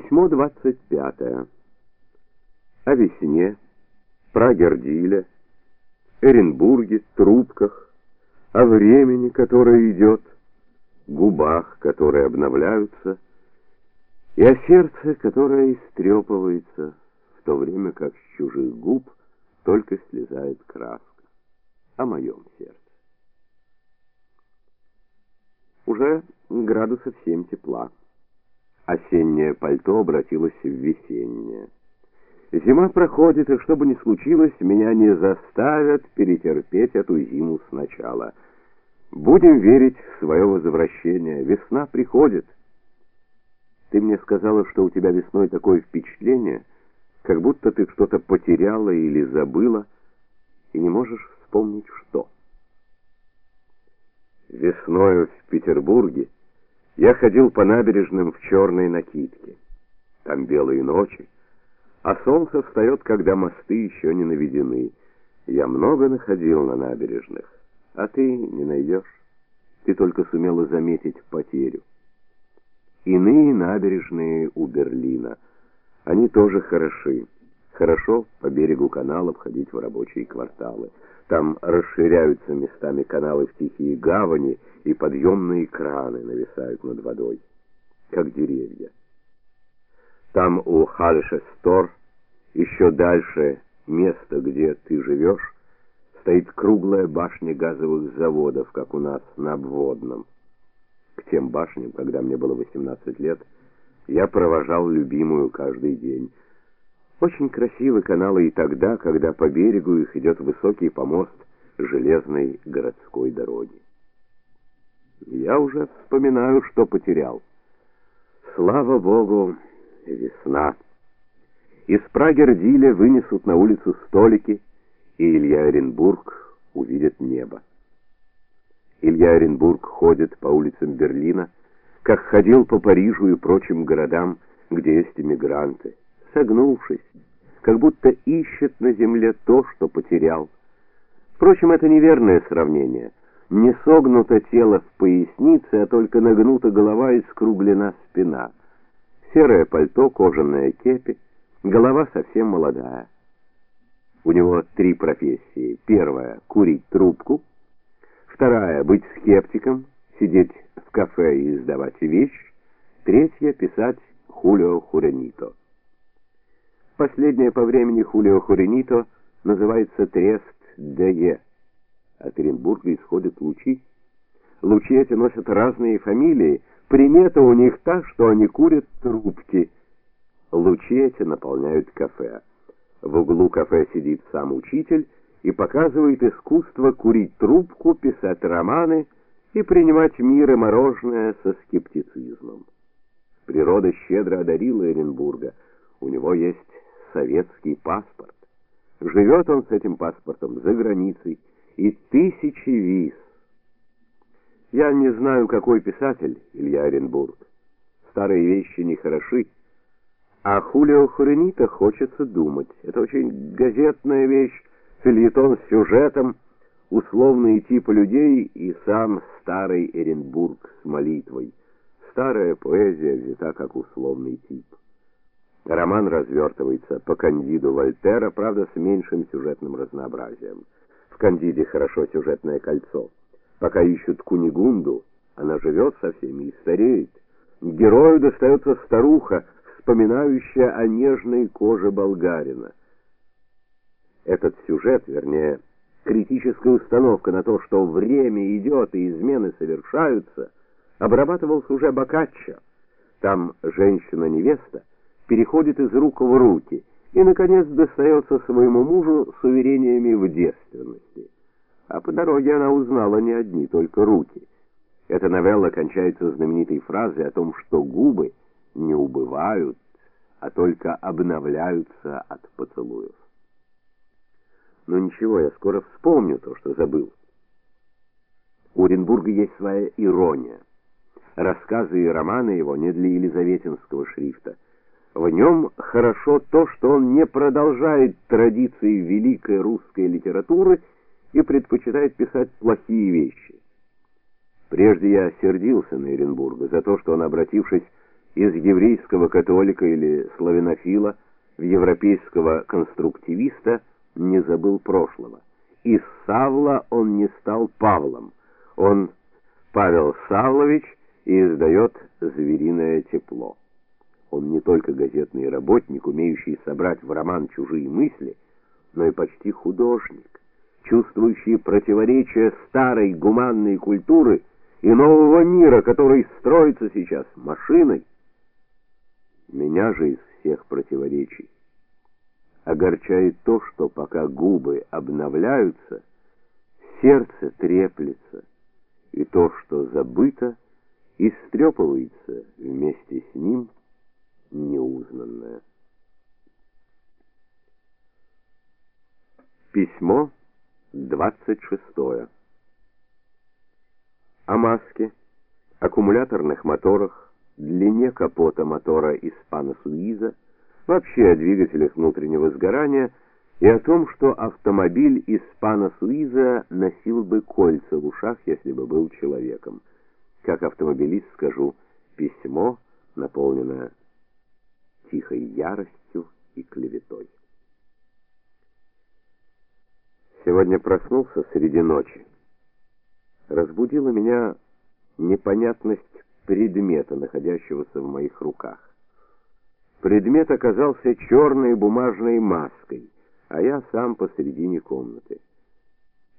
Письмо 25. О весне, про Гердиле, Эренбурге, трубках, о времени, которое идет, губах, которые обновляются, и о сердце, которое истрепывается, в то время как с чужих губ только слезает краска. О моем сердце. Уже градусов семь тепла осеннее пальто обратилось в весеннее. Зима проходит, и что бы ни случилось, меня не заставят перетерпеть эту зиму сначала. Будем верить в свое возвращение. Весна приходит. Ты мне сказала, что у тебя весной такое впечатление, как будто ты что-то потеряла или забыла, и не можешь вспомнить что. Весною в Петербурге я ходил по набережным в черной накидке. Там белые ночи, а солнце встает, когда мосты еще не наведены. Я много находил на набережных, а ты не найдешь. Ты только сумела заметить потерю. Иные набережные у Берлина. Они тоже хороши. Хорошо по берегу канала входить в рабочие кварталы. Там расширяются местами каналы в тихие гавани, и подъемные краны нависают над водой, как деревья. Там у Халеше-Стор, еще дальше место, где ты живешь, стоит круглая башня газовых заводов, как у нас на обводном. К тем башням, когда мне было 18 лет, я провожал любимую каждый день. Очень красивы каналы и тогда, когда по берегу их идет высокий помост железной городской дороги. Я уже вспоминаю, что потерял. Слава богу, весна. Из Прагердиля вынесут на улицу столики, и Илья Оренбург увидит небо. Илья Оренбург ходит по улицам Берлина, как ходил по Парижу и прочим городам, где есть иммигранты, согнувшись, как будто ищет на земле то, что потерял. Впрочем, это неверное сравнение не согнуто тело в пояснице, а только нагнута голова и скруглена спина. Серое пальто, кожаная кепи, голова совсем молодая. У него три профессии. Первая курить трубку, вторая быть скептиком, сидеть в кафе и издавать вещь, третья писать Хулио Хуренито. Последнее по времени Хулио Хуренито называется Трест Д.Е. От Оренбурга исходят лучи. Лучи эти носят разные фамилии. Примета у них та, что они курят трубки. Лучи эти наполняют кафе. В углу кафе сидит сам учитель и показывает искусство курить трубку, писать романы и принимать мир и мороженое со скептицизмом. Природа щедро одарила Оренбурга. У него есть советский паспорт. Живет он с этим паспортом за границей и тысячи виз. Я не знаю, какой писатель Илья Оренбург. Старые вещи не хороши, а Хулио Хуренита хочется думать. Это очень газетная вещь, фельетон с сюжетом, условные типы людей и сам старый Оренбург с молитвой. Старая поэзия взята как условный тип. Роман развертывается по кандиду Вольтера, правда, с меньшим сюжетным разнообразием. Кандиде хорошо сюжетное кольцо. Пока ищут Кунигунду, она живет со всеми и стареет. Герою достается старуха, вспоминающая о нежной коже болгарина. Этот сюжет, вернее, критическая установка на то, что время идет и измены совершаются, обрабатывался уже Боккаччо. Там женщина-невеста переходит из рук в руки – и, наконец, достается своему мужу с уверениями в девственности. А по дороге она узнала не одни, только руки. Эта новелла кончается знаменитой фразой о том, что губы не убывают, а только обновляются от поцелуев. Но ничего, я скоро вспомню то, что забыл. У Оренбурга есть своя ирония. Рассказы и романы его не для елизаветинского шрифта – в нем хорошо то, что он не продолжает традиции великой русской литературы и предпочитает писать плохие вещи. Прежде я сердился на Оренбурга за то, что он, обратившись из еврейского католика или славянофила в европейского конструктивиста не забыл прошлого. Из Савла он не стал Павлом. Он Павел Савлович и издает «Звериное тепло». Он не только газетный работник, умеющий собрать в роман чужие мысли, но и почти художник, чувствующий противоречия старой гуманной культуры и нового мира, который строится сейчас машиной. Меня же из всех противоречий огорчает то, что пока губы обновляются, сердце треплется, и то, что забыто, истрепывается вместе с ним неузнанное. Письмо 26. О маске, аккумуляторных моторах, длине капота мотора Испано-Суиза, вообще о двигателях внутреннего сгорания и о том, что автомобиль Испано-Суиза носил бы кольца в ушах, если бы был человеком. Как автомобилист скажу, письмо наполнено тихой яростью и клеветой. Сегодня проснулся среди ночи. Разбудила меня непонятность предмета, находящегося в моих руках. Предмет оказался черной бумажной маской, а я сам посредине комнаты.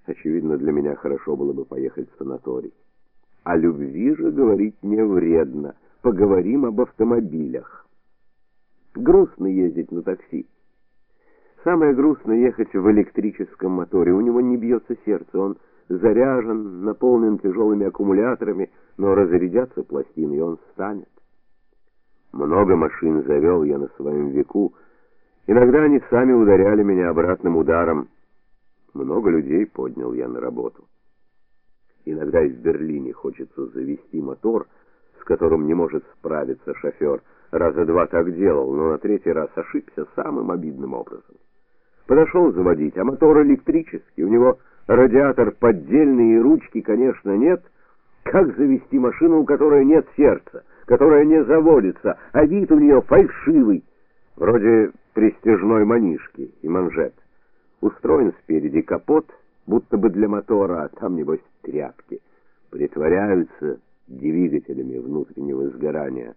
Очевидно, для меня хорошо было бы поехать в санаторий. О любви же говорить не вредно. Поговорим об автомобилях. Грустно ездить на такси. Самое грустное ехать в электрическом моторе. У него не бьется сердце, он заряжен, наполнен тяжелыми аккумуляторами, но разрядятся пластины, и он станет. Много машин завел я на своем веку. Иногда они сами ударяли меня обратным ударом. Много людей поднял я на работу. Иногда и в Берлине хочется завести мотор, с которым не может справиться шофер. Раза два так делал, но на третий раз ошибся самым обидным образом. Подошел заводить, а мотор электрический, у него радиатор поддельный и ручки, конечно, нет. Как завести машину, у которой нет сердца, которая не заводится, а вид у нее фальшивый, вроде пристежной манишки и манжет. Устроен спереди капот, будто бы для мотора, а там, небось, тряпки. Притворяются двигателями внутреннего сгорания.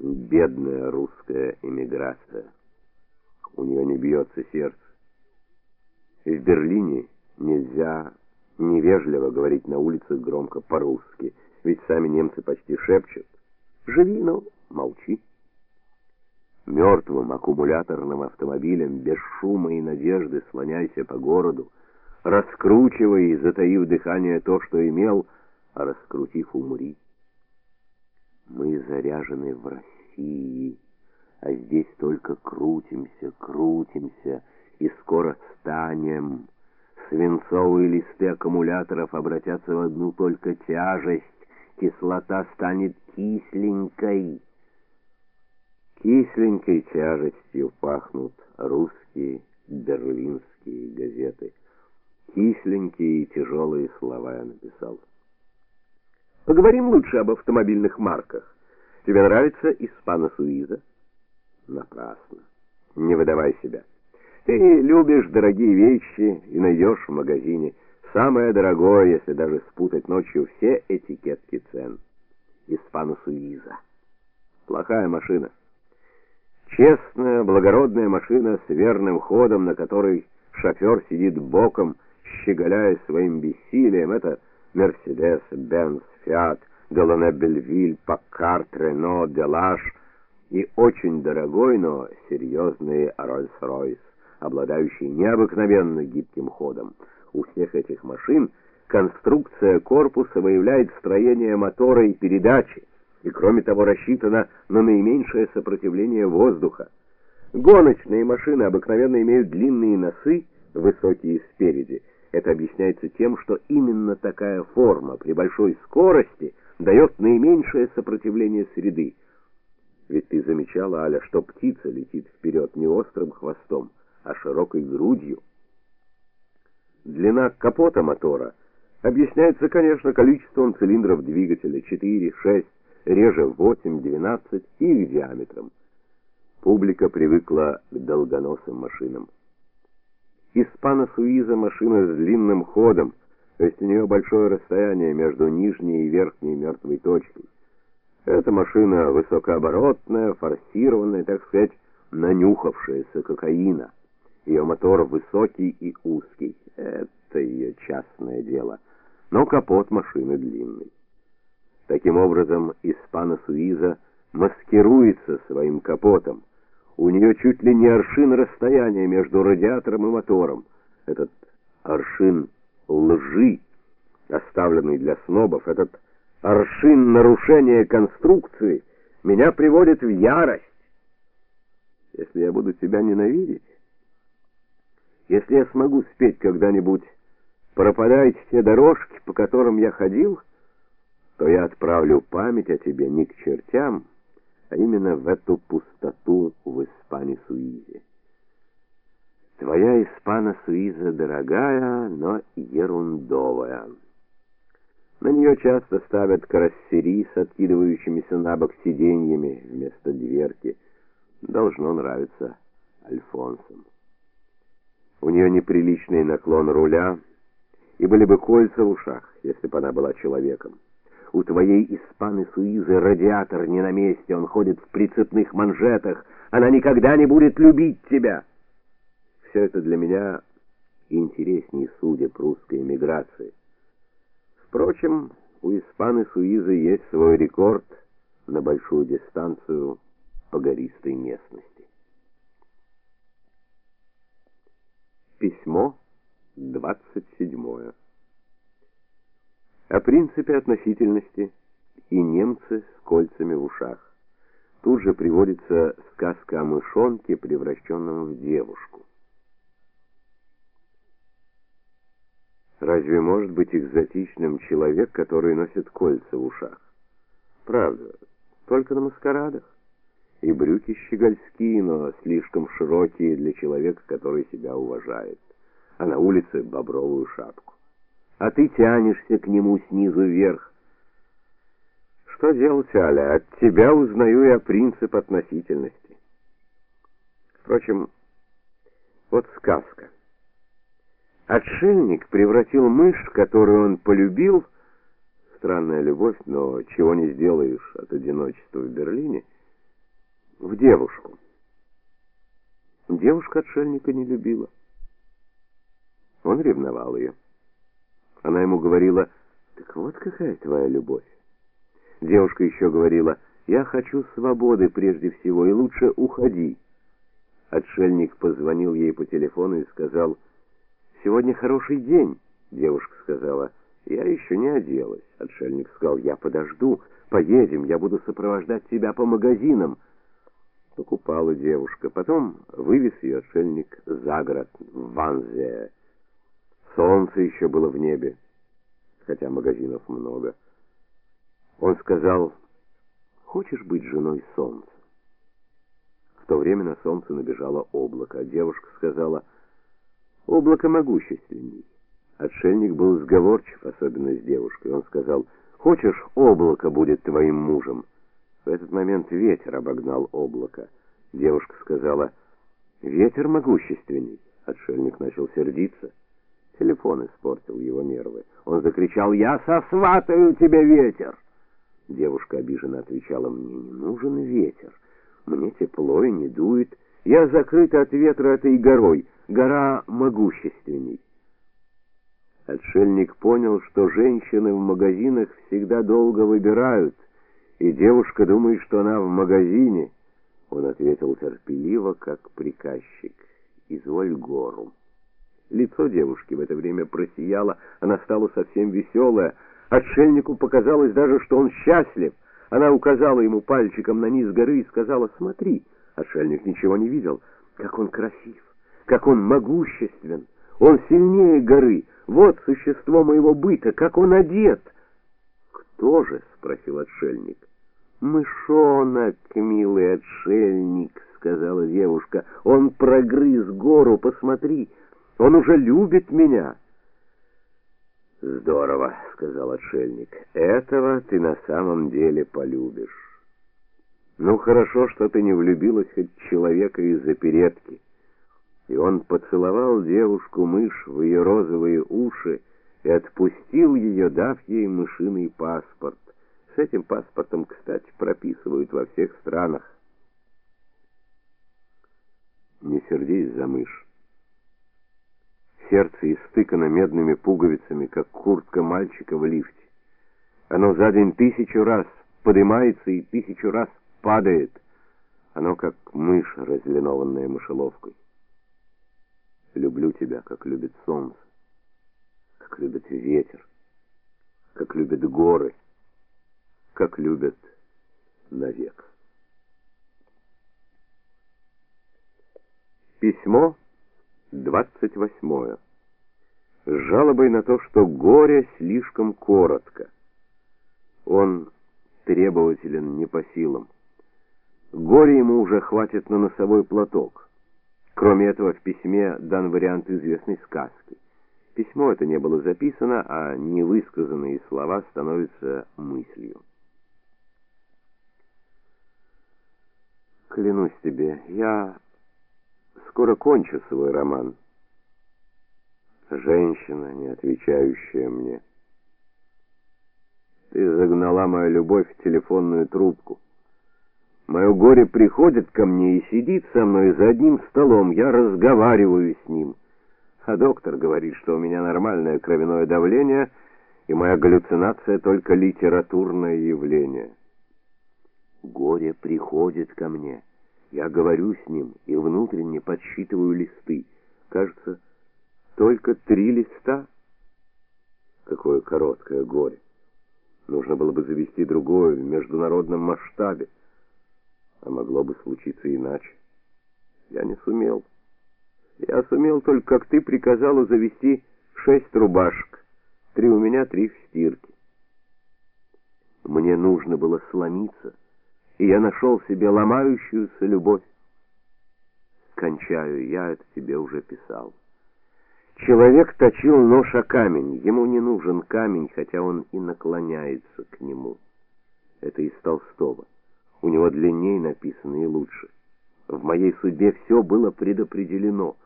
Бедная русская эмиграция. У нее не бьется сердце. И в Берлине нельзя невежливо говорить на улицах громко по-русски, ведь сами немцы почти шепчут. Живи, но молчи. Мертвым аккумуляторным автомобилем без шума и надежды слоняйся по городу, раскручивая и затаив дыхание то, что имел, а раскрутив умри. Мы заряжены в России, а здесь только крутимся, крутимся и скоро станем. Свинцовые листы аккумуляторов обратятся в одну только тяжесть, кислота станет кисленькой. Кисленькой тяжестью пахнут русские берлинские газеты. Кисленькие и тяжелые слова я написал. Поговорим лучше об автомобильных марках. Тебе нравится Испано Суиза? Напрасно. Не выдавай себя. Ты любишь дорогие вещи и найдешь в магазине самое дорогое, если даже спутать ночью все этикетки цен. Испано Суиза. Плохая машина. Честная, благородная машина с верным ходом, на которой шофер сидит боком, щеголяя своим бессилием, это Мерседес, Бенц, Фиат, Делане Бельвиль, Паккарт, Рено, Делаш и очень дорогой, но серьезный Роллс-Ройс, обладающий необыкновенно гибким ходом. У всех этих машин конструкция корпуса выявляет строение мотора и передачи и кроме того рассчитана на наименьшее сопротивление воздуха. Гоночные машины обыкновенно имеют длинные носы, высокие спереди. Это объясняется тем, что именно такая форма при большой скорости дает наименьшее сопротивление среды. Ведь ты замечала, Аля, что птица летит вперед не острым хвостом, а широкой грудью. Длина капота мотора объясняется, конечно, количеством цилиндров двигателя 4, 6, реже 8-12 и их диаметром. Публика привыкла к долгоносым машинам. Испана Суиза машина с длинным ходом, то есть у нее большое расстояние между нижней и верхней мертвой точкой. Эта машина высокооборотная, форсированная, так сказать, нанюхавшаяся кокаина. Ее мотор высокий и узкий. Это ее частное дело. Но капот машины длинный. Таким образом, Испана Суиза маскируется своим капотом. У нее чуть ли не аршин расстояния между радиатором и мотором. Этот аршин лжи, оставленный для снобов, этот аршин нарушения конструкции меня приводит в ярость. Если я буду тебя ненавидеть, если я смогу спеть когда-нибудь «Пропадайте все дорожки, по которым я ходил», то я отправлю память о тебе не к чертям, а именно в эту пустоту в Испане-Суизе. Твоя Испана-Суиза дорогая, но ерундовая. На нее часто ставят карассери с откидывающимися на бок сиденьями вместо дверки. Должно нравиться Альфонсам. У нее неприличный наклон руля, и были бы кольца в ушах, если бы она была человеком. У твоей испаны Суизы радиатор не на месте, он ходит в прицепных манжетах. Она никогда не будет любить тебя. Все это для меня интереснее судеб русской эмиграции. Впрочем, у испаны Суизы есть свой рекорд на большую дистанцию по гористой местности. Письмо 27. О принципе относительности и немцы с кольцами в ушах. Тут же приводится сказка о мышонке, превращенном в девушку. Разве может быть экзотичным человек, который носит кольца в ушах? Правда, только на маскарадах. И брюки щегольские, но слишком широкие для человека, который себя уважает. А на улице бобровую шапку. А ты тянешься к нему снизу вверх. Что делать, Аля? От тебя узнаю я принцип относительности. Впрочем, вот сказка. Отшельник превратил мышь, которую он полюбил, странная любовь, но чего не сделаешь от одиночества в Берлине, в девушку. Девушка отшельника не любила. Он ревновал ее. Она ему говорила: "Так вот какая твоя любовь". Девушка еще говорила: "Я хочу свободы прежде всего, и лучше уходи". Отшельник позвонил ей по телефону и сказал: Сегодня хороший день, девушка сказала. Я еще не оделась. Отшельник сказал: "Я подожду. Поедем, я буду сопровождать тебя по магазинам". Покупала девушка. Потом вывез ее отшельник за город, в Ванзе. Солнце еще было в небе, хотя магазинов много. Он сказал: "Хочешь быть женой солнца?" В то время на солнце набежало облако. Девушка сказала: облако могущественней. Отшельник был сговорчив, особенно с девушкой. Он сказал: "Хочешь, облако будет твоим мужем?" В этот момент ветер обогнал облако. Девушка сказала: "Ветер могущественней". Отшельник начал сердиться. Телефон испортил его нервы. Он закричал: "Я сосватаю тебе ветер!" Девушка обиженно отвечала: "Мне не нужен ветер. Мне тепло и не дует. Я закрыта от ветра этой горой" гора могущественней. Отшельник понял, что женщины в магазинах всегда долго выбирают, и девушка думает, что она в магазине. Он ответил терпеливо, как приказчик: "Изволь гору". Лицо девушки в это время просияло, она стала совсем веселая. Отшельнику показалось даже, что он счастлив. Она указала ему пальчиком на низ горы и сказала: "Смотри". Отшельник ничего не видел, как он красив как он могуществен. Он сильнее горы. Вот существо моего быта, как он одет. Кто же, спросил отшельник. Мышонок, милый отшельник, сказала девушка. Он прогрыз гору, посмотри. Он уже любит меня. Здорово, сказал отшельник. Этого ты на самом деле полюбишь. Ну хорошо, что ты не влюбилась хоть человека из оперетки. И он поцеловал девушку-мышь в ее розовые уши и отпустил ее, дав ей мышиный паспорт. С этим паспортом, кстати, прописывают во всех странах. Не сердись за мышь. Сердце истыкано медными пуговицами, как куртка мальчика в лифте. Оно за день тысячу раз поднимается и тысячу раз падает. Оно как мышь, разлинованная мышеловкой. Люблю тебя, как любит солнце, как любит ветер, как любят горы, как любят навек. Письмо 28. С жалобой на то, что горе слишком коротко. Он требователен не по силам. Горе ему уже хватит на носовой платок. Кроме этого, в письме дан вариант известной сказки. Письмо это не было записано, а невысказанные слова становятся мыслью. Клянусь тебе, я скоро кончу свой роман. Женщина, не отвечающая мне. Ты загнала мою любовь в телефонную трубку. Мое горе приходит ко мне и сидит со мной за одним столом. Я разговариваю с ним. А доктор говорит, что у меня нормальное кровяное давление, и моя галлюцинация только литературное явление. Горе приходит ко мне. Я говорю с ним и внутренне подсчитываю листы. Кажется, только три листа. Какое короткое горе. Нужно было бы завести другое в международном масштабе. А могло бы случиться иначе. Я не сумел. Я сумел только, как ты приказала, завести шесть рубашек. Три у меня, три в стирке. Мне нужно было сломиться и я нашел себе ломающуюся любовь. Кончаю, я это тебе уже писал. Человек точил нож о камень, ему не нужен камень, хотя он и наклоняется к нему. Это из Толстого. У него длиннее написано и лучше. В моей судьбе все было предопределено,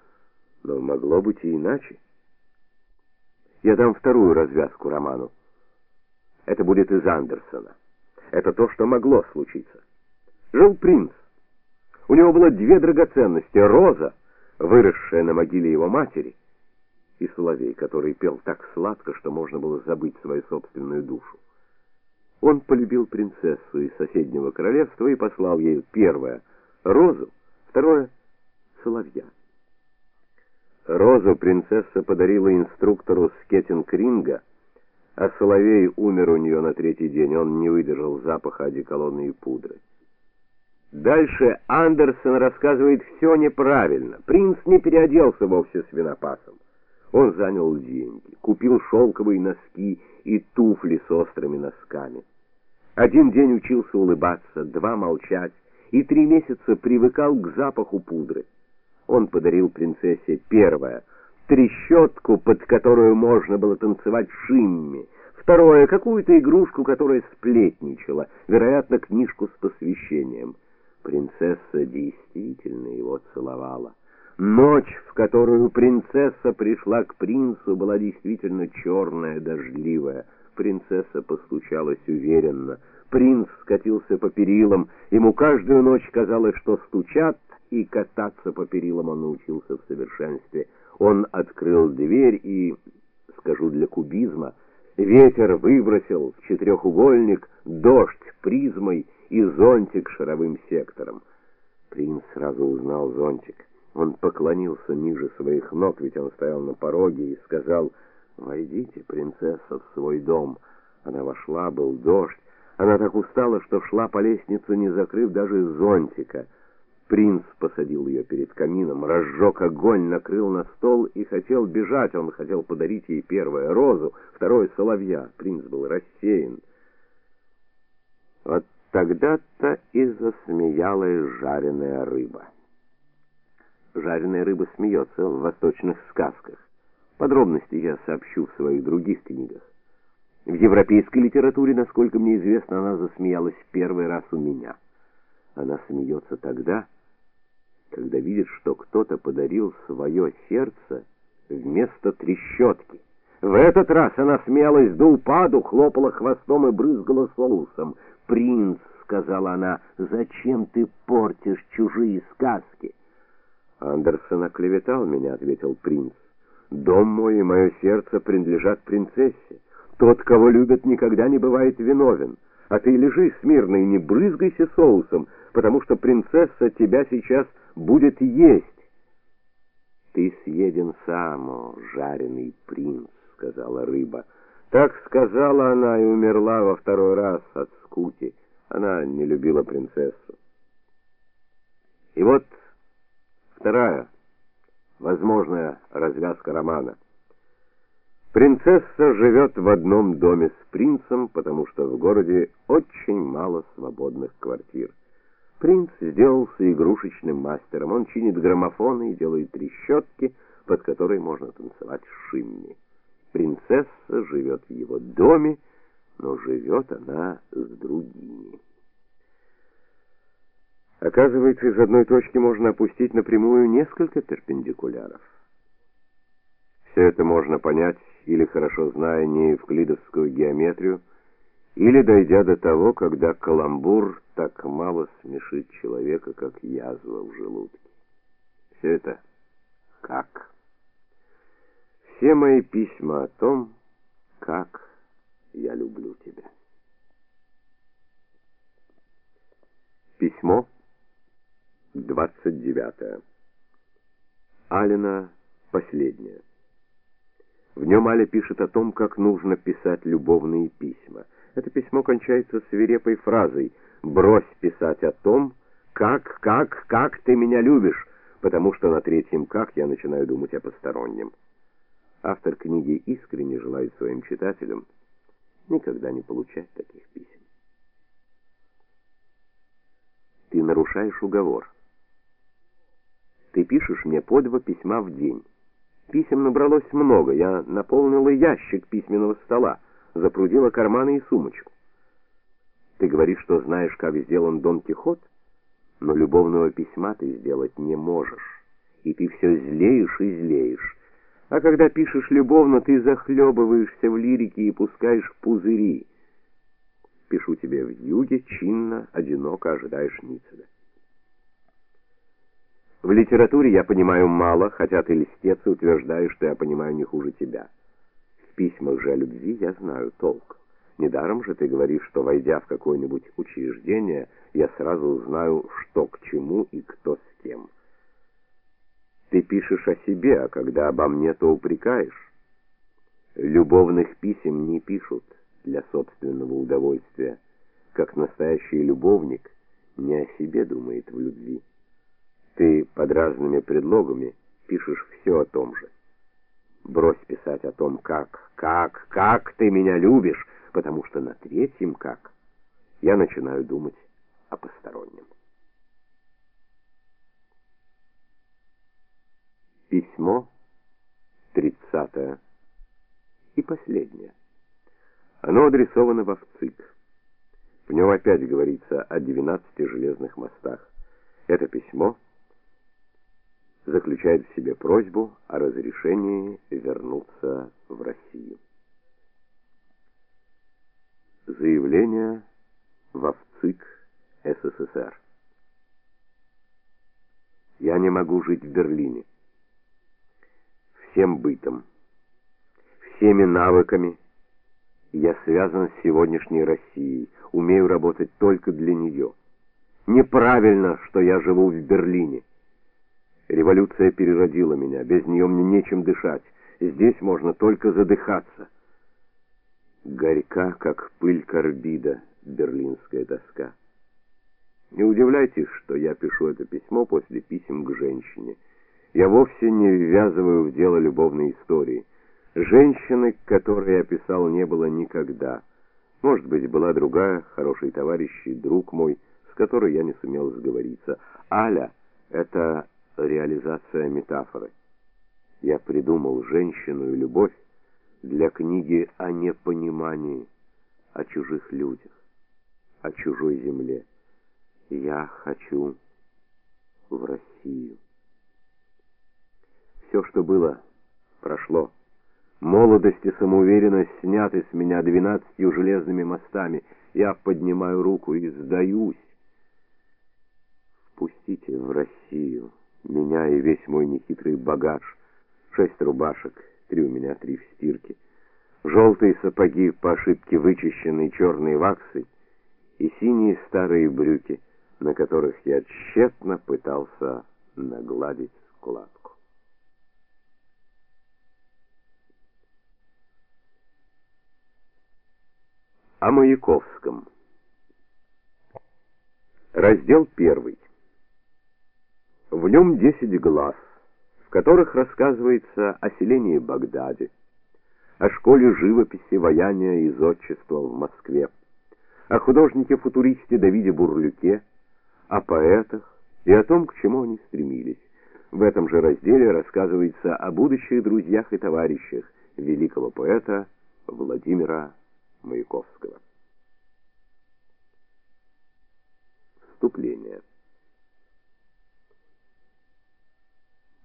но могло быть и иначе. Я дам вторую развязку роману. Это будет из Андерсона. Это то, что могло случиться. Жил принц. У него было две драгоценности: роза, выросшая на могиле его матери, и соловей, который пел так сладко, что можно было забыть свою собственную душу. Он полюбил принцессу из соседнего королевства и послал ей первое розу, второе соловья. Розу принцесса подарила инструктору скетинг-ринга, а Соловей умер у нее на третий день, он не выдержал запаха одеколона и пудры. Дальше Андерсон рассказывает все неправильно. Принц не переоделся вовсе свинопасом. Он занял деньги, купил шелковые носки и туфли с острыми носками. Один день учился улыбаться, два молчать, и три месяца привыкал к запаху пудры. Он подарил принцессе первое трещотку, под которую можно было танцевать шимми. Второе какую-то игрушку, которая сплетничала, вероятно, книжку с посвящением. Принцесса действительно его целовала. Ночь, в которую принцесса пришла к принцу, была действительно черная, дождливая. Принцесса постучалась уверенно. Принц скатился по перилам. Ему каждую ночь казалось, что стучат, и кататься по перилам он научился в совершенстве. Он открыл дверь и, скажу для кубизма, ветер выбросил в четырехугольник дождь призмой и зонтик шаровым сектором. Принц сразу узнал зонтик. Он поклонился ниже своих ног, ведь он стоял на пороге и сказал: "Войдите, принцесса, в свой дом". Она вошла, был дождь. Она так устала, что шла по лестнице, не закрыв даже зонтика. Принц посадил ее перед камином, разжег огонь, накрыл на стол и хотел бежать. Он хотел подарить ей первое розу, второе соловья. Принц был рассеян. Вот тогда-то и засмеялась жареная рыба. Жареная рыба смеется в восточных сказках. Подробности я сообщу в своих других книгах. В европейской литературе, насколько мне известно, она засмеялась первый раз у меня. Она смеется тогда, когда видит, что кто-то подарил свое сердце вместо трещотки. В этот раз она смеялась до упаду, хлопала хвостом и брызгала соусом. "Принц", сказала она, "зачем ты портишь чужие сказки?" Андерсон оклеветал меня, ответил принц. Дом мой и мое сердце принадлежат принцессе. Тот, кого любят, никогда не бывает виновен. А ты лежи смирно и не брызгайся соусом, потому что принцесса тебя сейчас будет есть. Ты съеден сам, о, жареный принц, сказала рыба. Так сказала она и умерла во второй раз от скуки. Она не любила принцессу. И вот вторая возможная развязка романа. Принцесса живет в одном доме с принцем, потому что в городе очень мало свободных квартир. Принц сделался игрушечным мастером. Он чинит граммофоны и делает трещотки, под которые можно танцевать шимми. Принцесса живет в его доме, но живет она с другими. Оказывается, из одной точки можно опустить напрямую несколько перпендикуляров. Все это можно понять или хорошо зная неевклидовскую геометрию, или дойдя до того, когда каламбур так мало смешит человека, как язва в желудке. Все это как? Все мои письма о том, как я люблю тебя. Письмо 29. Алина последняя. В нем Аля пишет о том, как нужно писать любовные письма. Это письмо кончается свирепой фразой: "Брось писать о том, как, как, как ты меня любишь", потому что на третьем как я начинаю думать о постороннем. Автор книги искренне желает своим читателям никогда не получать таких писем. Ты нарушаешь уговор. Ты пишешь мне по два письма в день. Писем набралось много. Я наполнила ящик письменного стола, запрудила карманы и сумочку. Ты говоришь, что знаешь, как сделан Дон Кихот, но любовного письма ты сделать не можешь. И ты все злеешь и злеешь. А когда пишешь любовно, ты захлебываешься в лирике и пускаешь пузыри. Пишу тебе в юге, чинно, одиноко ожидаешь Ницеда. В литературе я понимаю мало, хотя ты листец и утверждаешь, что я понимаю не хуже тебя. В письмах же о любви я знаю толк. Недаром же ты говоришь, что войдя в какое-нибудь учреждение, я сразу узнаю, что к чему и кто с кем. Ты пишешь о себе, а когда обо мне, то упрекаешь. Любовных писем не пишут для собственного удовольствия, как настоящий любовник не о себе думает в любви. Ты под разными предлогами пишешь все о том же. Брось писать о том, как, как, как ты меня любишь, потому что на третьем как я начинаю думать о постороннем. Письмо 30 и последнее. Оно адресовано во ВЦИК. В нем опять говорится о 12 железных мостах. Это письмо заключает в себе просьбу о разрешении вернуться в Россию. Заявление в ВЦИК СССР. Я не могу жить в Берлине. Всем бытом, всеми навыками я связан с сегодняшней Россией, умею работать только для нее. Неправильно, что я живу в Берлине. Революция переродила меня, без нее мне нечем дышать. Здесь можно только задыхаться. Горька, как пыль карбида, берлинская тоска. Не удивляйтесь, что я пишу это письмо после писем к женщине. Я вовсе не ввязываю в дело любовной истории. Женщины, которой я писал, не было никогда. Может быть, была другая, хороший товарищ и друг мой, с которой я не сумел сговориться. Аля — это реализация метафоры. Я придумал женщину и любовь для книги о непонимании, о чужих людях, о чужой земле. Я хочу в Россию. Все, что было, прошло. Молодость и самоуверенность сняты с меня двенадцатью железными мостами. Я поднимаю руку и сдаюсь. Впустите в Россию меня и весь мой нехитрый багаж. Шесть рубашек, три у меня, три в стирке. Желтые сапоги, по ошибке вычищенные черные ваксой, и синие старые брюки, на которых я тщетно пытался нагладить складку. О Маяковском. Раздел первый. В нем десять глав, в которых рассказывается о селении Багдаде, о школе живописи, ваяния и зодчества в Москве, о художнике-футуристе Давиде Бурлюке, о поэтах и о том, к чему они стремились. В этом же разделе рассказывается о будущих друзьях и товарищах великого поэта Владимира Маяковского. Вступление.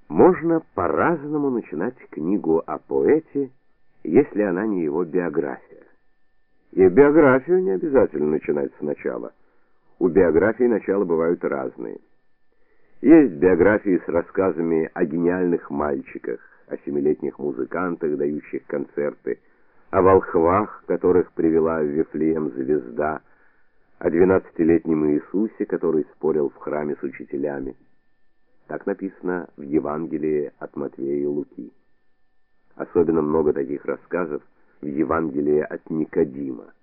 Можно по-разному начинать книгу о поэте, если она не его биография. И биографию не обязательно начинать сначала. У биографии начала бывают разные. Есть биографии с рассказами о гениальных мальчиках, о семилетних музыкантах, дающих концерты, о волхвах, которых привела в Вифлеем звезда, о двенадцатилетнем Иисусе, который спорил в храме с учителями. Так написано в Евангелии от Матвея и Луки. Особенно много таких рассказов в Евангелии от Никодима.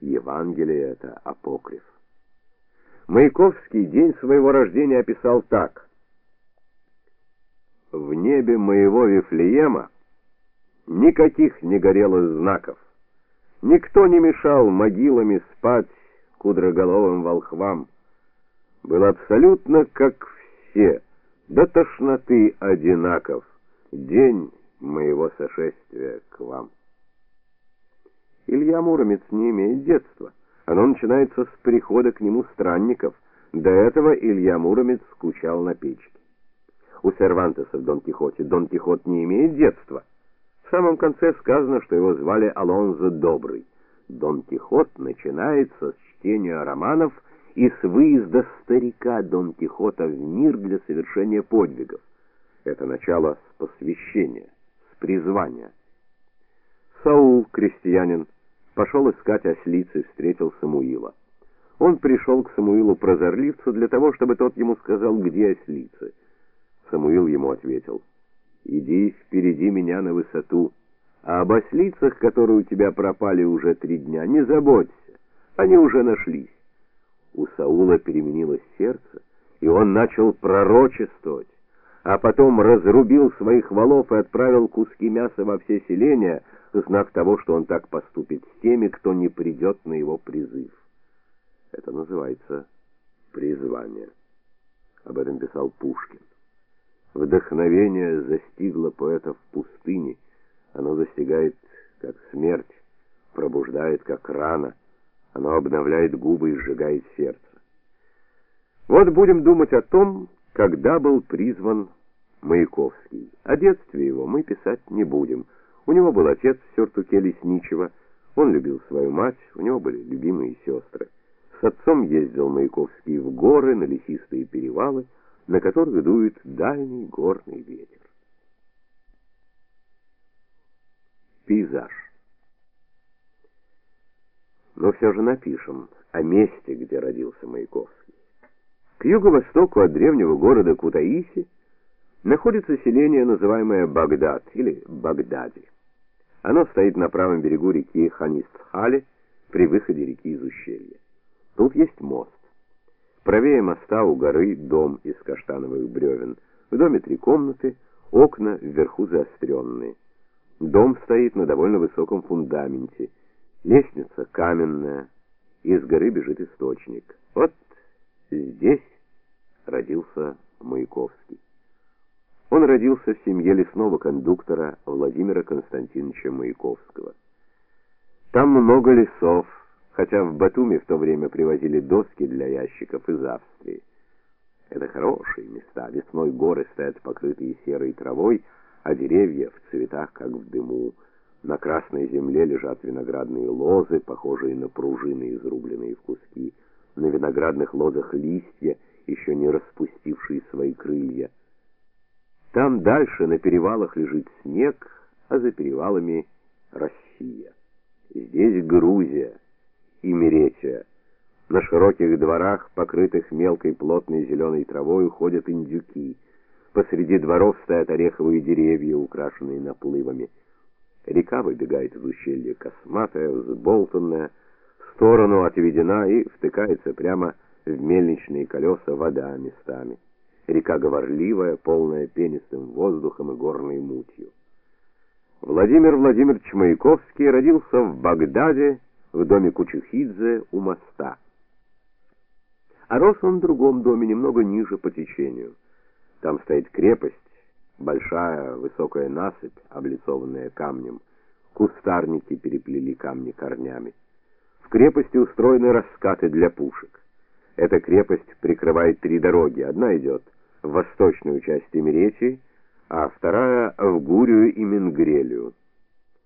Евангелие это апокриф. Маяковский день своего рождения описал так: В небе моего Вифлеема никаких не горело знаков. Никто не мешал могилами спать кудроголовым волхвам. Было абсолютно как все до тошноты одинаков день моего сошествия к вам. Илья Муромец не имеет детства. Оно начинается с прихода к нему странников. До этого Илья Муромец скучал на печке. У Сервантеса в Дон Кихоте Дон Кихот не имеет детства. Самом конце сказано, что его звали Алонзо Добрый. Дон Кихот начинается с чтения романов и с выезда старика Дон Кихота в мир для совершения подвигов. Это начало с посвящения, с призвания. Саул, крестьянин, пошел искать ослицы и встретил Самуила. Он пришел к Самуилу прозорливцу для того, чтобы тот ему сказал, где ослицы. Самуил ему ответил: "Иди впереди меня на высоту, а об ослицах, которые у тебя пропали уже три дня, не заботься. Они уже нашлись". У Саула переменилось сердце, и он начал пророчествовать, а потом разрубил своих волов и отправил куски мяса во все селения, знак того, что он так поступит с теми, кто не придет на его призыв. Это называется призвание. Об этом писал Пушкин. Вдохновение застигло поэта в пустыне. Оно застигает как смерть, пробуждает как рана. Оно обновляет губы и сжигает сердце. Вот будем думать о том, когда был призван Маяковский. О детстве его мы писать не будем. У него был отец в сюртуке лесничего, он любил свою мать, у него были любимые сестры. С отцом ездил Маяковский в горы, на лесистые перевалы, на которых дует дальний горный ветер. Пейзаж но все же напишем о месте, где родился Маяковский. К юго-востоку от древнего города Кутаиси находится селение, называемое Багдад или Багдади. Оно стоит на правом берегу реки Ханистхали при выходе реки из ущелья. Тут есть мост. Правее моста у горы дом из каштановых бревен. В доме три комнаты, окна вверху заостренные. Дом стоит на довольно высоком фундаменте – Лестница каменная, из горы бежит источник. Вот здесь родился Маяковский. Он родился в семье лесного кондуктора Владимира Константиновича Маяковского. Там много лесов, хотя в Батуми в то время привозили доски для ящиков из Австрии. Это хорошие места. Весной горы стоят покрытые серой травой, а деревья в цветах, как в дыму. На красной земле лежат виноградные лозы, похожие на пружины, изрубленные в куски. На виноградных лозах листья, еще не распустившие свои крылья. Там дальше на перевалах лежит снег, а за перевалами Россия. Здесь Грузия и Меретия. На широких дворах, покрытых мелкой плотной зеленой травой, ходят индюки. Посреди дворов стоят ореховые деревья, украшенные наплывами. Река выбегает из ущелья косматая, взболтанная, в сторону отведена и втыкается прямо в мельничные колеса вода местами. Река говорливая, полная пенистым воздухом и горной мутью. Владимир Владимирович Маяковский родился в Багдаде в доме Кучухидзе у моста. А рос он в другом доме, немного ниже по течению. Там стоит крепость, большая высокая насыпь, облицованная камнем. Кустарники переплели камни корнями. В крепости устроены раскаты для пушек. Эта крепость прикрывает три дороги. Одна идет в восточную часть Тимиречи, а вторая в Гурию и Менгрелию.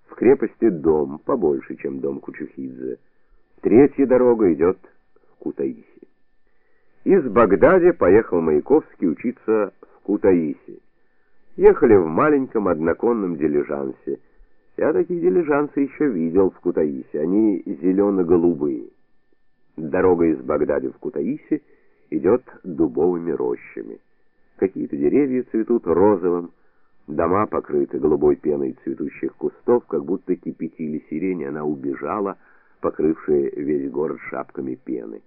В крепости дом побольше, чем дом Кучухидзе. Третья дорога идет в Кутаиси. Из Багдаде поехал Маяковский учиться в Кутаиси. Ехали в маленьком одноконном дилижансе. Я такие дилижансы еще видел в Кутаиси. Они зелено-голубые. Дорога из Багдада в Кутаиси идет дубовыми рощами. Какие-то деревья цветут розовым, дома покрыты голубой пеной цветущих кустов, как будто кипятили сирень, она убежала, покрывшая весь город шапками пены.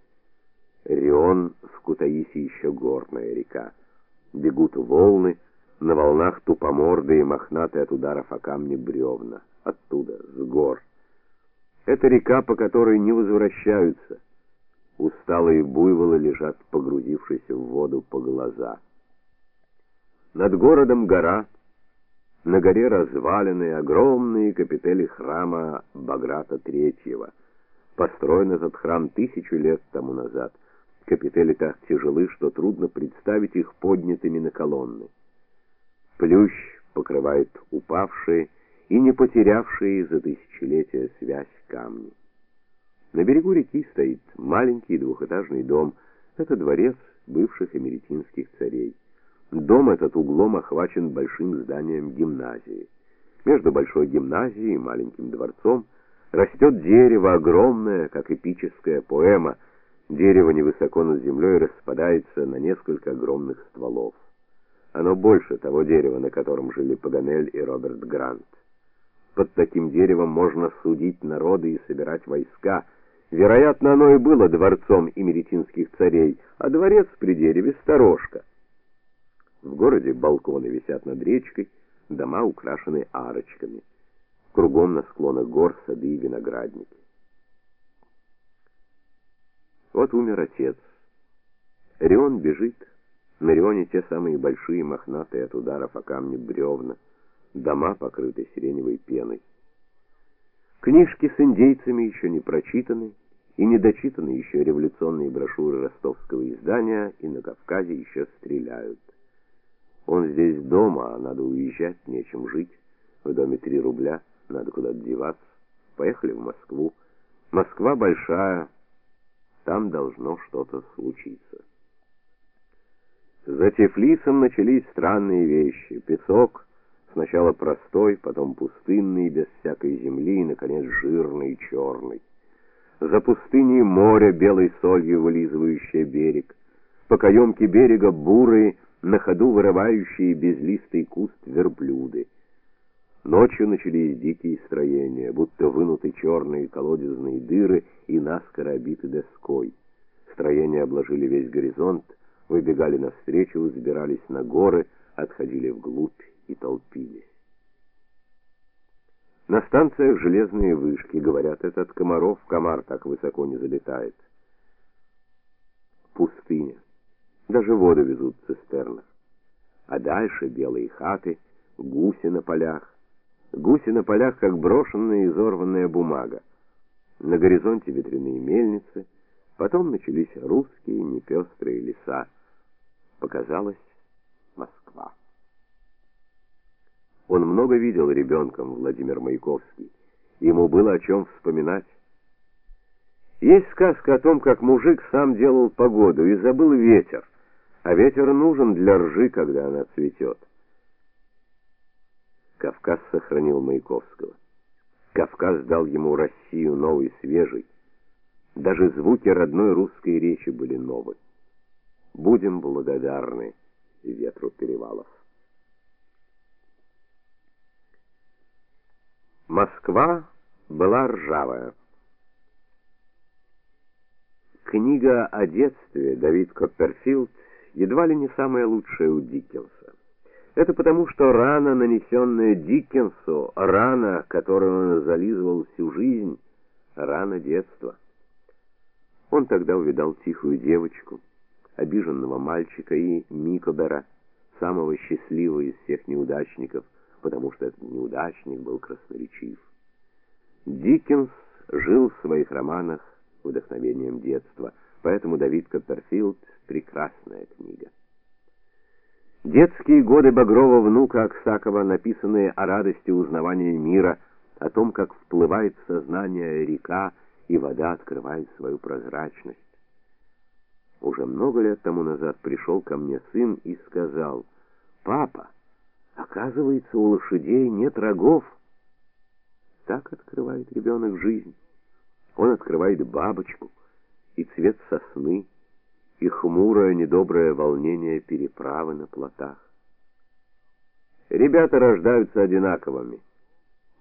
Рион в Кутаиси еще горная река. Бегут волны, на волнах тупомордые, мохнатые от ударов о камни бревна. Оттуда, с гор. Это река, по которой не возвращаются. Усталые буйволы лежат, погрузившись в воду по глаза. Над городом гора, на горе развалины, огромные капители храма Баграта Третьего. Построен этот храм тысячу лет тому назад — Капители так тяжелы, что трудно представить их поднятыми на колонны. Плющ покрывает упавшие и не потерявшие за тысячелетия связь камни. На берегу реки стоит маленький двухэтажный дом. Это дворец бывших эмеретинских царей. Дом этот углом охвачен большим зданием гимназии. Между большой гимназией и маленьким дворцом растет дерево огромное, как эпическая поэма — Дерево невысоко над землей распадается на несколько огромных стволов. Оно больше того дерева, на котором жили Паганель и Роберт Грант. Под таким деревом можно судить народы и собирать войска. Вероятно, оно и было дворцом имеретинских царей, а дворец при дереве сторожка. В городе балконы висят над речкой, дома украшены арочками. Кругом на склонах гор сады и виноградники. Вот умер отец. Рион бежит. На Рионе те самые большие мохнатые от ударов о камни бревна, дома покрыты сиреневой пеной. Книжки с индейцами еще не прочитаны, и не дочитаны еще революционные брошюры ростовского издания, и на Кавказе еще стреляют. Он здесь дома, а надо уезжать, нечем жить. В доме три рубля, надо куда-то деваться. Поехали в Москву. Москва большая, там должно что-то случиться. За Тифлисом начались странные вещи. Песок сначала простой, потом пустынный, без всякой земли, и наконец жирный черный. За пустыней море белой солью вылизывающее берег. По каемке берега бурые, на ходу вырывающие безлистый куст верблюды. Ночью начались дикие строения, будто вынуты черные колодезные дыры и наскоро обиты доской. Строения обложили весь горизонт, выбегали навстречу, взбирались на горы, отходили вглубь и толпились. На станциях железные вышки, говорят, этот комаров комар так высоко не залетает. Пустыня. Даже воду везут в цистернах. а дальше белые хаты, гуси на полях. Гуси на полях, как брошенная и изорванная бумага. На горизонте ветряные мельницы, потом начались русские непестрые леса. Показалась Москва. Он много видел ребенком, Владимир Маяковский. Ему было о чем вспоминать. Есть сказка о том, как мужик сам делал погоду и забыл ветер, а ветер нужен для ржи, когда она цветет. Кавказ сохранил Маяковского. Кавказ дал ему Россию новой, свежей. Даже звуки родной русской речи были новы. Будем благодарны ветру перевалов. Москва была ржавая. Книга о детстве Давид Копперфилд едва ли не самая лучшая у Диккенса. Это потому, что рана, нанесенная Диккенсу, рана, которую он зализывал всю жизнь, рана детства. Он тогда увидал тихую девочку, обиженного мальчика и Микобера, самого счастливого из всех неудачников, потому что этот неудачник был красноречив. Диккенс жил в своих романах вдохновением детства, поэтому Давид Копперфилд прекрасная книга. Детские годы Багрова внука Аксакова, написанные о радости узнавания мира, о том, как вплывает в сознание река, и вода открывает свою прозрачность. Уже много лет тому назад пришел ко мне сын и сказал: "Папа, оказывается, у лошадей нет рогов". Так открывает ребенок жизнь. Он открывает бабочку и цвет сосны, и хмурое недоброе волнение переправы на плотах. Ребята рождаются одинаковыми.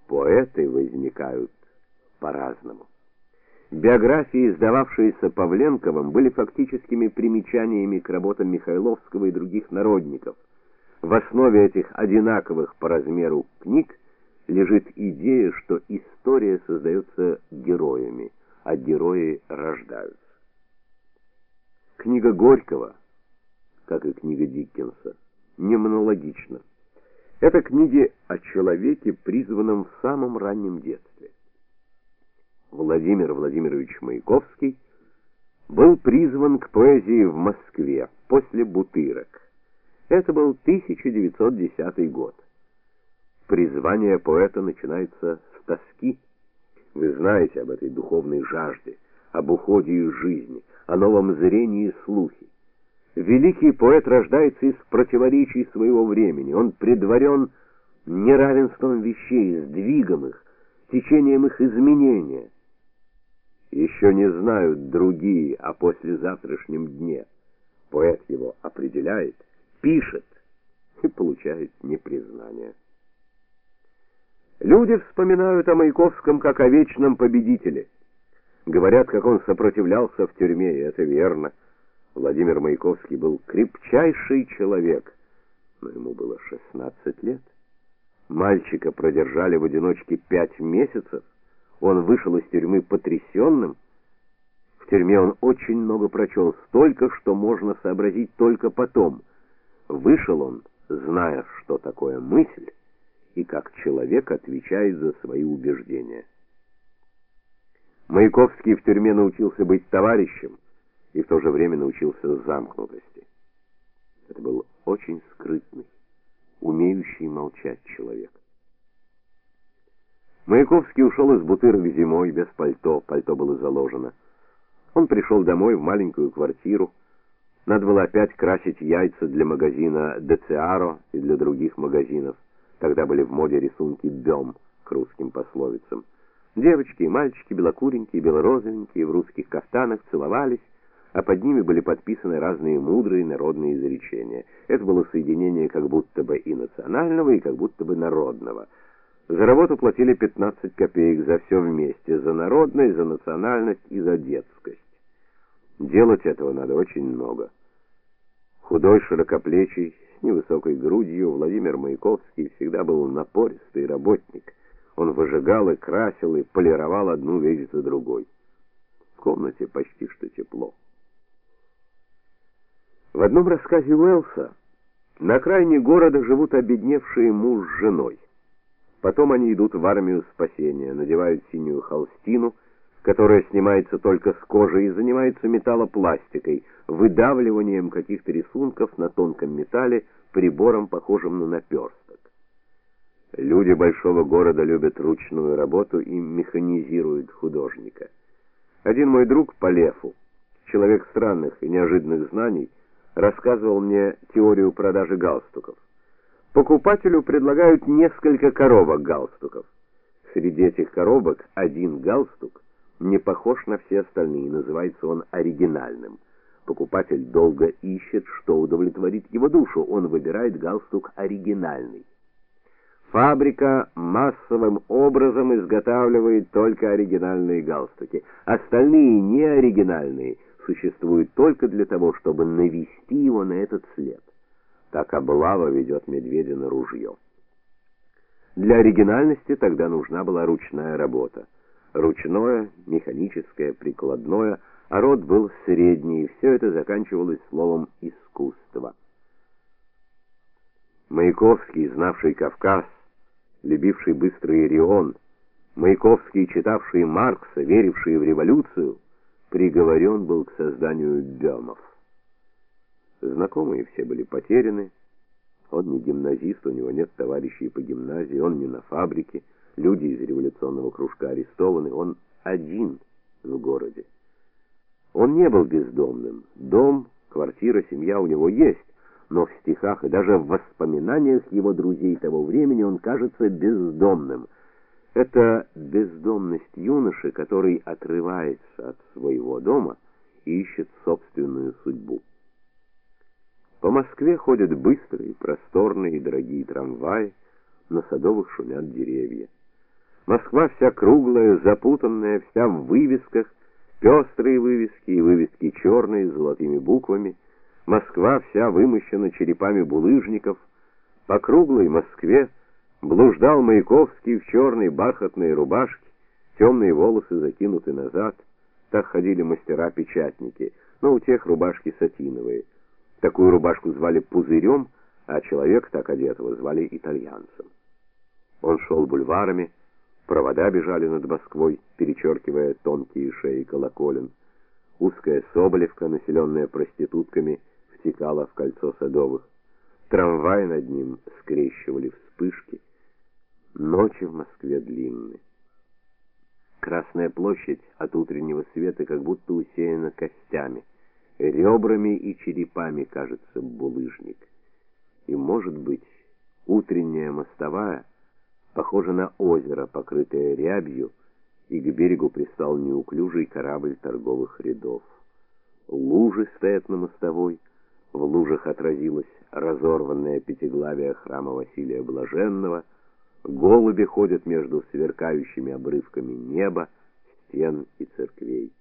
Поэты возникают по-разному. Биографии, издававшиеся Павленковым, были фактическими примечаниями к работам Михайловского и других народников. В основе этих одинаковых по размеру книг лежит идея, что история создается героями, а герои рождаются. Книга Горького, как и книга Диккенса, не монологична. Это книги о человеке, призванном в самом раннем детстве. Владимир Владимирович Маяковский был призван к поэзии в Москве после Бутырок. Это был 1910 год. Призвание поэта начинается с тоски. Вы знаете об этой духовной жажде, об уходе из жизни, о новом зрении и слухе. Великий поэт рождается из противоречий своего времени. Он предварен неравенством вещей, сдвигом их, течением их изменения. Еще не знают другие о послезавтрашнем дне. Поэт его определяет, пишет и получает непризнание. Люди вспоминают о Маяковском как о вечном победителе. Говорят, как он сопротивлялся в тюрьме, и это верно. Владимир Маяковский был крепчайший человек, но ему было 16 лет. Мальчика продержали в одиночке пять месяцев. Он вышел из тюрьмы потрясенным. В тюрьме он очень много прочел, столько, что можно сообразить только потом. Вышел он, зная, что такое мысль, и как человек отвечает за свои убеждения. Маяковский в тюрьме научился быть товарищем и в то же время научился замкнутости. Это был очень скрытный, умеющий молчать человек. Маяковский ушел из Бутырок зимой без пальто, пальто было заложено. Он пришел домой в маленькую квартиру. Надо было опять красить яйца для магазина Децеаро и для других магазинов. Тогда были в моде рисунки бем к русским пословицам. Девочки и мальчики, белокуренькие, белорозовенькие, в русских кафтанах целовались, а под ними были подписаны разные мудрые народные изречения. Это было соединение как будто бы и национального, и как будто бы народного. За работу платили 15 копеек за все вместе, за народность, за национальность и за детскость. Делать этого надо очень много. Худой, широкоплечий, с невысокой грудью Владимир Маяковский всегда был напористый работник. Он выжигал и красил и полировал одну вещь за другой. В комнате почти что тепло. В одном рассказе Уэллса На окраине города живут обедневшие муж с женой. Потом они идут в армию спасения, надевают синюю холстину, которая снимается только с кожи и занимается металлопластикой, выдавливанием каких-то рисунков на тонком металле прибором, похожим на наперсток. Люди большого города любят ручную работу и механизируют художника. Один мой друг по Лефу, человек странных и неожиданных знаний, рассказывал мне теорию продажи галстуков. Покупателю предлагают несколько коробок галстуков. Среди этих коробок один галстук не похож на все остальные, называется он оригинальным. Покупатель долго ищет, что удовлетворит его душу. Он выбирает галстук оригинальный. Фабрика массовым образом изготавливает только оригинальные галстуки. Остальные неоригинальные существуют только для того, чтобы навести его на этот след. Так облава ведет медведя на ружье. Для оригинальности тогда нужна была ручная работа. Ручное, механическое, прикладное, а род был средний, и все это заканчивалось словом искусство. Маяковский, знавший Кавказ, любивший быстрый Рион, Маяковский, читавший Маркса, веривший в революцию, приговорен был к созданию бёмов. Знакомые все были потеряны. Он не гимназист, у него нет товарищей по гимназии, он не на фабрике, люди из революционного кружка арестованы, он один в городе. Он не был бездомным. Дом, квартира, семья у него есть, но в стихах и даже в воспоминаниях его друзей того времени он кажется бездомным. Это бездомность юноши, который отрывается от своего дома и ищет собственную судьбу. По Москве ходят быстрые, просторные и дорогие трамваи, на садовых шумят деревья. Москва вся круглая, запутанная, вся в вывесках, пестрые вывески и вывески черные с золотыми буквами — Москва вся вымощена черепами булыжников. По круглой Москве блуждал Маяковский в черной бархатной рубашке, темные волосы закинуты назад. Так ходили мастера-печатники, но у тех рубашки сатиновые. Такую рубашку звали пузырем, а человек так одетого звали итальянцем. Он шел бульварами, провода бежали над Москвой, перечеркивая тонкие шеи колоколен. Узкая Соболевка, населенная проститутками, втекала в кольцо садовых. Трамваи над ним скрещивали вспышки. Ночи в Москве длинные. Красная площадь от утреннего света как будто усеяна костями. Ребрами и черепами, кажется, булыжник. И, может быть, утренняя мостовая похожа на озеро, покрытое рябью, и к берегу пристал неуклюжий корабль торговых рядов. Лужи стоят на мостовой, в лужах отразилось разорванное пятиглавие храма Василия Блаженного, голуби ходят между сверкающими обрывками неба, стен и церквей.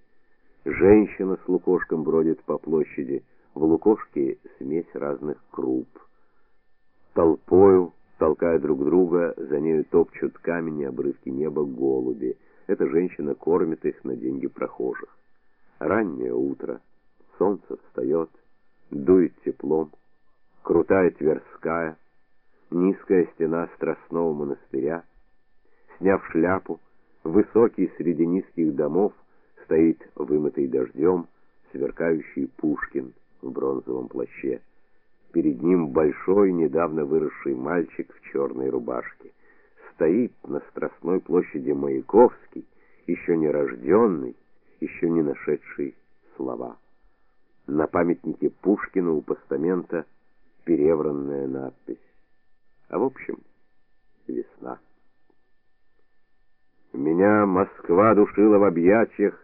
Женщина с лукошком бродит по площади, в лукошке смесь разных круп. Толпою, толкая друг друга, за нею топчут камни обрывки неба голуби. Эта женщина кормит их на деньги прохожих. Раннее утро, солнце встает, дует теплом, крутая Тверская, низкая стена Страстного монастыря. Сняв шляпу, высокий среди низких домов стоит вымытый дождем сверкающий Пушкин в бронзовом плаще. Перед ним большой, недавно выросший мальчик в черной рубашке. Стоит на Страстной площади Маяковский, еще не рожденный, еще не нашедший слова. На памятнике Пушкину у постамента перевранная надпись. А в общем, весна. Меня Москва душила в объятиях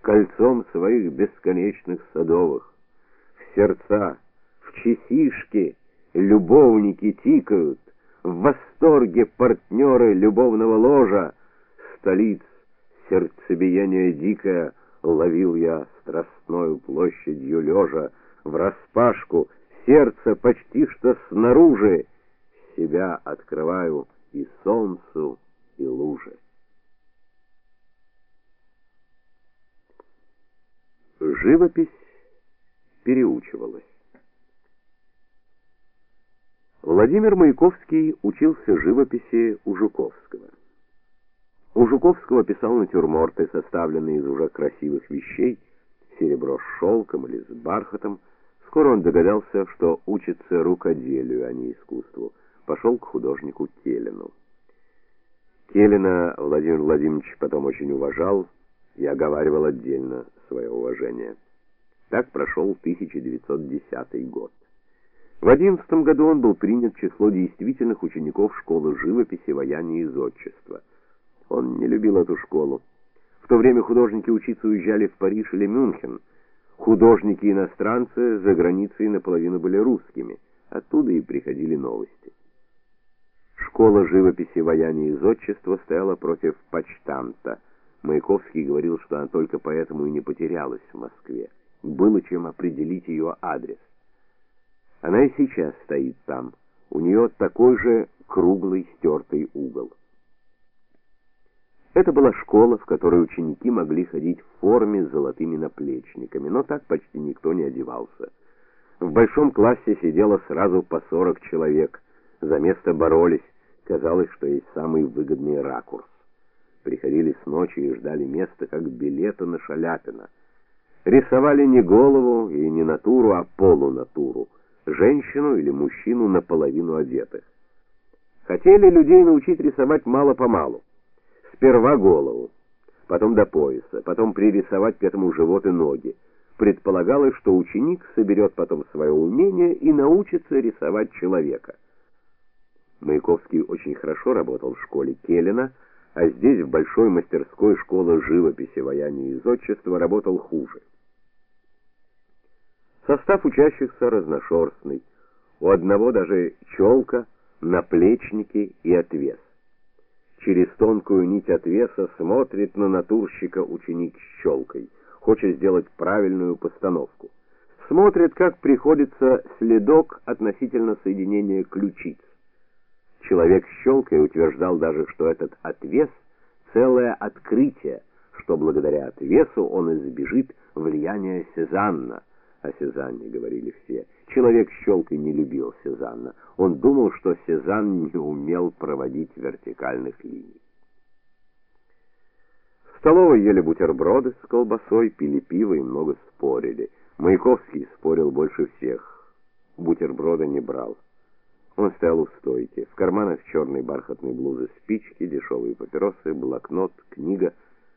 кольцом своих бесконечных садовых. В сердца, в часишки любовники тикают, в восторге партнеры любовного ложа, столиц сердцебиение дикое — ловил я страстною площадью лежа, в распашку, сердце почти что снаружи, себя открываю и солнцу, и луже. Живопись переучивалась. Владимир Маяковский учился живописи у Жуковского. У Жуковского писал натюрморты, составленные из уже красивых вещей, серебро с шелком или с бархатом. Скоро он догадался, что учится рукоделию, а не искусству. Пошел к художнику Келину. Келина Владимир Владимирович потом очень уважал и оговаривал отдельно свое уважение. Так прошел 1910 год. В 11 году он был принят в число действительных учеников школы живописи, ваяния и зодчества. Он не любил эту школу. В то время художники учиться уезжали в Париж или Мюнхен. Художники-иностранцы за границей наполовину были русскими. Оттуда и приходили новости. Школа живописи, ваяния и зодчества стояла против почтамта. Маяковский говорил, что она только поэтому и не потерялась в Москве. Было чем определить ее адрес. Она и сейчас стоит там. У нее такой же круглый стертый угол. Это была школа, в которой ученики могли ходить в форме с золотыми наплечниками, но так почти никто не одевался. В большом классе сидело сразу по 40 человек. За место боролись. Казалось, что есть самый выгодный ракурс. Приходили с ночи и ждали места, как билета на Шаляпина. Рисовали не голову и не натуру, а полунатуру женщину или мужчину наполовину одетых. Хотели людей научить рисовать мало-помалу. Сперва голову, потом до пояса, потом пририсовать к этому живот и ноги. Предполагалось, что ученик соберет потом свое умение и научится рисовать человека. Маяковский очень хорошо работал в школе Келлина, а здесь, в большой мастерской школы живописи, ваяния и зодчества, работал хуже. Состав учащихся разношерстный. У одного даже челка, наплечники и отвес. Через тонкую нить отвеса смотрит на натурщика ученик с челкой, хочет сделать правильную постановку. Смотрит, как приходится следок относительно соединения ключиц. Человек с челкой утверждал даже, что этот отвес целое открытие, что благодаря отвесу он избежит влияния Сезанна о Сезанне говорили все. Человек щелкой не любил Сезанна. Он думал, что Сезанн не умел проводить вертикальных линий. В столовой ели бутерброды с колбасой, пили пиво и много спорили. Маяковский спорил больше всех. Бутерброда не брал. Он стоял у стойки. В карманах черной бархатной блузы спички, дешевые папиросы, блокнот, книга.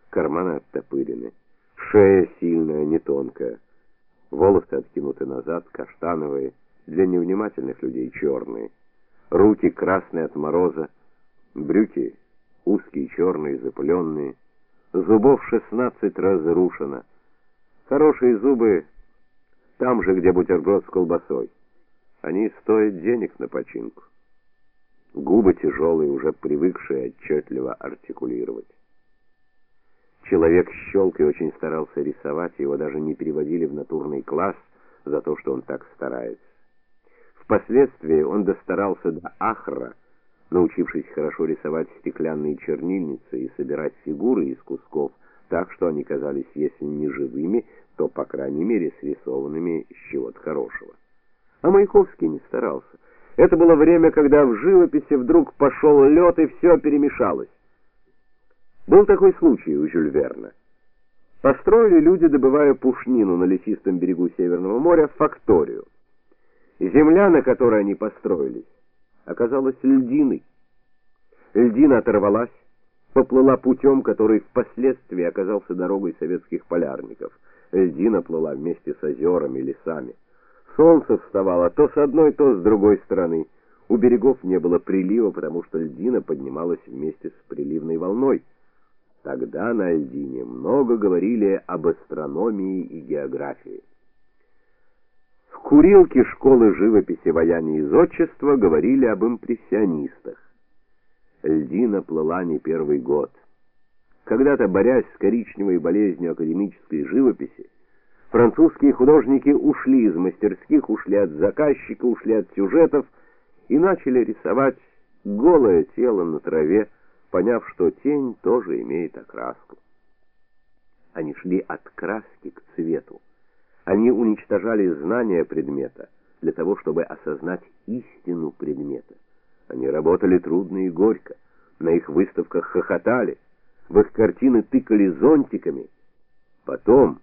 Карманы оттопырены. Шея сильная, не тонкая. Волосы откинуты назад, каштановые, для невнимательных людей черные. Руки красные от мороза, брюки узкие, черные, запыленные. Зубов шестнадцать разрушено. Хорошие зубы там же, где бутерброд с колбасой. Они стоят денег на починку. Губы тяжелые, уже привыкшие отчетливо артикулировать. Человек щелкой очень старался рисовать, его даже не переводили в натурный класс за то, что он так старается. Впоследствии он достарался до ахра, научившись хорошо рисовать стеклянные чернильницы и собирать фигуры из кусков так, что они казались, если не живыми, то, по крайней мере, срисованными с чего-то хорошего. А Маяковский не старался. Это было время, когда в живописи вдруг пошел лед и все перемешалось. Был такой случай у Жюль Верна. Построили люди, добывая пушнину на лесистом берегу Северного моря, факторию. Земля, на которой они построились, оказалась льдиной. Льдина оторвалась, поплыла путем, который впоследствии оказался дорогой советских полярников. Льдина плыла вместе с озерами, лесами. Солнце вставало то с одной, то с другой стороны. У берегов не было прилива, потому что льдина поднималась вместе с приливной волной. Тогда на Альдине много говорили об астрономии и географии. В курилке школы живописи, ваяния и зодчества говорили об импрессионистах. Льдина плыла не первый год. Когда-то, борясь с коричневой болезнью академической живописи, французские художники ушли из мастерских, ушли от заказчика, ушли от сюжетов и начали рисовать голое тело на траве, поняв, что тень тоже имеет окраску. Они шли от краски к цвету. Они уничтожали знания предмета, для того, чтобы осознать истину предмета. Они работали трудно и горько, на их выставках хохотали, в их картины тыкали зонтиками. Потом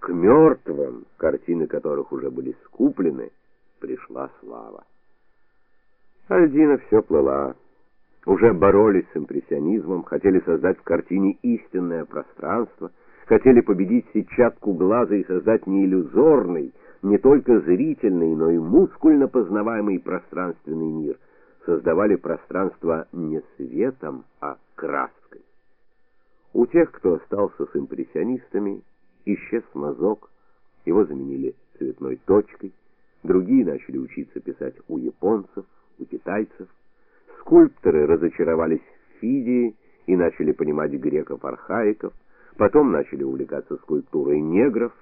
к мертвым, картины которых уже были скуплены, пришла слава. Альдина все плыла. Уже боролись с импрессионизмом, хотели создать в картине истинное пространство, хотели победить сетчатку глаза и создать не иллюзорный, не только зрительный, но и мускульно познаваемый пространственный мир. Создавали пространство не светом, а краской. У тех, кто остался с импрессионистами, исчез мазок, его заменили цветной точкой, другие начали учиться писать у японцев, у китайцев. Скульпторы разочаровались в Фидии и начали понимать греков-архаиков, потом начали увлекаться скульптурой негров.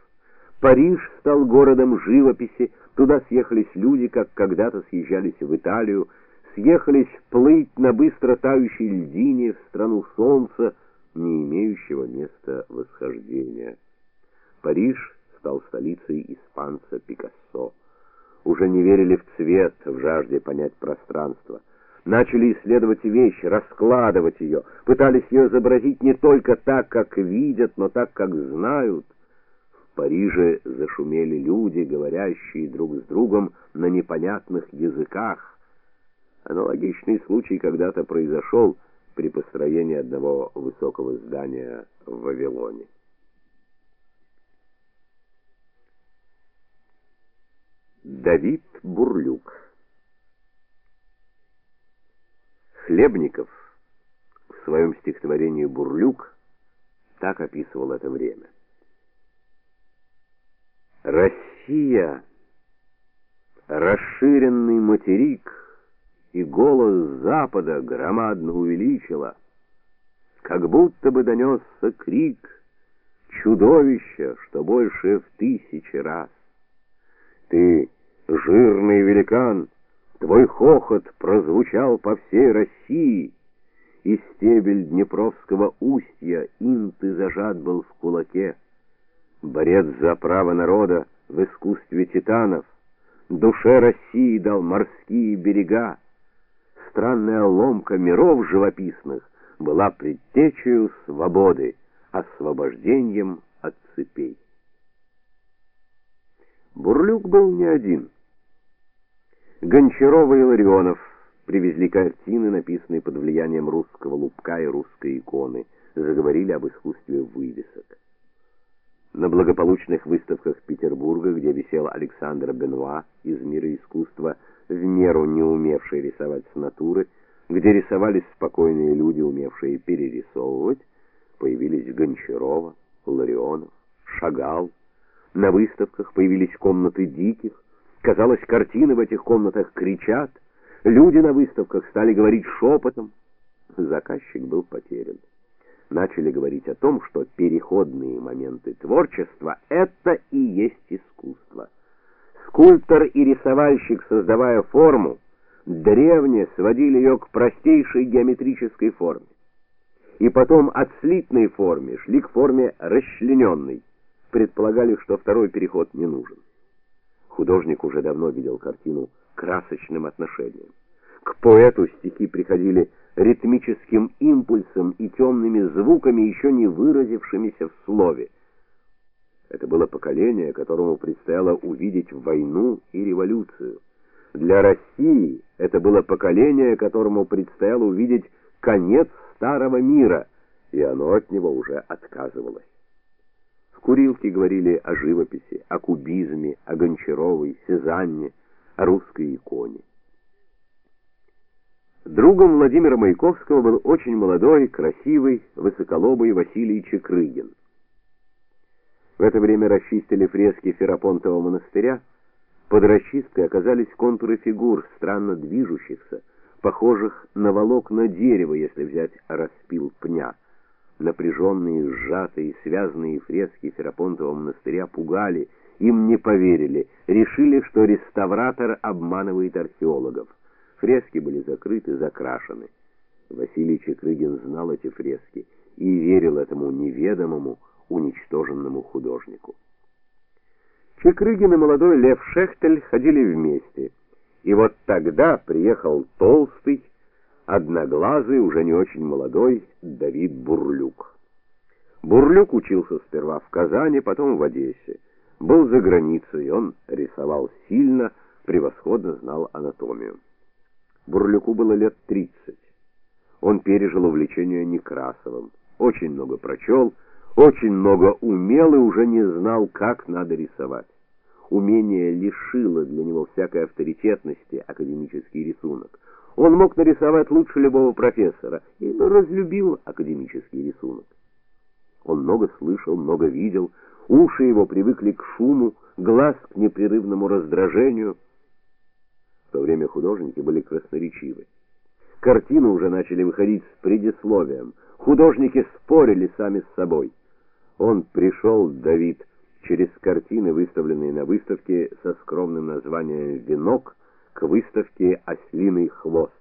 Париж стал городом живописи, туда съехались люди, как когда-то съезжались в Италию, съехались плыть на быстро тающей льдине в страну солнца, не имеющего места восхождения. Париж стал столицей испанца Пикассо уже не верили в цвет, в жажде понять пространство. Начали исследовать вещь, раскладывать ее, пытались ее изобразить не только так, как видят, но так, как знают. В Париже зашумели люди, говорящие друг с другом на непонятных языках. Аналогичный случай когда-то произошел при построении одного высокого здания в Вавилоне. Давид Бурлюк Хлебников в своем стихотворении «Бурлюк» так описывал это время. Россия, расширенный материк, и голос запада громадно увеличила, как будто бы донесся крик чудовища, что больше в тысячи раз. Ты жирный великан, твой хохот прозвучал по всей России, и стебель Днепровского устья им ты зажат был в кулаке. Борец за право народа в искусстве титанов, душе России дал морские берега. Странная ломка миров живописных была предтечею свободы, освобождением от цепей. Бурлюк был не один. Гончарова и Ларионов привезли картины, написанные под влиянием русского лубка и русской иконы, заговорили об искусстве вывесок. На благополучных выставках Петербурга, где висел Александр Бенуа из мира искусства, в меру не умевший рисовать с натуры, где рисовались спокойные люди, умевшие перерисовывать, появились Гончарова, Ларионов, Шагал. На выставках появились комнаты диких, Казалось, картины в этих комнатах кричат, люди на выставках стали говорить шепотом. Заказчик был потерян. Начали говорить о том, что переходные моменты творчества это и есть искусство. Скульптор и рисовальщик, создавая форму, древне сводили ее к простейшей геометрической форме. И потом от слитной формы шли к форме расчлененной. Предполагали, что второй переход не нужен. Художник уже давно видел картину красочным отношением. К поэту стихи приходили ритмическим импульсом и темными звуками, еще не выразившимися в слове. Это было поколение, которому предстояло увидеть войну и революцию. Для России это было поколение, которому предстояло увидеть конец старого мира, и оно от него уже отказывалось. Курилки говорили о живописи, о кубизме, о Гончаровой, Сезанне, о русской иконе. Другом Владимира Маяковского был очень молодой, красивый, высоколобый Василий Чекрыгин. В это время расчистили фрески Ферапонтового монастыря. Под расчисткой оказались контуры фигур, странно движущихся, похожих на волокна дерева, если взять распил пня. Напряженные, сжатые, связанные фрески Ферапонтового монастыря пугали, им не поверили, решили, что реставратор обманывает археологов. Фрески были закрыты, закрашены. Василий Чекрыгин знал эти фрески и верил этому неведомому, уничтоженному художнику. Чекрыгин и молодой Лев Шехтель ходили вместе. И вот тогда приехал толстый, одноглазый, уже не очень молодой Давид Бурлюк. Бурлюк учился сперва в Казани, потом в Одессе. Был за границей, он рисовал сильно, превосходно знал анатомию. Бурлюку было лет 30. Он пережил увлечение Некрасовым, очень много прочел, очень много умел и уже не знал, как надо рисовать. Умение лишило для него всякой авторитетности академический рисунок. Он мог нарисовать лучше любого профессора и разлюбил академический рисунок. Он много слышал, много видел, уши его привыкли к шуму, глаз к непрерывному раздражению. В то время художники были красноречивы. Картины уже начали выходить с предисловием. Художники спорили сами с собой. Он пришел, Давид, через картины, выставленные на выставке со скромным названием Венок, к выставке Ослиный хвост.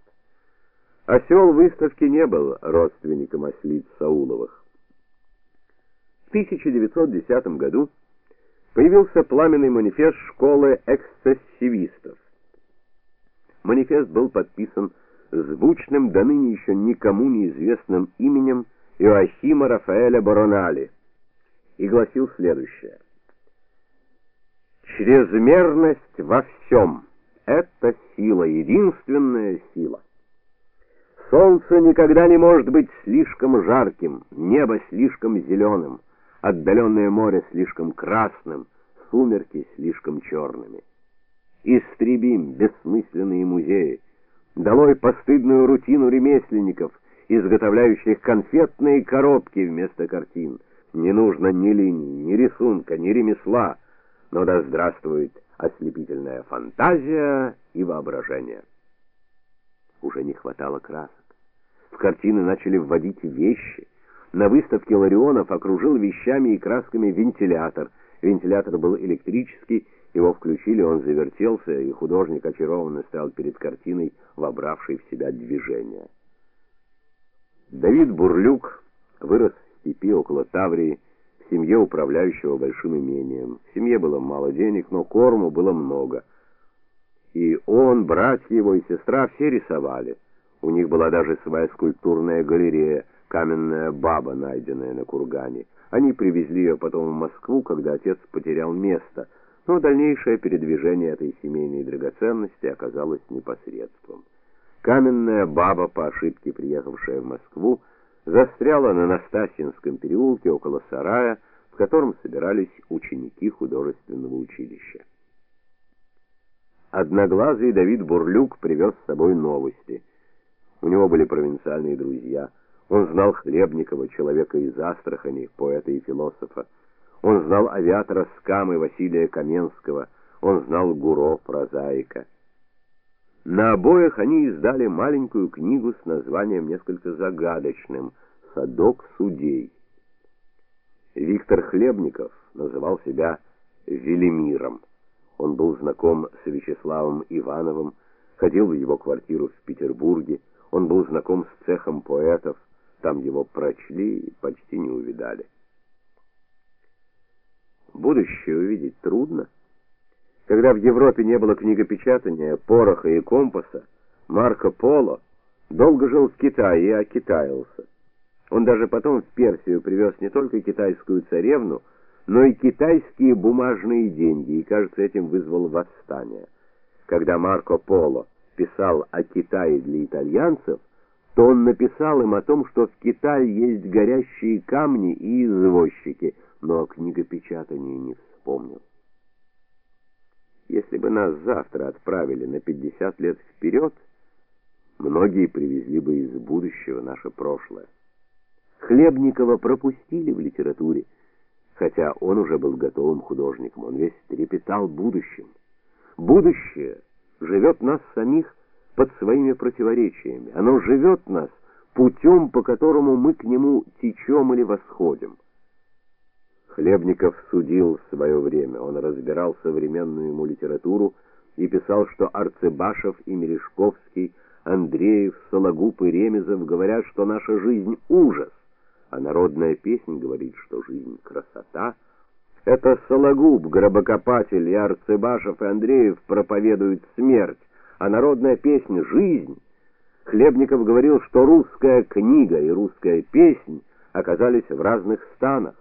Осел выставки не был родственником ослиц Сауловых. В 1910 году появился пламенный манифест школы эксцессивистов. Манифест был подписан звучным, до ныне еще никому неизвестным именем Иоахима Рафаэля Баронали и гласил следующее: Чрезмерность во всем — это сила, единственная сила. Солнце никогда не может быть слишком жарким, небо слишком зеленым, отдаленное море слишком красным, сумерки слишком черными. Истребим бессмысленные музеи, долой постыдную рутину ремесленников, изготовляющих конфетные коробки вместо картин. Не нужно ни линий, ни рисунка, ни ремесла, но да здравствует ослепительная фантазия и воображение. Уже не хватало красок. В картины начали вводить вещи. На выставке Ларионов окружил вещами и красками вентилятор. Вентилятор был электрический, его включили, он завертелся, и художник очарованно стоял перед картиной, вобравшей в себя движение. Давид Бурлюк вырос в степи около Таврии, в семье управляющего большим имением. В семье было мало денег, но корму было много. И он, братья его и сестра все рисовали. У них была даже своя скульптурная галерея, каменная баба, найденная на кургане. Они привезли ее потом в Москву, когда отец потерял место. Но дальнейшее передвижение этой семейной драгоценности оказалось непосредством. Каменная баба, по ошибке приехавшая в Москву, застряла на Настасьинском переулке около сарая, в котором собирались ученики художественного училища. Одноглазый Давид Бурлюк привез с собой новости. У него были провинциальные друзья. Он знал Хлебникова, человека из Астрахани, поэта и философа. Он знал авиатора Скамы Василия Каменского. Он знал Гуро, прозаика. На обоих они издали маленькую книгу с названием несколько загадочным Садок судей. Виктор Хлебников называл себя Велимиром. Он был знаком с Вячеславом Ивановым, ходил в его квартиру в Петербурге. Он был знаком с цехом поэтов, там его прочли и почти не увидали. Будущее увидеть трудно. Когда в Европе не было книгопечатания, пороха и компаса, Марко Поло долго жил в Китае и окитаился. Он даже потом в Персию привез не только китайскую царевну, но и китайские бумажные деньги, и, кажется, этим вызвал восстание. Когда Марко Поло писал о Китае для итальянцев, то он написал им о том, что в Китае есть горящие камни и извозчики, но о книгопечатании не вспомнил. Если бы нас завтра отправили на 50 лет вперед, многие привезли бы из будущего наше прошлое. Хлебникова пропустили в литературе, хотя он уже был готовым художником, он весь трепетал будущим. Будущее живет нас самих под своими противоречиями. Оно живет нас путем, по которому мы к нему течем или восходим. Хлебников судил свое время. Он разбирал современную ему литературу и писал, что Арцебашев и Мережковский, Андреев, Сологуб и Ремезов говорят, что наша жизнь ужас, а народная песня говорит, что жизнь красота. Это Сологуб, гробокопатель, и Арцебашев и Андреев проповедуют смерть, а народная песня жизнь. Хлебников говорил, что русская книга и русская песнь оказались в разных станах.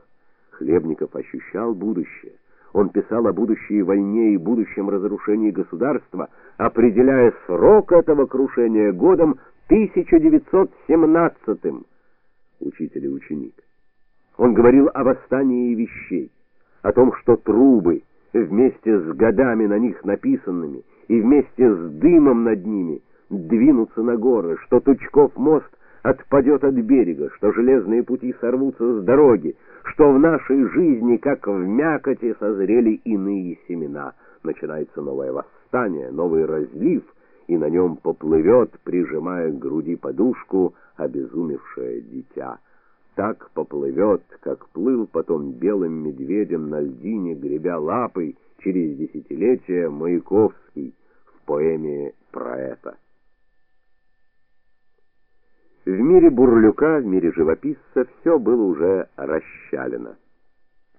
Хлебников ощущал будущее. Он писал о будущей войне и будущем разрушении государства, определяя срок этого крушения годом 1917-м. Учитель и ученик. Он говорил о восстании вещей, о том, что трубы вместе с годами на них написанными и вместе с дымом над ними двинутся на горы, что Тучков мост отпадет от берега, что железные пути сорвутся с дороги, что в нашей жизни, как в мякоти, созрели иные семена. Начинается новое восстание, новый разлив, и на нем поплывет, прижимая к груди подушку, обезумевшее дитя. Так поплывет, как плыл потом белым медведем на льдине, гребя лапой через десятилетия Маяковский в поэме про это. В мире бурлюка, в мире живописца все было уже расщалено.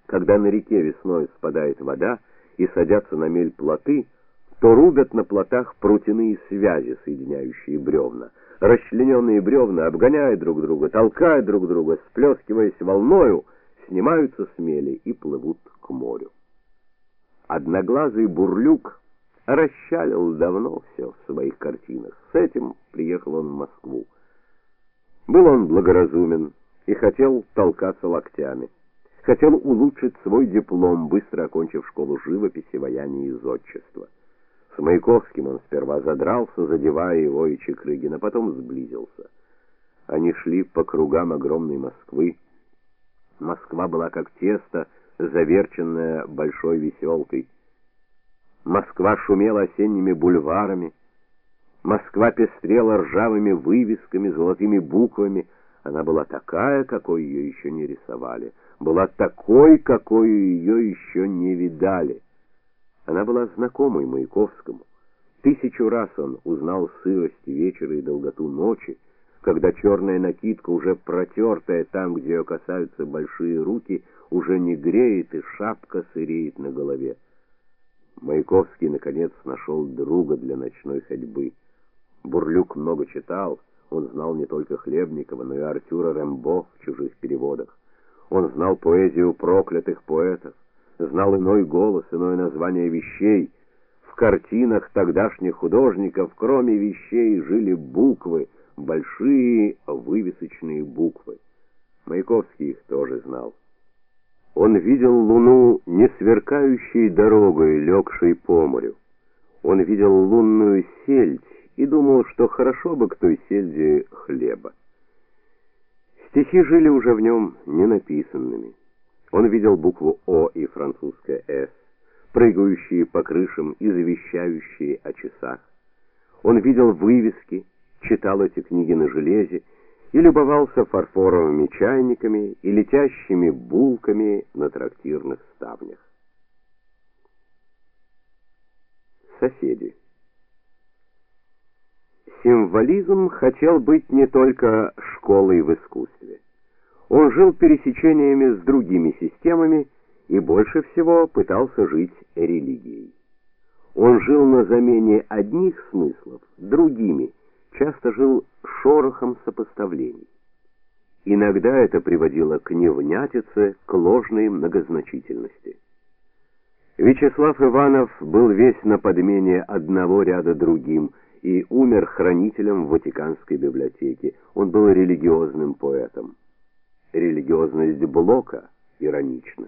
Когда на реке весной спадает вода и садятся на мель плоты, то рубят на плотах прутяные связи, соединяющие бревна. Расчлененные бревна, обгоняя друг друга, толкая друг друга, сплескиваясь волною, снимаются с мели и плывут к морю. Одноглазый бурлюк расчалил давно все в своих картинах. С этим приехал он в Москву. Был он благоразумен и хотел толкаться локтями. Хотел улучшить свой диплом, быстро окончив школу живописи, ваяния и зодчества. С Маяковским он сперва задрался, задевая его и Чекрыгина, потом сблизился. Они шли по кругам огромной Москвы. Москва была как тесто, заверченное большой веселкой. Москва шумела осенними бульварами. Москва пестрела ржавыми вывесками, золотыми буквами. Она была такая, какой ее еще не рисовали, была такой, какой ее еще не видали. Она была знакомой Маяковскому. Тысячу раз он узнал сырость вечера и долготу ночи, когда черная накидка, уже протертая там, где ее касаются большие руки, уже не греет и шапка сыреет на голове. Маяковский наконец нашел друга для ночной ходьбы. Бурлюк много читал, он знал не только Хлебникова, но и Артюра Рембо в чужих переводах. Он знал поэзию проклятых поэтов, знал иной голос, иное название вещей. В картинах тогдашних художников, кроме вещей, жили буквы, большие вывесочные буквы. Маяковский их тоже знал. Он видел луну не сверкающей дорогой, легшей по морю. Он видел лунную сельдь, и думал, что хорошо бы к той сельде хлеба. Стихи жили уже в нем не написанными. Он видел букву О и французское С, прыгающие по крышам и завещающие о часах. Он видел вывески, читал эти книги на железе и любовался фарфоровыми чайниками и летящими булками на трактирных ставнях. Соседи Символизм хотел быть не только школой в искусстве. Он жил пересечениями с другими системами и больше всего пытался жить религией. Он жил на замене одних смыслов другими, часто жил шорохом сопоставлений. Иногда это приводило к невнятице, к ложной многозначительности. Вячеслав Иванов был весь на подмене одного ряда другим – и умер хранителем Ватиканской библиотеке. Он был религиозным поэтом. Религиозность Блока иронична.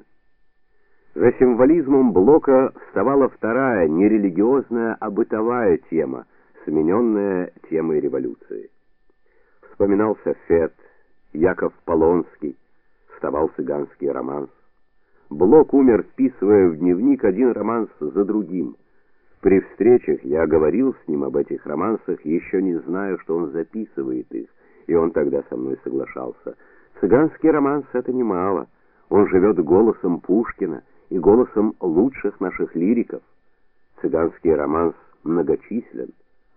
За символизмом Блока вставала вторая, не религиозная, а бытовая тема, смененная темой революции. Вспоминался Фет, Яков Полонский, вставал цыганский романс. Блок умер, вписывая в дневник один романс за другим – при встречах я говорил с ним об этих романсах, еще не зная, что он записывает их, и он тогда со мной соглашался. Цыганский романс это немало. Он живет голосом Пушкина и голосом лучших наших лириков. Цыганский романс многочислен.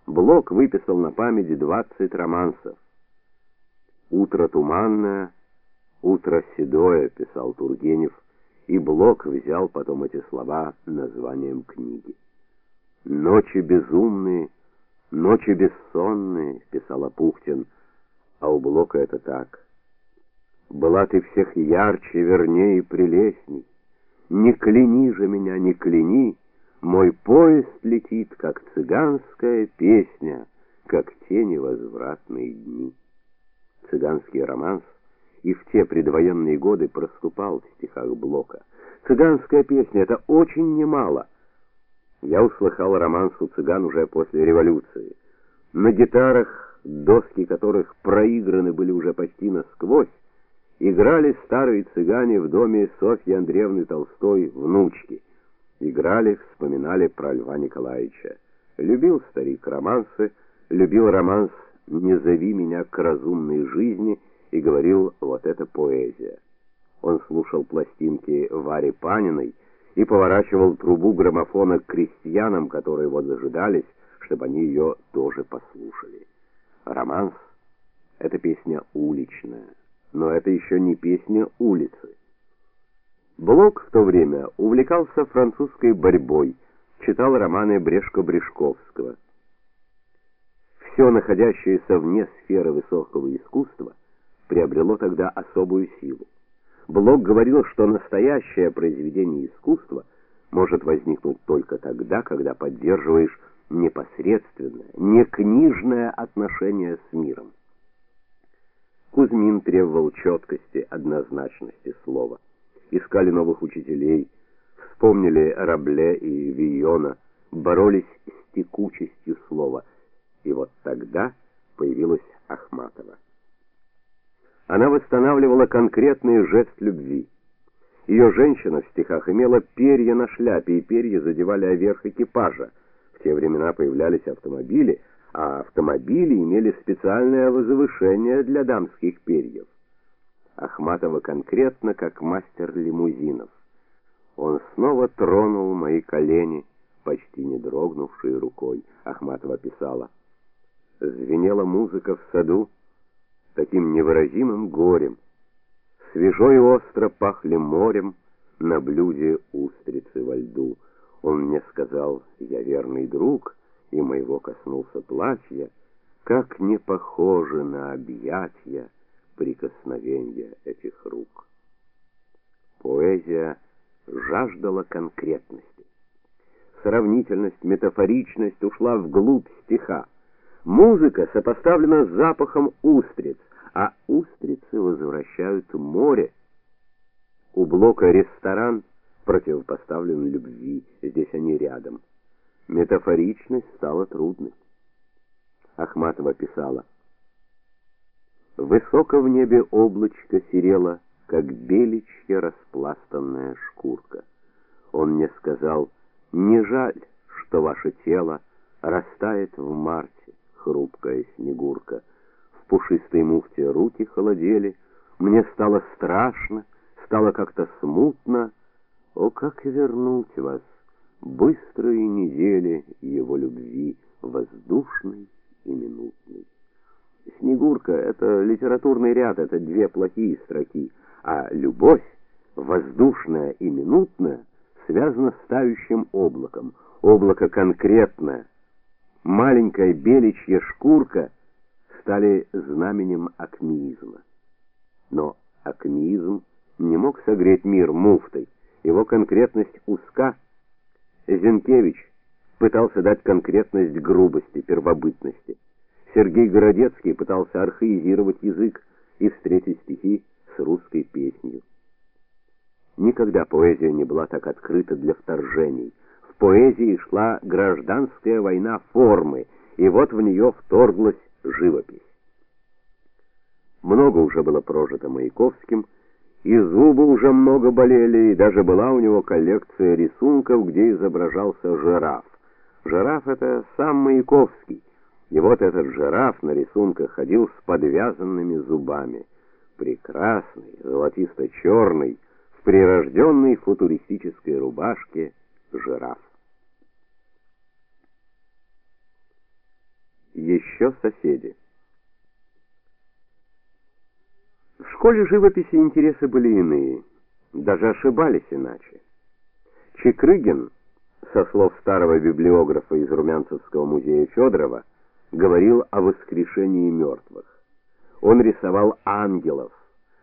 Блок выписал на память 20 романсов. Утро туманное, утро седое, писал Тургенев и Блок взял потом эти слова названием книги. Ночи безумные, ночи бессонные, писал Апухтин, а у Блока это так. Была ты всех ярче, вернее и прелестней. Не кляни же меня, не кляни, мой поезд летит, как цыганская песня, как те невозвратные дни. Цыганский романс и в те предвоенные годы проступал в стихах Блока. Цыганская песня это очень немало. Я услыхал романс у цыган уже после революции. На гитарах, доски которых проиграны были уже почти насквозь, играли старые цыгане в доме Софьи Андреевны Толстой, внучки. Играли, вспоминали про Льва Николаевича. Любил старик романсы, любил романс «Не зови меня к разумной жизни» и говорил «вот это поэзия». Он слушал пластинки Вари Паниной и поворачивал трубу граммофона к крестьянам, которые вот зажидались, чтобы они ее тоже послушали. Романс это песня уличная, но это еще не песня улицы. Блок в то время увлекался французской борьбой, читал романы Брешко-Брешковского. Все находящееся вне сферы высокого искусства приобрело тогда особую силу. Блок говорил, что настоящее произведение искусства может возникнуть только тогда, когда поддерживаешь непосредственное, не книжное отношение с миром. Кузьмин требовал четкости, однозначности слова. Искали новых учителей, вспомнили Рабле и Вийона, боролись с текучестью слова. И вот тогда появилась Ахматова. Она восстанавливала конкретный жест любви. Ее женщина в стихах имела перья на шляпе, и перья задевали о верх экипажа. В те времена появлялись автомобили, а автомобили имели специальное возвышение для дамских перьев. Ахматова конкретно как мастер лимузинов. Он снова тронул мои колени, почти не дрогнувшей рукой. Ахматова писала: "Звенела музыка в саду, таким невыразимым горем. Свежо и остро пахли морем на блюде устрицы во льду. Он мне сказал: "Я верный друг", и моего коснулся платья, как не похоже на объятия прикосновения этих рук. Поэзия жаждала конкретности. Сравнительность, метафоричность ушла вглубь стиха. Музыка сопоставлена с запахом устриц, а устрицы возвращают море. У Блока ресторан противопоставлен любви, здесь они рядом. Метафоричность стала трудной. Ахматова писала: Высоко в небе облачко серело, как беличья распластанная шкурка. Он мне сказал: "Не жаль, что ваше тело растает в марте хрупкая снегурка. В пушистой муфте руки холодели, мне стало страшно, стало как-то смутно. О, как вернуть вас, быстрые недели его любви, воздушной и минутной. Снегурка это литературный ряд, это две плохие строки, а любовь, воздушная и минутная, связана с тающим облаком. Облако конкретное, маленькая беличья шкурка стали знаменем акмеизма. Но акмеизм не мог согреть мир муфтой. Его конкретность узка. Зенкевич пытался дать конкретность грубости, первобытности. Сергей Городецкий пытался архаизировать язык и встретить стихи с русской песней. Никогда поэзия не была так открыта для вторжений поэзии шла гражданская война формы, и вот в нее вторглась живопись. Много уже было прожито Маяковским, и зубы уже много болели, и даже была у него коллекция рисунков, где изображался жираф. Жираф это сам Маяковский. И вот этот жираф на рисунках ходил с подвязанными зубами, прекрасный, золотисто черный в прирожденной футуристической рубашке жираф. Еще соседи. В школе живописи интересы были иные. даже ошибались иначе. Чекрыгин, со слов старого библиографа из Румянцевского музея Федорова, говорил о воскрешении мертвых. Он рисовал ангелов,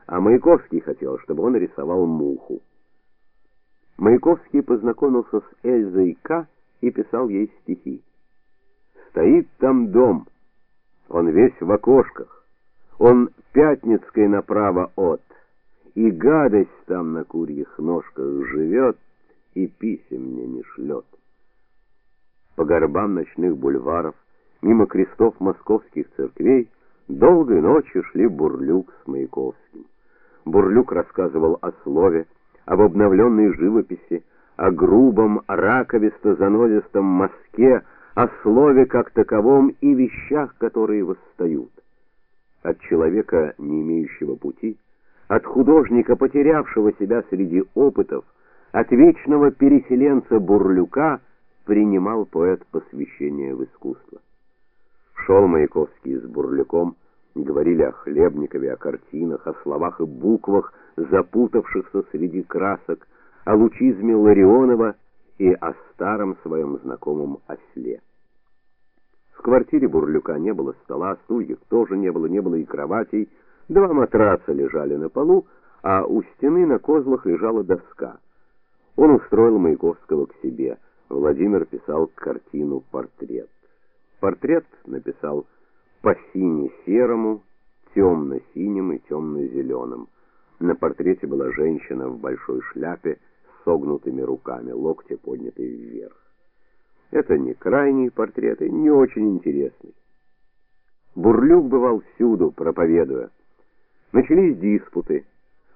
а Маяковский хотел, чтобы он рисовал муху. Маяковский познакомился с Эльзой К. и писал ей стихи. Стоит там дом, он весь в окошках, он Пятницкой направо от, и гадость там на курьих ножках живет, и писем мне не шлет. По горбам ночных бульваров, мимо крестов московских церквей, долгой ночью шли Бурлюк с Маяковским. Бурлюк рассказывал о слове, об обновленной живописи, о грубом, раковисто-занозистом мазке, о слове как таковом и вещах, которые восстают. От человека, не имеющего пути, от художника, потерявшего себя среди опытов, от вечного переселенца Бурлюка принимал поэт посвящение в искусство. Шел Маяковский с Бурлюком, говорили о Хлебникове, о картинах, о словах и буквах, запутавшихся среди красок, о лучизме Ларионова и о старом своем знакомом осле. В квартире Бурлюка не было стола, стульев тоже не было, не было и кроватей. Два матраца лежали на полу, а у стены на козлах лежала доска. Он устроил Маяковского к себе. Владимир писал картину портрет. Портрет написал по сине-серому, темно-синим и темно-зеленым. На портрете была женщина в большой шляпе с согнутыми руками, локти подняты вверх. Это не крайний портрет и не очень интересный. Бурлюк бывал всюду, проповедуя. Начались диспуты.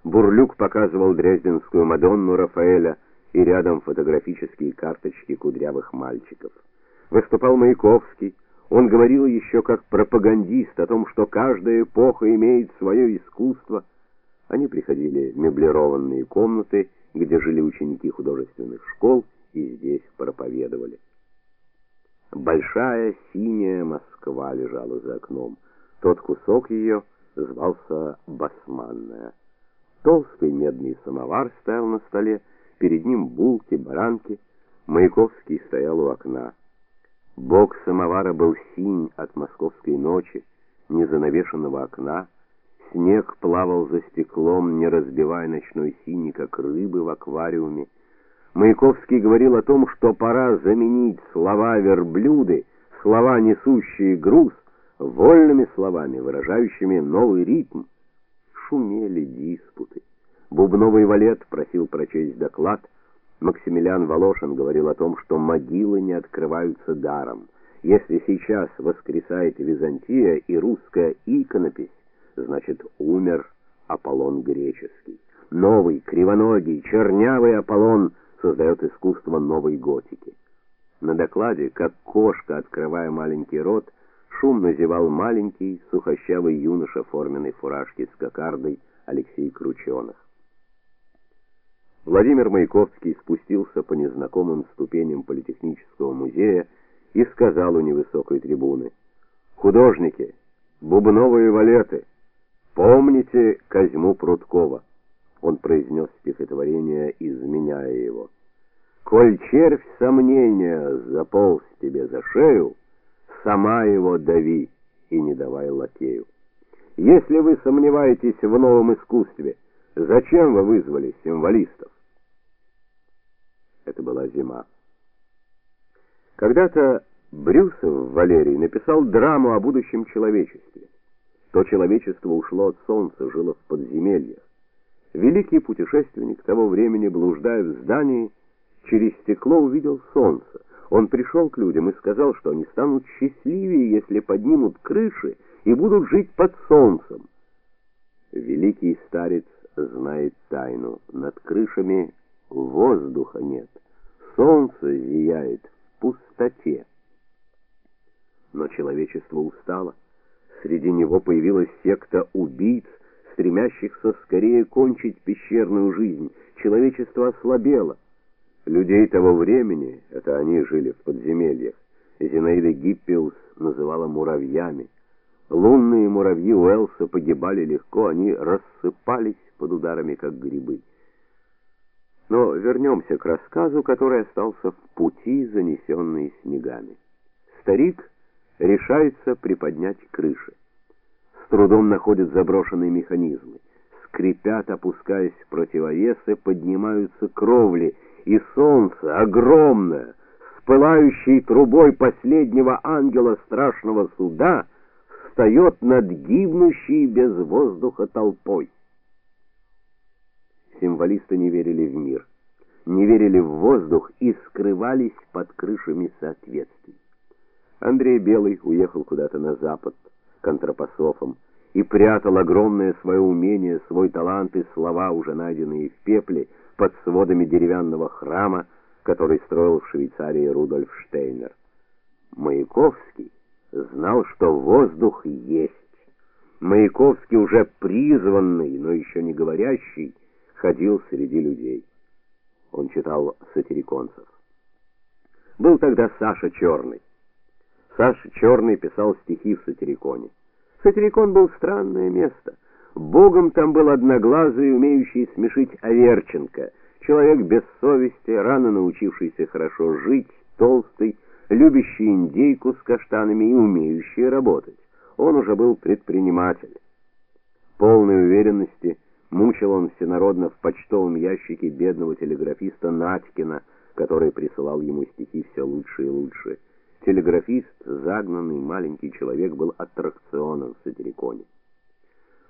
Бурлюк показывал Дрезденскую Мадонну Рафаэля и рядом фотографические карточки кудрявых мальчиков. Выступал Маяковский. Он говорил еще как пропагандист о том, что каждая эпоха имеет свое искусство. Они приходили в меблированные комнаты, где жили ученики художественных школ, и здесь проповедовали. Большая синяя Москва лежала за окном. Тот кусок ее звался Басманная. Толстый медный самовар стоял на столе, перед ним булки, баранки. Маяковский стоял у окна. Бок самовара был синь от московской ночи, незанавешенного окна. Снег плавал за стеклом, не разбивая ночной синей, как рыбы в аквариуме. Маяковский говорил о том, что пора заменить слова верблюды, слова несущие груз, вольными словами, выражающими новый ритм. Шумели диспуты. Бубновый валет просил прочесть доклад. Максимилиан Волошин говорил о том, что могилы не открываются даром. Если сейчас воскресает Византия и русская иконопись, значит, умер Аполлон греческий. Новый, кривоногий, чернявый Аполлон создает искусство новой готики. На докладе, как кошка, открывая маленький рот, шумно зевал маленький, сухощавый юноша в форменной фуражке с кокардой Алексей Крученых. Владимир Маяковский спустился по незнакомым ступеням политехнического музея и сказал у невысокой трибуны: "Художники, бубновые валеты, помните Козьму Прудкова?" Он произнес стихотворение, изменяя его. Коль червь сомнения заполз тебе за шею, сама его дави и не давай лакею. Если вы сомневаетесь в новом искусстве, зачем вы вызвали символистов? Это была зима. Когда-то Брюсов Валерий написал драму о будущем человечестве. То человечество ушло от солнца, жило в подземельях. Великий путешественник того времени, блуждая в здании, через стекло увидел солнце. Он пришел к людям и сказал, что они станут счастливее, если поднимут крыши и будут жить под солнцем. Великий старец знает тайну. Над крышами воздуха нет. Солнце зияет в пустоте. Но человечество устало. Среди него появилась секта убийц, стремящихся скорее кончить пещерную жизнь. Человечество ослабело. Людей того времени, это они жили в подземельях, Зинаида Гиппиус называла муравьями. Лунные муравьи Уэлса погибали легко, они рассыпались под ударами как грибы. Но вернемся к рассказу, который остался в пути, занесенный снегами. Старик решается приподнять крыши. Трудом находит заброшенные механизмы. Скрипят, опускаясь противовесы, поднимаются кровли, и солнце, огромное, с пылающей трубой последнего ангела страшного суда, встает над гибнущей без воздуха толпой. Символисты не верили в мир, не верили в воздух и скрывались под крышами соответствий. Андрей Белый уехал куда-то на запад к антропософам и прятал огромное свое умение, свой талант и слова, уже найденные в пепле, под сводами деревянного храма, который строил в Швейцарии Рудольф Штейнер. Маяковский знал, что воздух есть. Маяковский уже призванный, но еще не говорящий, ходил среди людей. Он читал сатириконцев. Был тогда Саша Черный. Саша Черный писал стихи в сатириконе. Сатирикон был странное место. Богом там был одноглазый, умеющий смешить Аверченко, человек без совести, рано научившийся хорошо жить, толстый, любящий индейку с каштанами и умеющий работать. Он уже был предприниматель. Полной уверенности мучил он всенародно в почтовом ящике бедного телеграфиста Надькина, который присылал ему стихи все лучше и лучше. Телеграфист, загнанный маленький человек, был аттракционом в Сатириконе.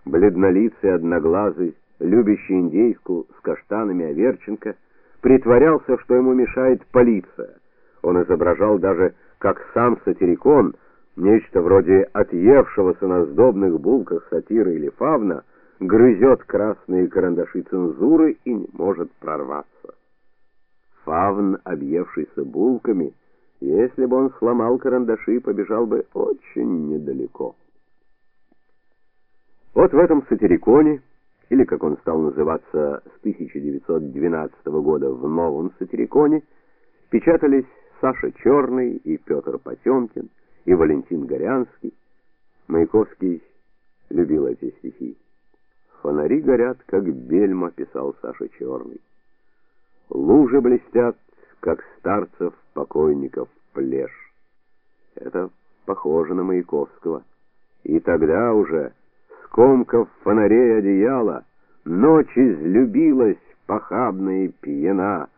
Бледнолицый, одноглазый, любящий индейку с каштанами Аверченко, притворялся, что ему мешает полиция. Он изображал даже, как сам Сатирикон, нечто вроде отъевшегося на сдобных булках сатиры или фавна, грызет красные карандаши цензуры и не может прорваться. Фавн, объевшийся булками, если бы он сломал карандаши, побежал бы очень недалеко. Вот в этом сатириконе, или как он стал называться с 1912 года в новом сатириконе, печатались Саша Черный и Петр Потемкин, и Валентин Горянский. Маяковский любил эти стихи. Фонари горят, как бельма, писал Саша Черный. Лужи блестят, как старцев покойников плешь. Это похоже на Маяковского. И тогда уже, скомкав фонарей одеяла, ночь излюбилась похабная и пьяна,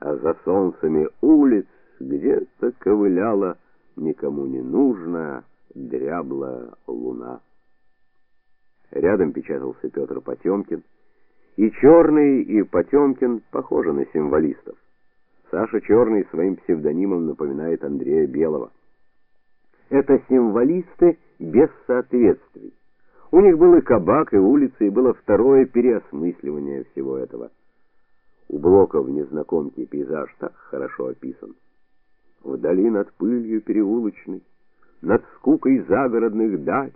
а за солнцами улиц где-то ковыляла никому не нужная дряблая луна. Рядом печатался Петр Потемкин, и Черный, и Потемкин похожи на символистов. Саша Черный своим псевдонимом напоминает Андрея Белого. Это символисты без соответствий. У них был и кабак, и улица, и было второе переосмысливание всего этого. У Блока в незнакомке пейзаж так хорошо описан. Вдали над пылью переулочной, над скукой загородных дач,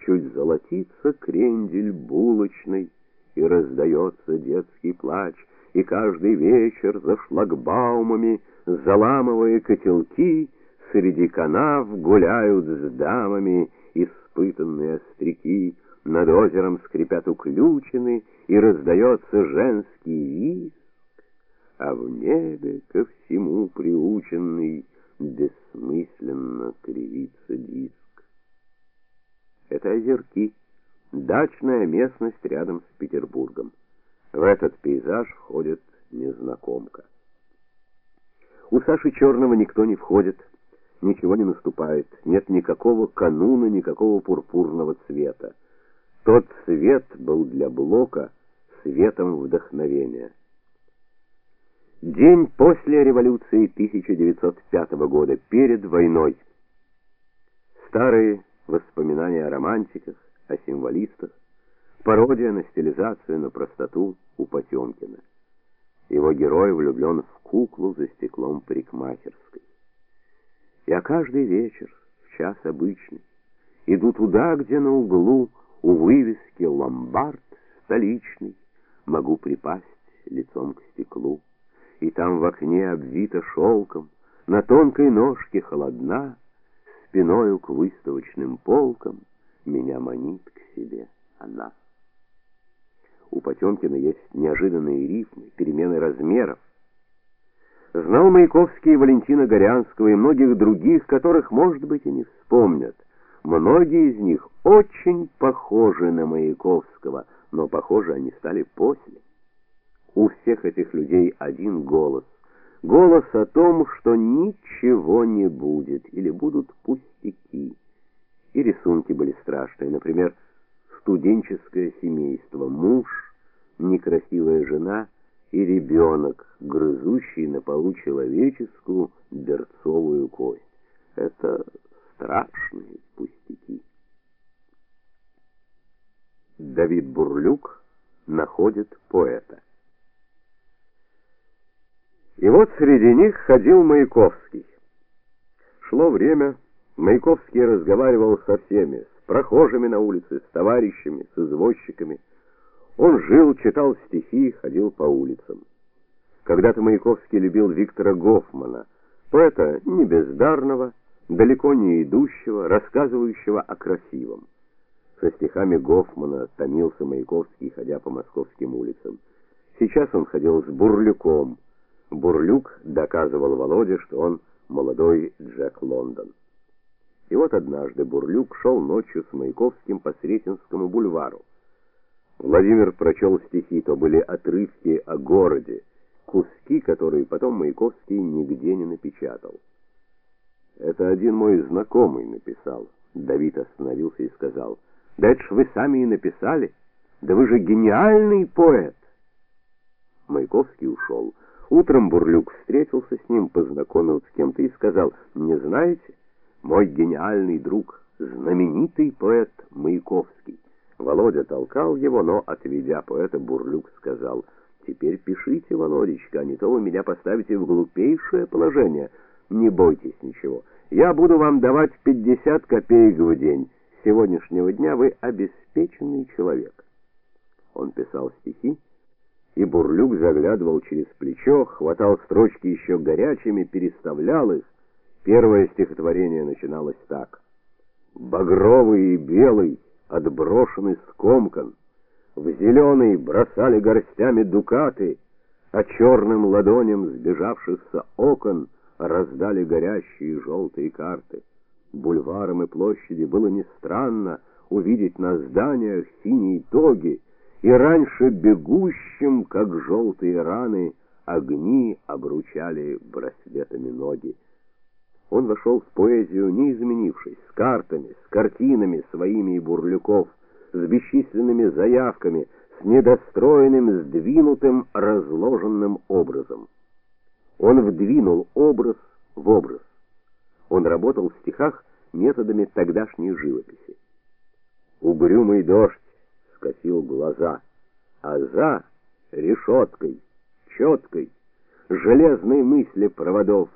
чуть золотится крендель булочный, и раздается детский плач и каждый вечер за шлагбаумами, заламывая котелки, среди канав гуляют с дамами испытанные остряки, над озером скрипят уключены, и раздается женский визг, а в небе ко всему приученный бессмысленно кривится диск. Это озерки, дачная местность рядом с Петербургом. В этот пейзаж входит незнакомка. У Саши Черного никто не входит, ничего не наступает, нет никакого кануна, никакого пурпурного цвета. Тот цвет был для Блока светом вдохновения. День после революции 1905 года, перед войной. Старые воспоминания о романтиках, о символистах, пародия на стилизацию, на простоту у Потемкина. Его герой влюблен в куклу за стеклом парикмахерской. Я каждый вечер, в час обычный, иду туда, где на углу у вывески ломбард столичный, могу припасть лицом к стеклу, и там в окне обвито шелком, на тонкой ножке холодна, спиною к выставочным полкам меня манит к себе она. У Потемкина есть неожиданные рифмы, перемены размеров. Знал Маяковский Валентина Горянского и многих других, которых, может быть, и не вспомнят. Многие из них очень похожи на Маяковского, но похожи они стали после. У всех этих людей один голос. Голос о том, что ничего не будет или будут пустяки. И рисунки были страшные, например, студенческое семейство, муж, некрасивая жена и ребенок, грызущий на полу человеческую берцовую кость. Это страшные пустяки. Давид Бурлюк находит поэта. И вот среди них ходил Маяковский. Шло время, Маяковский разговаривал со всеми, прохожими на улице, с товарищами, с извозчиками. Он жил, читал стихи, ходил по улицам. Когда-то Маяковский любил Виктора Гофмана, поэта не бездарного, далеко не идущего, рассказывающего о красивом. Со стихами Гофмана томился Маяковский, ходя по московским улицам. Сейчас он ходил с Бурлюком. Бурлюк доказывал Володе, что он молодой Джек Лондон. И вот однажды Бурлюк шел ночью с Маяковским по Сретенскому бульвару. Владимир прочел стихи, то были отрывки о городе, куски, которые потом Маяковский нигде не напечатал. Это один мой знакомый написал. Давид остановился и сказал: "Да это ж вы сами и написали. Да вы же гениальный поэт". Маяковский ушел. Утром Бурлюк встретился с ним, познакомился с кем-то и сказал: "Не знаете, мой гениальный друг, знаменитый поэт Маяковский". Володя толкал его, но отведя поэта, Бурлюк сказал: "Теперь пишите, Володечка, а не то вы меня поставите в глупейшее положение. Не бойтесь ничего. Я буду вам давать 50 копеек в день. С сегодняшнего дня вы обеспеченный человек". Он писал стихи, и Бурлюк заглядывал через плечо, хватал строчки еще горячими, переставлял их. Первое стихотворение начиналось так: Багровый и белый отброшенный скомкан, в зеленый бросали горстями дукаты, а черным ладоням сбежавшихся окон раздали горящие желтые карты. Бульварам и площади было не странно увидеть на зданиях синие тоги, и раньше бегущим, как желтые раны, огни обручали браслетами ноги. Он вошел в поэзию не изменившись, с картами, с картинами своими и Бурлюков, с бесчисленными заявками, с недостроенным, сдвинутым, разложенным образом. Он вдвинул образ в образ. Он работал в стихах методами тогдашней живописи. Угрюмый дождь скосил глаза, а за решеткой, четкой, железной мысли проводов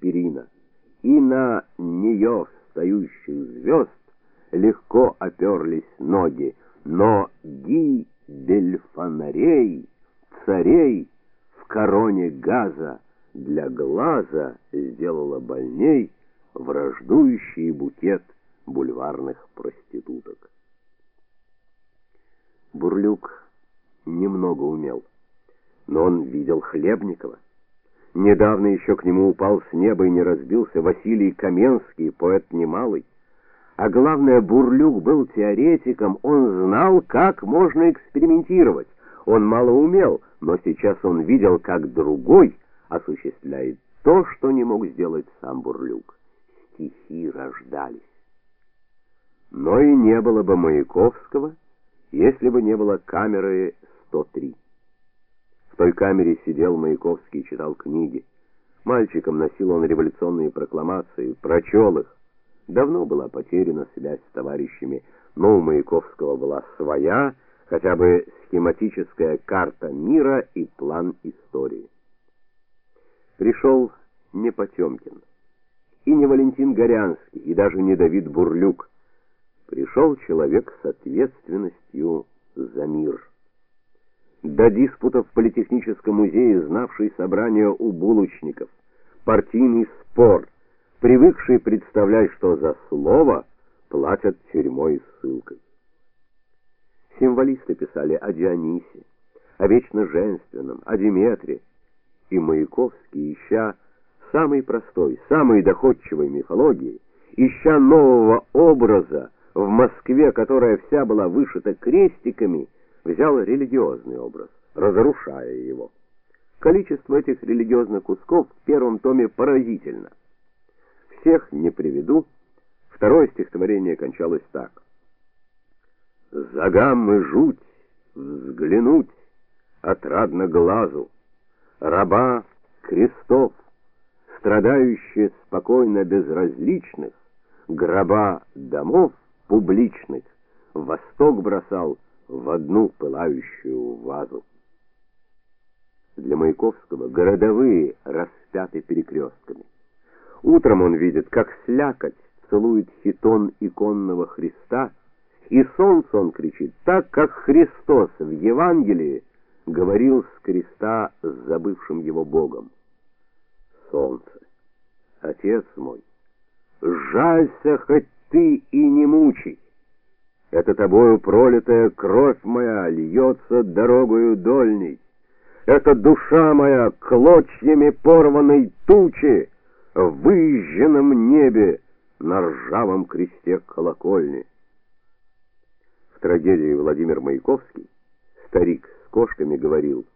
перина и на нее встающих звезд легко оперлись ноги, но гибель фонарей, царей в короне газа для глаза сделала больней враждующий букет бульварных проституток. Бурлюк немного умел, но он видел Хлебникова. Недавно еще к нему упал с неба и не разбился Василий Каменский, поэт немалый. А главное, Бурлюк был теоретиком, он знал, как можно экспериментировать. Он мало умел, но сейчас он видел, как другой осуществляет то, что не мог сделать сам Бурлюк. Стихи рождались. Но и не было бы Маяковского, если бы не было камеры 103. В той камере сидел Маяковский и читал книги. Мальчиком носил он революционные прокламации, прочел их. Давно была потеряна связь с товарищами, но у Маяковского была своя, хотя бы схематическая карта мира и план истории. Пришел не Потемкин, и не Валентин Горянский, и даже не Давид Бурлюк. Пришел человек с ответственностью за мир до диспутов в политехническом музее, знавший собрания у булочников, партийный спор, привыкший представлять, что за слово платят тюрьмой и ссылкой. Символисты писали о Дионисе, о вечно женственном, о Диметре, и Маяковский, ища самой простой, самой доходчивой мифологии, ища нового образа в Москве, которая вся была вышита крестиками, взял религиозный образ, разрушая его. Количество этих религиозных кусков в первом томе поразительно. Всех не приведу. Второе стихотворение кончалось так: Загам и жуть взглянуть отрадно глазу, раба крестов, страдающие спокойно безразличных, гроба домов публичных, восток бросал в одну пылающую вазу. Для Маяковского городовые распяты перекрестками. Утром он видит, как слякоть целует хитон иконного Христа, и солнце он кричит так, как Христос в Евангелии говорил с креста с забывшим его Богом. Солнце, отец мой, жалься хоть ты и не мучай. Это тобою пролитая кровь моя льется дорогою дольней. Это душа моя клочьями порванной тучи в выезженном небе на ржавом кресте колокольни трагедии Владимир Маяковский, старик с кошками говорил: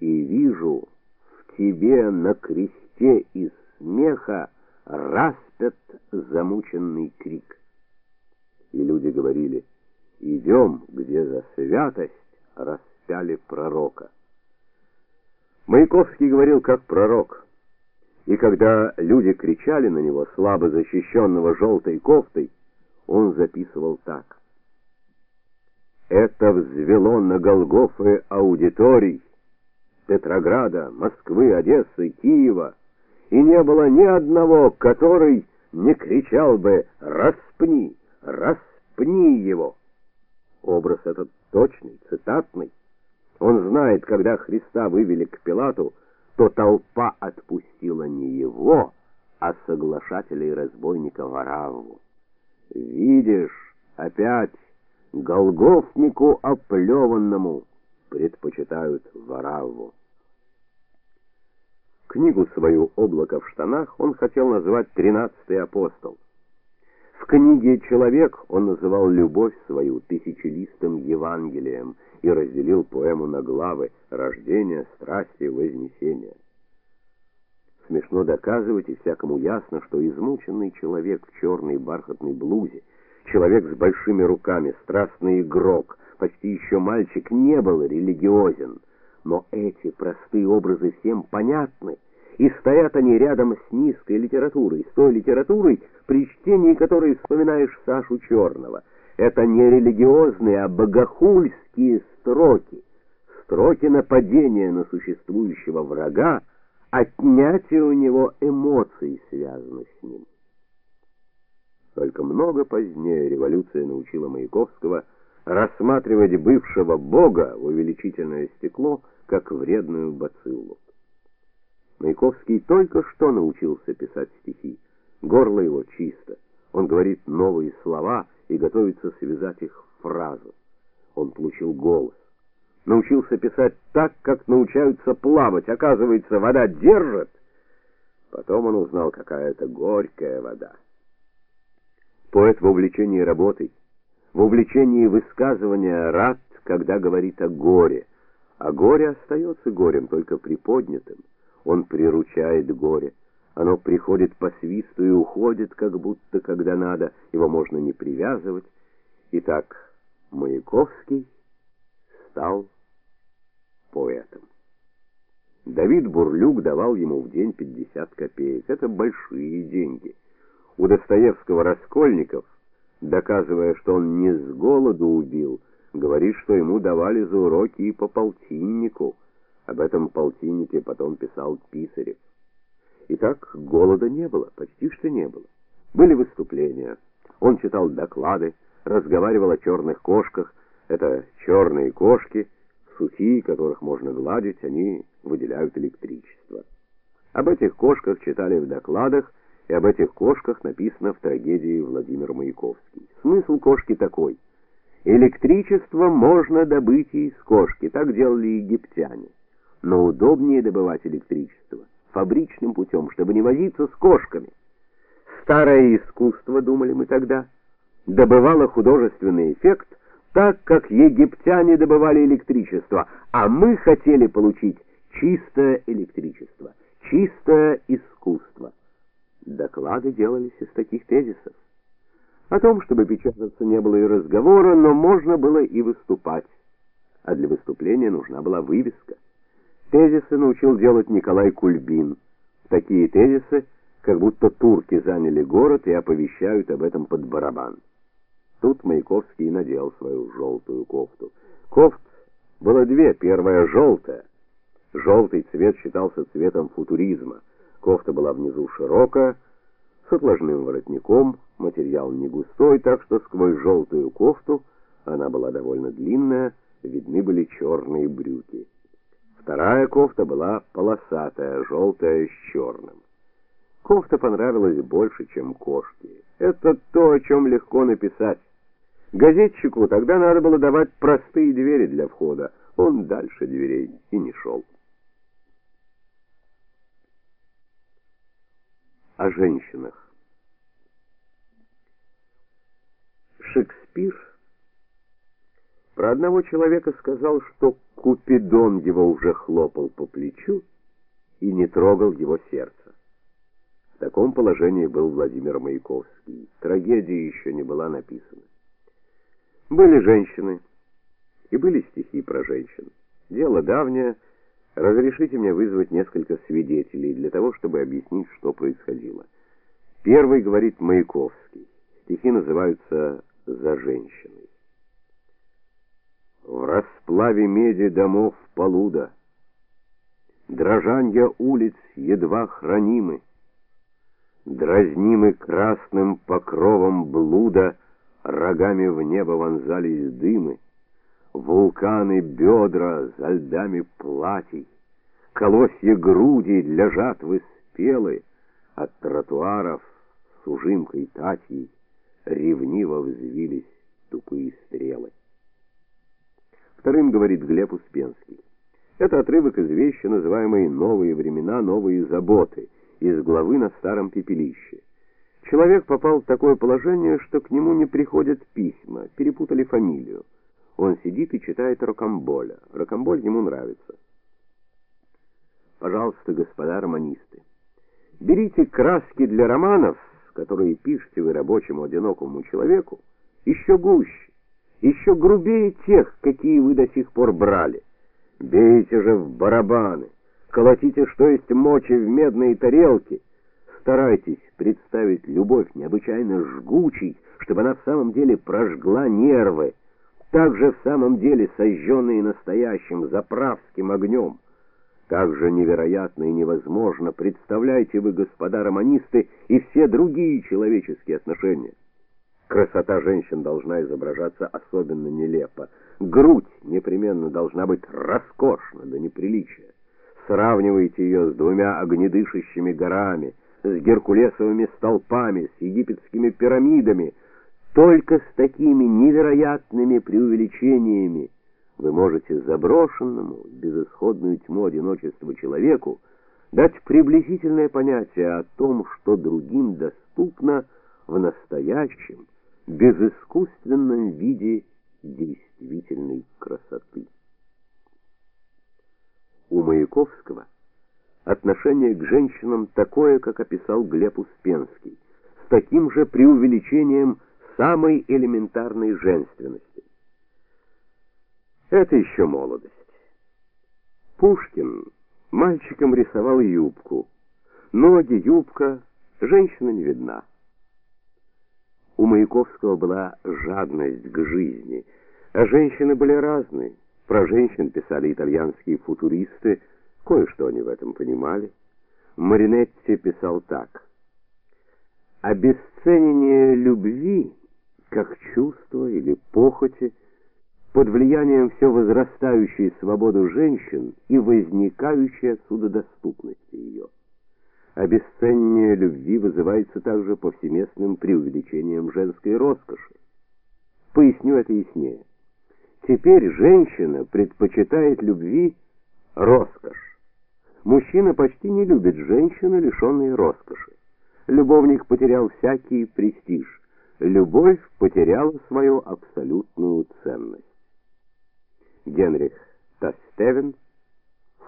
"И вижу в тебе на кресте из смеха распят замученный крик". И люди говорили: "Идем, где за святость распяли пророка". Маяковский говорил как пророк. И когда люди кричали на него, слабо защищенного желтой кофтой, он записывал так: это взвело на Голгофы аудиторий Петрограда, Москвы, Одессы, Киева, и не было ни одного, который не кричал бы: "Распни, распни его". Образ этот точный, цитатный. Он знает, когда Христа вывели к Пилату, то толпа отпустила не его, а соглашателей разбойника Варавву. Видишь, опять Голгофнику оплеванному предпочитают Варавву. Книгу свою Облако в штанах он хотел назвать Тринадцатый апостол. В книге Человек он называл любовь свою тысячелистым Евангелием и разделил поэму на главы: рождение, страсти, вознесение. Смешно доказывать, и всякому ясно, что измученный человек в черной бархатной блузе Человек с большими руками, страстный игрок, почти еще мальчик, не был религиозен, но эти простые образы всем понятны, и стоят они рядом с низкой литературой, с той литературой, при чтении которой вспоминаешь Сашу Черного. Это не религиозные, а богохульские строки, строки нападения на существующего врага, отнятие у него эмоций, связанных с ним. Только много позднее революция научила Маяковского рассматривать бывшего бога в увеличительное стекло как вредную бациллу. Маяковский только что научился писать стихи. Горло его чисто. Он говорит новые слова и готовится связать их в фразу. Он получил голос. Научился писать так, как научаются плавать. Оказывается, вода держит. Потом он узнал, какая это горькая вода. Поэт в увлечении работой, в увлечении высказывания рад, когда говорит о горе. А горе остается горем, только приподнятым. Он приручает горе. Оно приходит по свисту и уходит, как будто когда надо, его можно не привязывать. Итак, Маяковский стал поэтом. Давид Бурлюк давал ему в день 50 копеек. Это большие деньги у Достоевского Раскольников, доказывая, что он не с голоду убил, говорит, что ему давали за уроки и по полтиннику. Об этом полтиннике потом писал Писарев. Итак, голода не было, почти что не было. Были выступления. Он читал доклады, разговаривал о черных кошках. Это черные кошки, сухие, которых можно гладить, они выделяют электричество. Об этих кошках читали в докладах, и об этих кошках написано в трагедии Владимир Маяковский. Смысл кошки такой: Электричество можно добыть и из кошки, так делали египтяне. Но удобнее добывать электричество фабричным путем, чтобы не возиться с кошками. Старое искусство, думали мы тогда, добывало художественный эффект так, как египтяне добывали электричество, а мы хотели получить чистое электричество, чистое искусство. Доклады делались из таких тезисов. О том, чтобы печататься, не было и разговора, но можно было и выступать. А для выступления нужна была вывеска. Тезисы научил делать Николай Кульбин. Такие тезисы, как будто турки заняли город и оповещают об этом под барабан. Тут Маяковский надел свою желтую кофту. Кофт было две, первая желтая. Желтый цвет считался цветом футуризма. Кофта была внизу широкая, с отложным воротником, материал не густой, так что сквозь желтую кофту, она была довольно длинная, видны были черные брюки. Вторая кофта была полосатая, желтая с черным. Кофта понравилась больше, чем кошки. Это то, о чем легко написать. Газетчику тогда надо было давать простые двери для входа. Он дальше дверей и не шел. О женщинах. Шекспир про одного человека сказал, что Купидон его уже хлопал по плечу и не трогал его сердце. В таком положении был Владимир Маяковский. Трагедия еще не была написана. Были женщины, и были стихи про женщин. Дело давнее. Разрешите мне вызвать несколько свидетелей для того, чтобы объяснить, что происходило. Первый говорит Маяковский. Стихи называются «За женщиной». В расплаве меди домов полуда, Дрожанья улиц едва хранимы, Дразнимы красным покровом блуда, Рогами в небо вонзались дымы, Вулканы бедра за льдами платий, Колосья груди для жатвы спелы, От тротуаров с ужимкой татьей Ревниво взвились тупые стрелы. Вторым говорит Глеб Успенский. Это отрывок из вещи, называемой «Новые времена, новые заботы», из главы на старом пепелище. Человек попал в такое положение, что к нему не приходят письма, перепутали фамилию. Он сидит и читает Рокамболя. Рокамболь ему нравится. Пожалуйста, господа романисты, берите краски для романов, которые пишете вы рабочему одинокому человеку, еще гуще, еще грубее тех, какие вы до сих пор брали. Бейте же в барабаны, колотите что есть мочи в медные тарелки. Старайтесь представить любовь необычайно жгучей, чтобы она в самом деле прожгла нервы, также в самом деле сожженные настоящим заправским огнем. Так же невероятно и невозможно представляете вы, господа романисты, и все другие человеческие отношения. Красота женщин должна изображаться особенно нелепо. Грудь непременно должна быть роскошна до неприличия. Сравнивайте ее с двумя огнедышащими горами, с геркулесовыми столпами, с египетскими пирамидами. Только с такими невероятными преувеличениями вы можете заброшенному, безысходную тьму одиночества человеку дать приблизительное понятие о том, что другим доступно в настоящем, безыскусственном виде действительной красоты. У Маяковского отношение к женщинам такое, как описал Глеб Успенский, с таким же преувеличением самой элементарной женственности. Это еще молодость. Пушкин мальчиком рисовал юбку. Ноги, юбка, женщина не видна. У Маяковского была жадность к жизни, а женщины были разные. Про женщин писали итальянские футуристы, кое-что они в этом понимали. Маринетти писал так: обесценение любви как чувства или похоти под влиянием все возрастающей свободы женщин и возникающей отсюда доступности ее. Обесценение любви вызывается также повсеместным преувеличением женской роскоши. Поясню это яснее. Теперь женщина предпочитает любви роскошь. Мужчина почти не любит женщину, лишенной роскоши. Любовник потерял всякий престиж. Любовь потеряла свою абсолютную ценность. Генрих Тастевен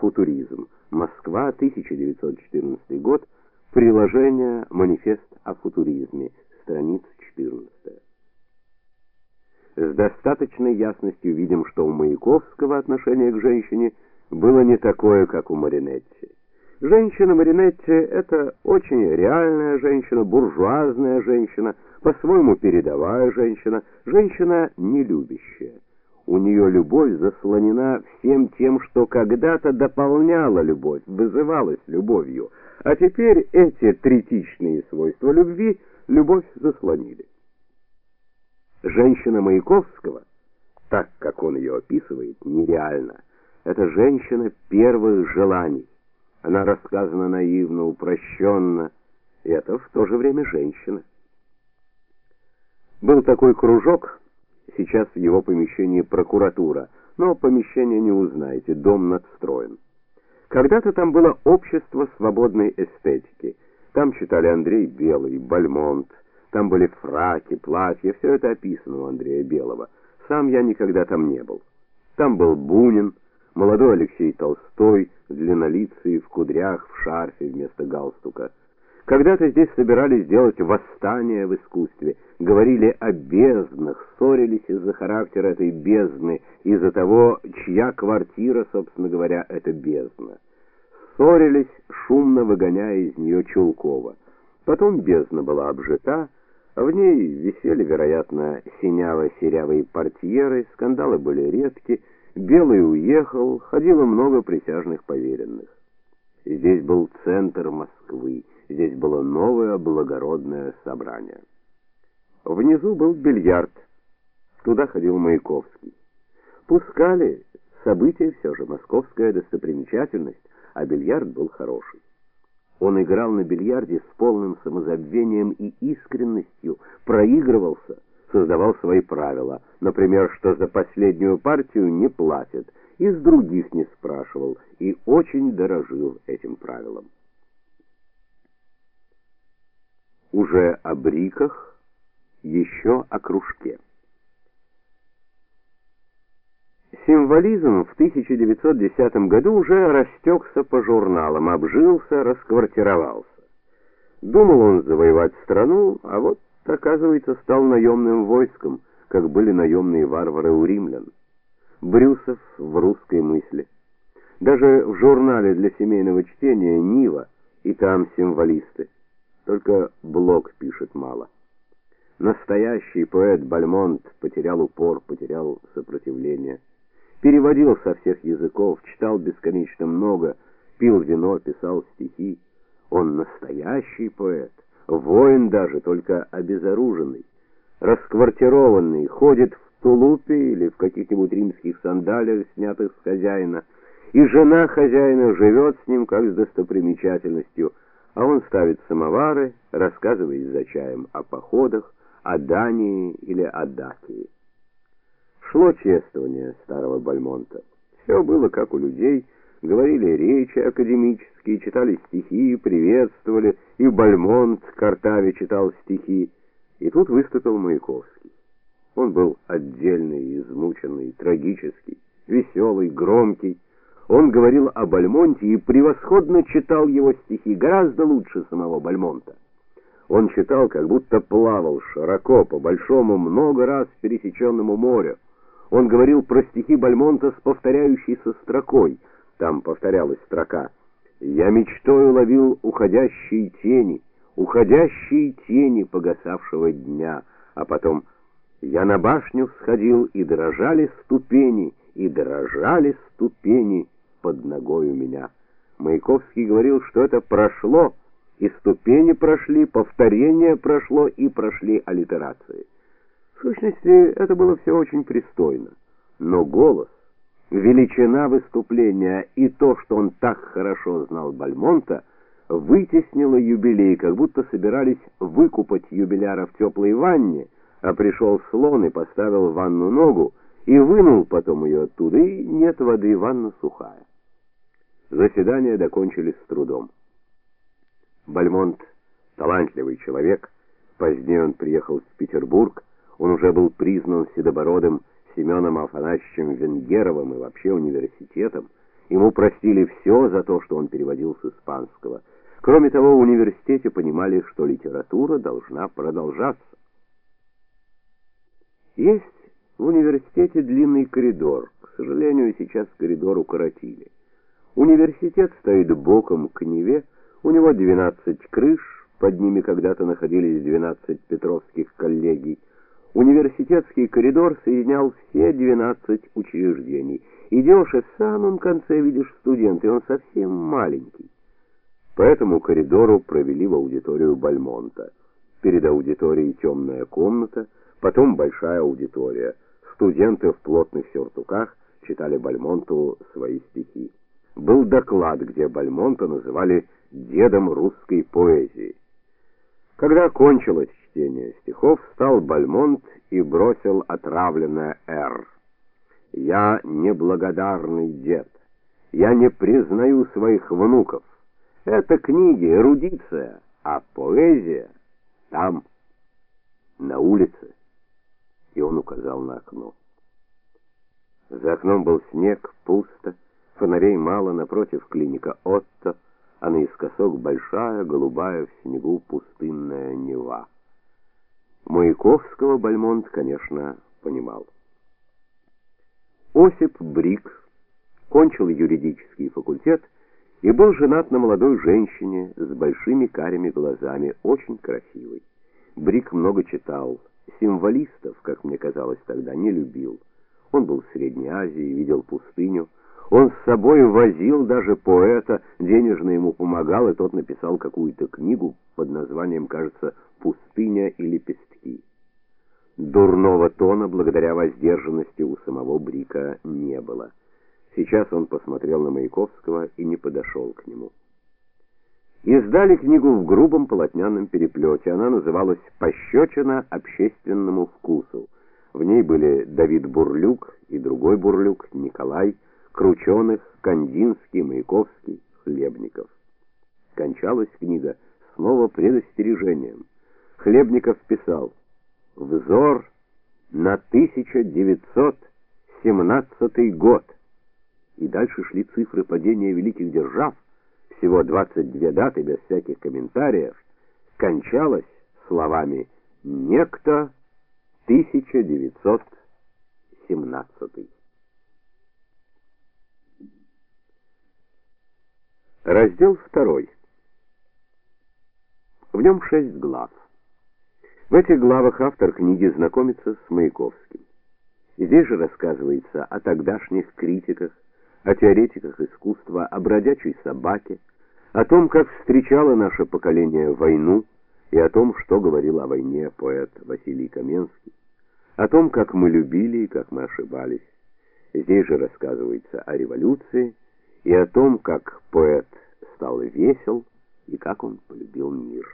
Футуризм. Москва, 1914 год. Приложение Манифест о футуризме. Страница 14. С достаточной ясностью видим, что у Маяковского отношение к женщине было не такое, как у Маринетти. Женщина Маринетти это очень реальная женщина, буржуазная женщина, по-своему передовая женщина, женщина нелюбящая. У нее любовь заслонена всем тем, что когда-то дополняло любовь, вызывалось любовью, а теперь эти третичные свойства любви любовь заслонили. Женщина Маяковского, так как он ее описывает, нереальна. Это женщина первых желаний. Она рассказана наивно, упрощенно, и это в то же время женщина. Был такой кружок, сейчас в его помещении прокуратура, но помещение не узнаете, дом надстроен. Когда-то там было общество свободной эстетики. Там читали Андрей Белый, Бальмонт, там были фраки, платья, все это описано у Андрея Белого. Сам я никогда там не был. Там был Бунин, молодой Алексей Толстой, длиннолицый, в кудрях, в шарфе вместо галстука. Когда-то здесь собирались сделать восстание в искусстве, говорили о безднах, ссорились из-за характера этой бездны, из-за того, чья квартира, собственно говоря, это бездна. Ссорились, шумно выгоняя из нее Чулкова. Потом бездна была обжита, в ней висели, вероятно, синяво-серявые портьеры, скандалы были редки, Белый уехал, ходило много присяжных поверенных. Здесь был центр Москвы, здесь было новое благородное собрание. Внизу был бильярд. Туда ходил Маяковский. Пускали, событие все же московская достопримечательность, а бильярд был хороший. Он играл на бильярде с полным самозабвением и искренностью, проигрывался, создавал свои правила, например, что за последнюю партию не платят, и с других не спрашивал, и очень дорожил этим правилом. Уже о бриках, еще о кружке. Символизм в 1910 году уже растекся по журналам, обжился, расквартировался. Думал он завоевать страну, а вот, оказывается, стал наемным войском, как были наемные варвары у римлян. Брюсов в русской мысли. Даже в журнале для семейного чтения Нива и там символисты. Только Блок пишет мало. Настоящий поэт Бальмонт потерял упор, потерял сопротивление переводил со всех языков, читал бесконечно много, пил вино, писал стихи. Он настоящий поэт, воин даже, только обезоруженный, расквартированный, ходит в тулупе или в каких-нибудь римских сандалиях, снятых с хозяина, и жена хозяина живет с ним как с достопримечательностью, а он ставит самовары, рассказывает за чаем о походах, о Дании или о Дакии. Шло чествование старого Бальмонта. Все было как у людей, говорили речи академические, читали стихи, приветствовали, и Бальмонт Картави читал стихи. И тут выступил Маяковский. Он был отдельный, измученный, трагический, веселый, громкий. Он говорил о Бальмонте и превосходно читал его стихи, гораздо лучше самого Бальмонта. Он читал, как будто плавал широко по большому много раз пересеченному морю. Он говорил про стихи Бальмонта с повторяющейся строкой. Там повторялась строка: "Я мечтой ловил уходящие тени, уходящие тени погасавшего дня", а потом "Я на башню сходил и дрожали ступени, и дрожали ступени под ногой у меня". Маяковский говорил, что это прошло, и ступени прошли, повторение прошло и прошли аллитерации. В сущности, это было все очень пристойно, но голос, величина выступления и то, что он так хорошо знал Бальмонта, вытеснило юбилей, как будто собирались выкупать юбиляра в теплой ванне, А пришел слон и поставил в ванну ногу, и вынул потом ее оттуда, и нет воды, ванна сухая. Заседание докончились с трудом. Бальмонт талантливый человек, позднее он приехал в Петербург, он уже был признан седобородым Семеном Афанасьевичем Венгеровым и вообще университетом. Ему простили все за то, что он переводил с испанского. Кроме того, в университете понимали, что литература должна продолжаться. Есть в университете длинный коридор. К сожалению, сейчас коридор укоротили. Университет стоит боком к Неве, у него 12 крыш, под ними когда-то находились 12 петровских коллегий. Университетский коридор соединял все 12 учреждений. Идешь и в самом конце видишь студента, и он совсем маленький. По этому коридору провели в аудиторию Бальмонта. Перед аудиторией темная комната, потом большая аудитория. Студенты в плотных сюртуках читали Бальмонту свои стихи. Был доклад, где Бальмонта называли дедом русской поэзии. Когда кончилось чтение стихов, встал Бальмонт и бросил отравленное «Р». «Я неблагодарный дед. Я не признаю своих внуков. Это книги, эрудиция, а поэзия там, на улице». И он указал на окно. За окном был снег, пусто, фонарей мало, напротив клиника Отто — а наискосок большая, голубая в снегу пустынная Нева. Маяковского Бальмонт, конечно, понимал. Осип Брик кончил юридический факультет и был женат на молодой женщине с большими карими глазами, очень красивой. Брик много читал, символистов, как мне казалось тогда, не любил. Он был в Средней Азии, видел пустыню, он с собой возил даже поэта, денежно ему помогал, и тот написал какую-то книгу под названием, кажется, «Пустыня и лепестки». Дурного тона, благодаря воздержанности, у самого Брика не было. Сейчас он посмотрел на Маяковского и не подошел к нему. Издали книгу в грубом полотняном переплете. Она называлась «Пощечина общественному вкусу». В ней были Давид Бурлюк и другой Бурлюк, Николай Крученых, Кандинский, Маяковский, Хлебников. Кончалась книга снова предостережением. Хлебников писал: "Взор на 1917 год". И дальше шли цифры падения великих держав, всего 22 даты без всяких комментариев. Кончалось словами: "Некто 1917". Раздел второй. В нем шесть глав. В этих главах автор книги знакомится с Маяковским. Здесь же рассказывается о тогдашних критиках, о теоретиках искусства, о бродячей собаке, о том, как встречало наше поколение войну, и о том, что говорил о войне поэт Василий Каменский, о том, как мы любили и как мы ошибались. Здесь же рассказывается о революции, и о том, как поэт стал весел и как он полюбил мир.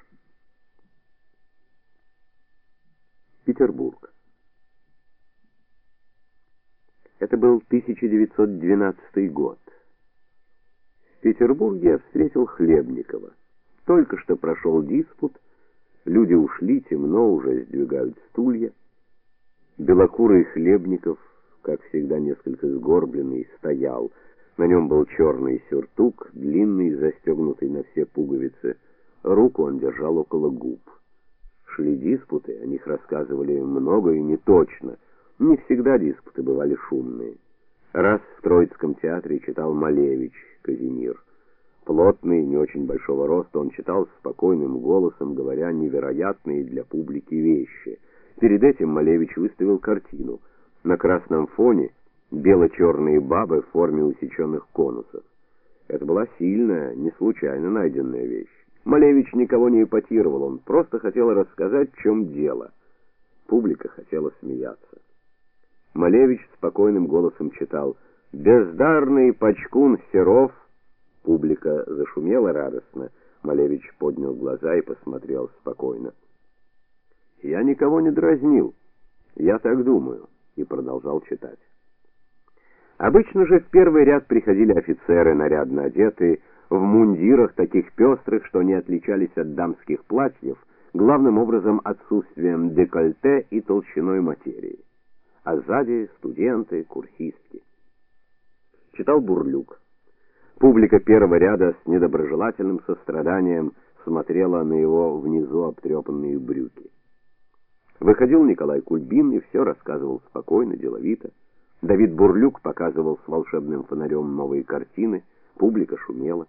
Петербург. Это был 1912 год. В Петербурге я встретил Хлебникова. Только что прошел диспут, люди ушли, темно, уже сдвигают стулья. Белокурый Хлебников, как всегда несколько сгорбленный, стоял. На нем был черный сюртук, длинный, застегнутый на все пуговицы. Руку он держал около губ. Шли диспуты, о них рассказывали много и не точно. Не всегда диспуты бывали шумные. Раз в Троицком театре читал Малевич Казимир. Плотный, не очень большого роста, он читал спокойным голосом, говоря невероятные для публики вещи. Перед этим Малевич выставил картину. На красном фоне бело-черные бабы в форме усеченных конусов. Это была сильная, не случайно найденная вещь. Малевич никого не эпатировал, он просто хотел рассказать, в чем дело. Публика хотела смеяться. Малевич спокойным голосом читал «Бездарный почкун Серов». Публика зашумела радостно. Малевич поднял глаза и посмотрел спокойно. Я никого не дразнил. Я так думаю, и продолжал читать. Обычно же в первый ряд приходили офицеры, нарядно одетые, в мундирах таких пестрых, что не отличались от дамских платьев, главным образом отсутствием декольте и толщиной материи. А сзади студенты, курсистки. Читал Бурлюк. Публика первого ряда с недоброжелательным состраданием смотрела на его внизу обтрепанные брюки. Выходил Николай Кульбин и все рассказывал спокойно, деловито. Давид Бурлюк показывал с волшебным фонарем новые картины, публика шумела.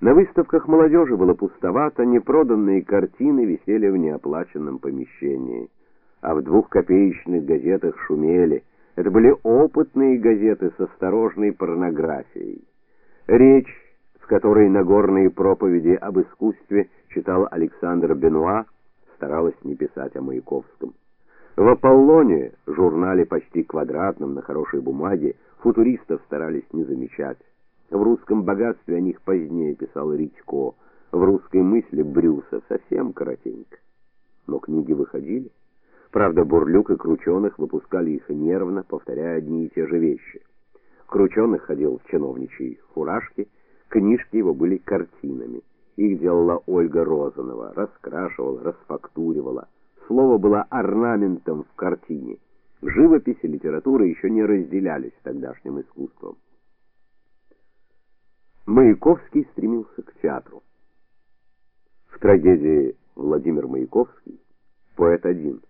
На выставках молодежи было пустовато, непроданные картины висели в неоплаченном помещении, а в двухкопеечных газетах шумели. Это были опытные газеты с осторожной порнографией. Речь, в которой Нагорные проповеди об искусстве читал Александр Бенуа, старалась не писать о Маяковском. В Аполлоне, журнале почти квадратном на хорошей бумаге, футуристов старались не замечать. В русском богатстве о них позднее писал Ритько, в русской мысли Брюсов совсем коротенько. Но книги выходили. Правда, Бурлюк и Крученых выпускали их нервно, повторяя одни и те же вещи. Крученых ходил в чиновничьей фуражке, книжки его были картинами. Их делала Ольга Розанова, раскрашивала, расфактуривала. Слово было орнаментом в картине. Живопись и литература еще не разделялись тогдашним искусством. Маяковский стремился к театру. В трагедии Владимир Маяковский поэт один.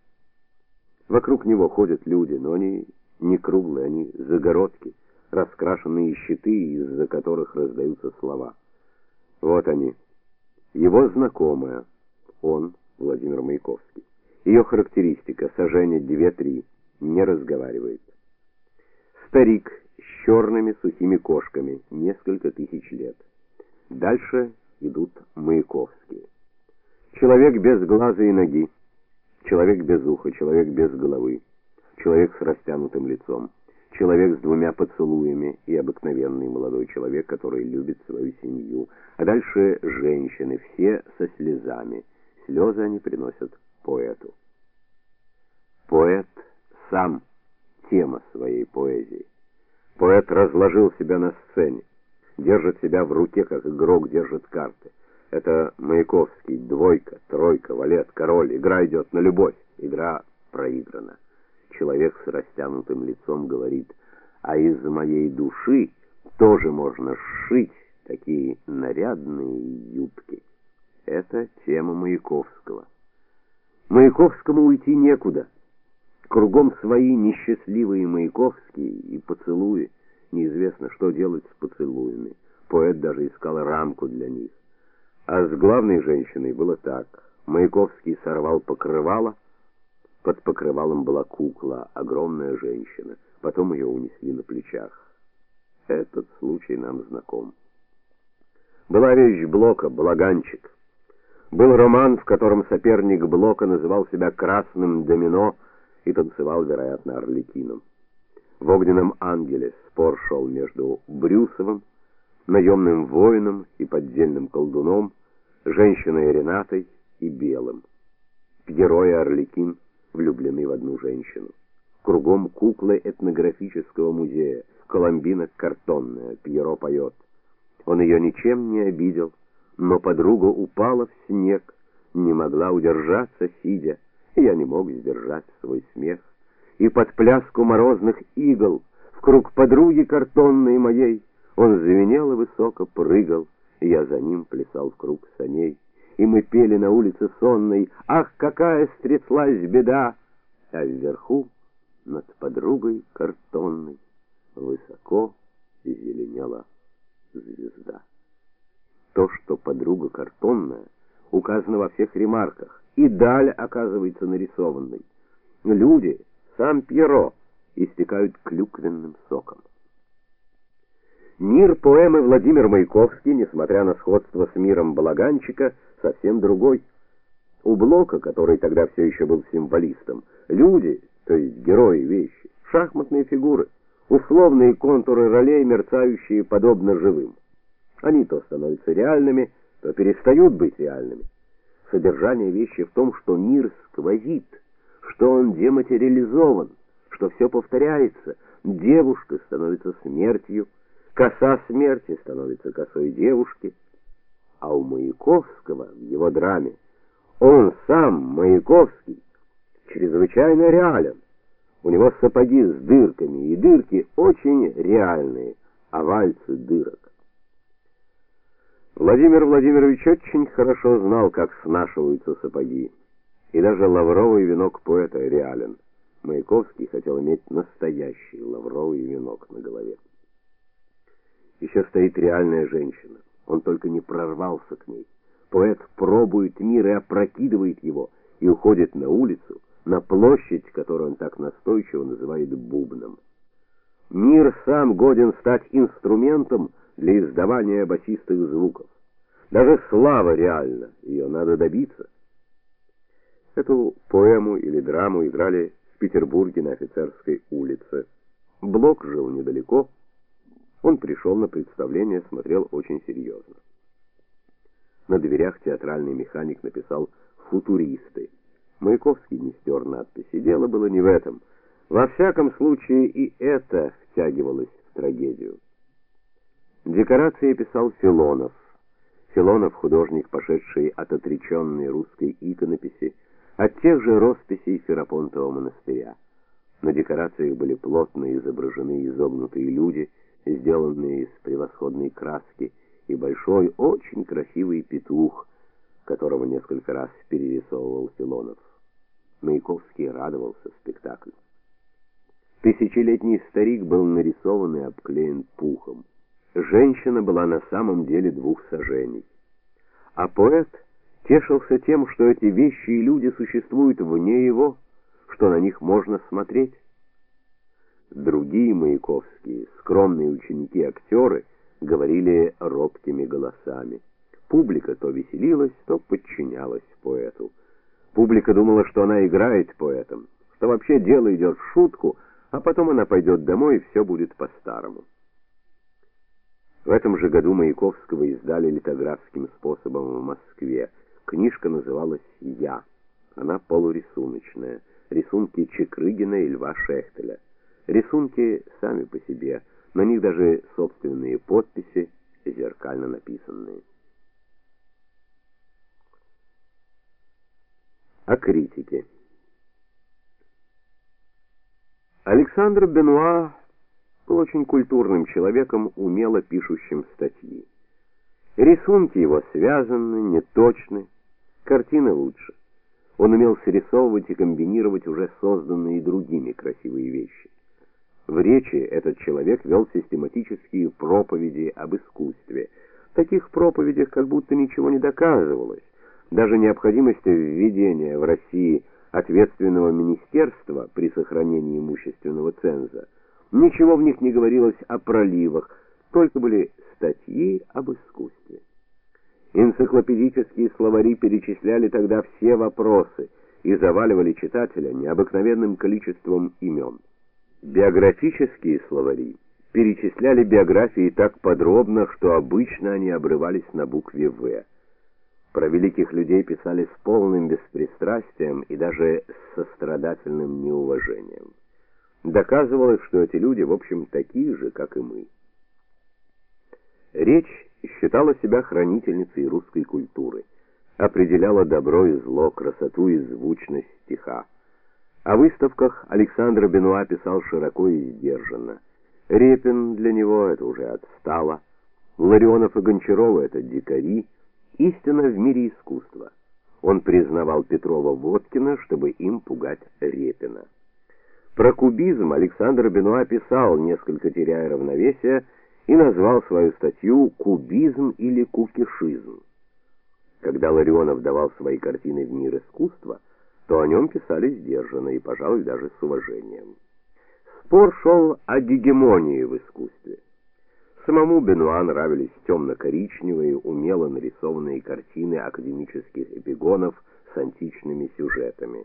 Вокруг него ходят люди, но они не круглые, они загородки, раскрашенные щиты, из-за которых раздаются слова. Вот они. Его знакомая, он, Владимир Маяковский. Ее характеристика: сажение 2-3, не разговаривает. Старик с черными сухими кошками, несколько тысяч лет. Дальше идут Маяковские. Человек без глаза и ноги, человек без уха, человек без головы, человек с растянутым лицом, человек с двумя поцелуями и обыкновенный молодой человек, который любит свою семью. А дальше женщины, все со слезами. Слезы они приносят поэту. Поэт сам тема своей поэзии. Поэт разложил себя на сцене, держит себя в руке, как игрок держит карты. Это Маяковский, двойка, тройка, валет, король. Игра идет на любовь. Игра проиграна. Человек с растянутым лицом говорит: "А из моей души тоже можно сшить такие нарядные юбки". Это тема Маяковского. Маяковскому уйти некуда. Кругом свои несчастливые Маяковские и поцелуи. Неизвестно, что делать с поцелуями. Поэт даже искал рамку для них. А с главной женщиной было так: Маяковский сорвал покрывало, под покрывалом была кукла, огромная женщина. Потом ее унесли на плечах. Этот случай нам знаком. Была вещь Блока, Благанчик. Был роман, в котором соперник Блока называл себя красным домино и танцевал, вероятно, орликином. В огненном ангеле спор шел между Брюсовым, наемным воином и поддельным колдуном, женщиной Ренатой и Белым. Герои Орликин влюблены в одну женщину. Кругом куклы этнографического музея, Коломбина картонная, Пьеро поет. Он ее ничем не обидел, но подруга упала в снег, не могла удержаться, сидя я не мог сдержать свой смех. И под пляску морозных игл, в круг подруги картонной моей, он звенел и высоко прыгал, я за ним плясал в круг саней. И мы пели на улице сонной, ах, какая стряслась беда! А вверху, над подругой картонной, высоко зеленела звезда. То, что подруга картонная, указано во всех ремарках и даль оказывается нарисованной. Люди, сам Пьеро, истекают клюквенным соком. Мир поэмы Владимир Маяковский, несмотря на сходство с миром Балаганчика, совсем другой. У Блока, который тогда все еще был символистом, люди, то есть герои вещи, шахматные фигуры, условные контуры ролей, мерцающие подобно живым. Они то становятся реальными, то перестают быть реальными. Содержание вещи в том, что мир сквозит, что он дематериализован, что все повторяется. Девушка становится смертью, коса смерти становится косой девушки. А у Маяковского в его драме он сам, Маяковский, чрезвычайно реален. У него сапоги с дырками, и дырки очень реальные, а вальцы дырок. Владимир Владимирович очень хорошо знал, как снашиваются сапоги. И даже лавровый венок поэта реален. Маяковский хотел иметь настоящий лавровый венок на голове. Еще стоит реальная женщина. Он только не прорвался к ней. Поэт пробует мир и опрокидывает его, и уходит на улицу, на площадь, которую он так настойчиво называет бубном. Мир сам годен стать инструментом для издавания басистых звуков. Даже слава реальна, ее надо добиться. Эту поэму или драму играли в Петербурге на Офицерской улице. Блок жил недалеко. Он пришел на представление, смотрел очень серьезно. На дверях театральный механик написал «Футуристы». Маяковский не стер надписи. Дело было не в этом. Во всяком случае и это втягивалось в трагедию. Декорации писал Филонов. Филонов художник, пошедший от отреченной русской иконописи, от тех же росписей Ферапонтового монастыря. На декорациях были плотно изображены изогнутые люди, сделанные из превосходной краски, и большой, очень красивый петух, которого несколько раз перерисовывал Филонов. Маяковский радовался спектаклю. Тысячелетний старик был нарисован и обклеен пухом. Женщина была на самом деле двух саженей. А поэт тешился тем, что эти вещи и люди существуют вне его, что на них можно смотреть. Другие маяковские, скромные ученики-актеры, говорили робкими голосами. Публика то веселилась, то подчинялась поэту. Публика думала, что она играет поэтом, что вообще дело идет в шутку, а потом она пойдет домой, и все будет по-старому. В этом же году Маяковского издали литографским способом в Москве. Книжка называлась «Я». Она полурисуночная. Рисунки Чекрыгина и Льва Шехтеля. Рисунки сами по себе, на них даже собственные подписи, зеркально написанные. О критике. Александр Бенуа был очень культурным человеком, умело пишущим статьи. Рисунки его связаны, неточны, картины лучше. Он умел срисовывать и комбинировать уже созданные другими красивые вещи. В речи этот человек вел систематические проповеди об искусстве. В таких проповедях как будто ничего не доказывалось. Даже необходимость введения в России ответственного министерства при сохранении имущественного ценза. Ничего в них не говорилось о проливах, только были статьи об искусстве. Энциклопедические словари перечисляли тогда все вопросы и заваливали читателя необыкновенным количеством имен. Биографические словари перечисляли биографии так подробно, что обычно они обрывались на букве «В». Про великих людей писали с полным беспристрастием и даже с сострадательным неуважением. Доказывалось, что эти люди, в общем, такие же, как и мы. Речь считала себя хранительницей русской культуры, определяла добро и зло, красоту и звучность стиха. О выставках Александр Бенуа писал широко и сдержанно. Репин для него это уже отстало. Ларионов и Гончарова это дикари, истина в мире искусства. Он признавал Петрова-Водкина, чтобы им пугать Репина. Про кубизм Александр Бенуа писал, несколько теряя равновесие, и назвал свою статью «Кубизм или кукишизм». Когда Ларионов давал свои картины в мир искусства, то о нем писали сдержанно и, пожалуй, даже с уважением. Спор шел о гегемонии в искусстве. Самому Бенуа нравились темно-коричневые, умело нарисованные картины академических эпигонов с античными сюжетами.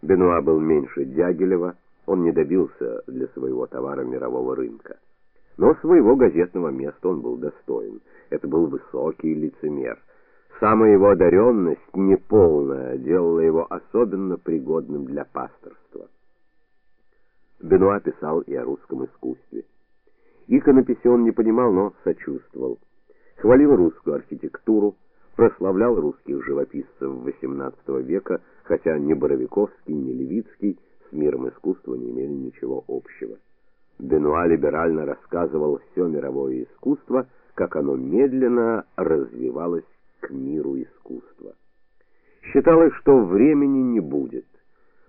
Бенуа был меньше Дягилева, он не добился для своего товара мирового рынка. Но своего газетного места он был достоин. Это был высокий лицемер. Самая его одаренность, неполная, делала его особенно пригодным для пасторства. Бенуа писал и о русском искусстве. Иконописи он не понимал, но сочувствовал. Хвалил русскую архитектуру, прославлял русских живописцев XVIII века, хотя ни Боровиковский, ни Левицкий миром искусства не имели ничего общего. Бенуа либерально рассказывал все мировое искусство, как оно медленно развивалось к миру искусства. Считалось, что времени не будет.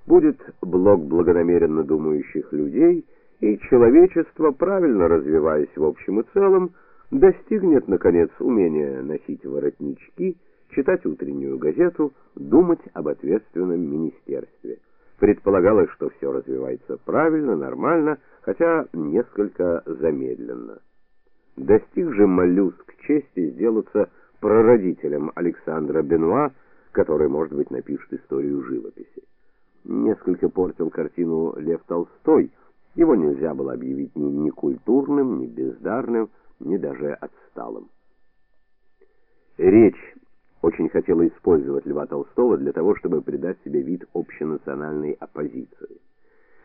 Будет блок благонамеренно думающих людей, и человечество, правильно развиваясь в общем и целом, достигнет наконец умения носить воротнички, читать утреннюю газету, думать об ответственном министерстве. Предполагалось, что все развивается правильно, нормально, хотя несколько замедленно. Достиг же моллюск чести сделаться прародителем Александра Бенуа, который, может быть, напишет историю живописи. Несколько портил картину Лев Толстой. Его нельзя было объявить ни некультурным, ни бездарным, ни даже отсталым. Речь очень хотела использовать Льва Толстого для того, чтобы придать себе вид общенациональной оппозиции.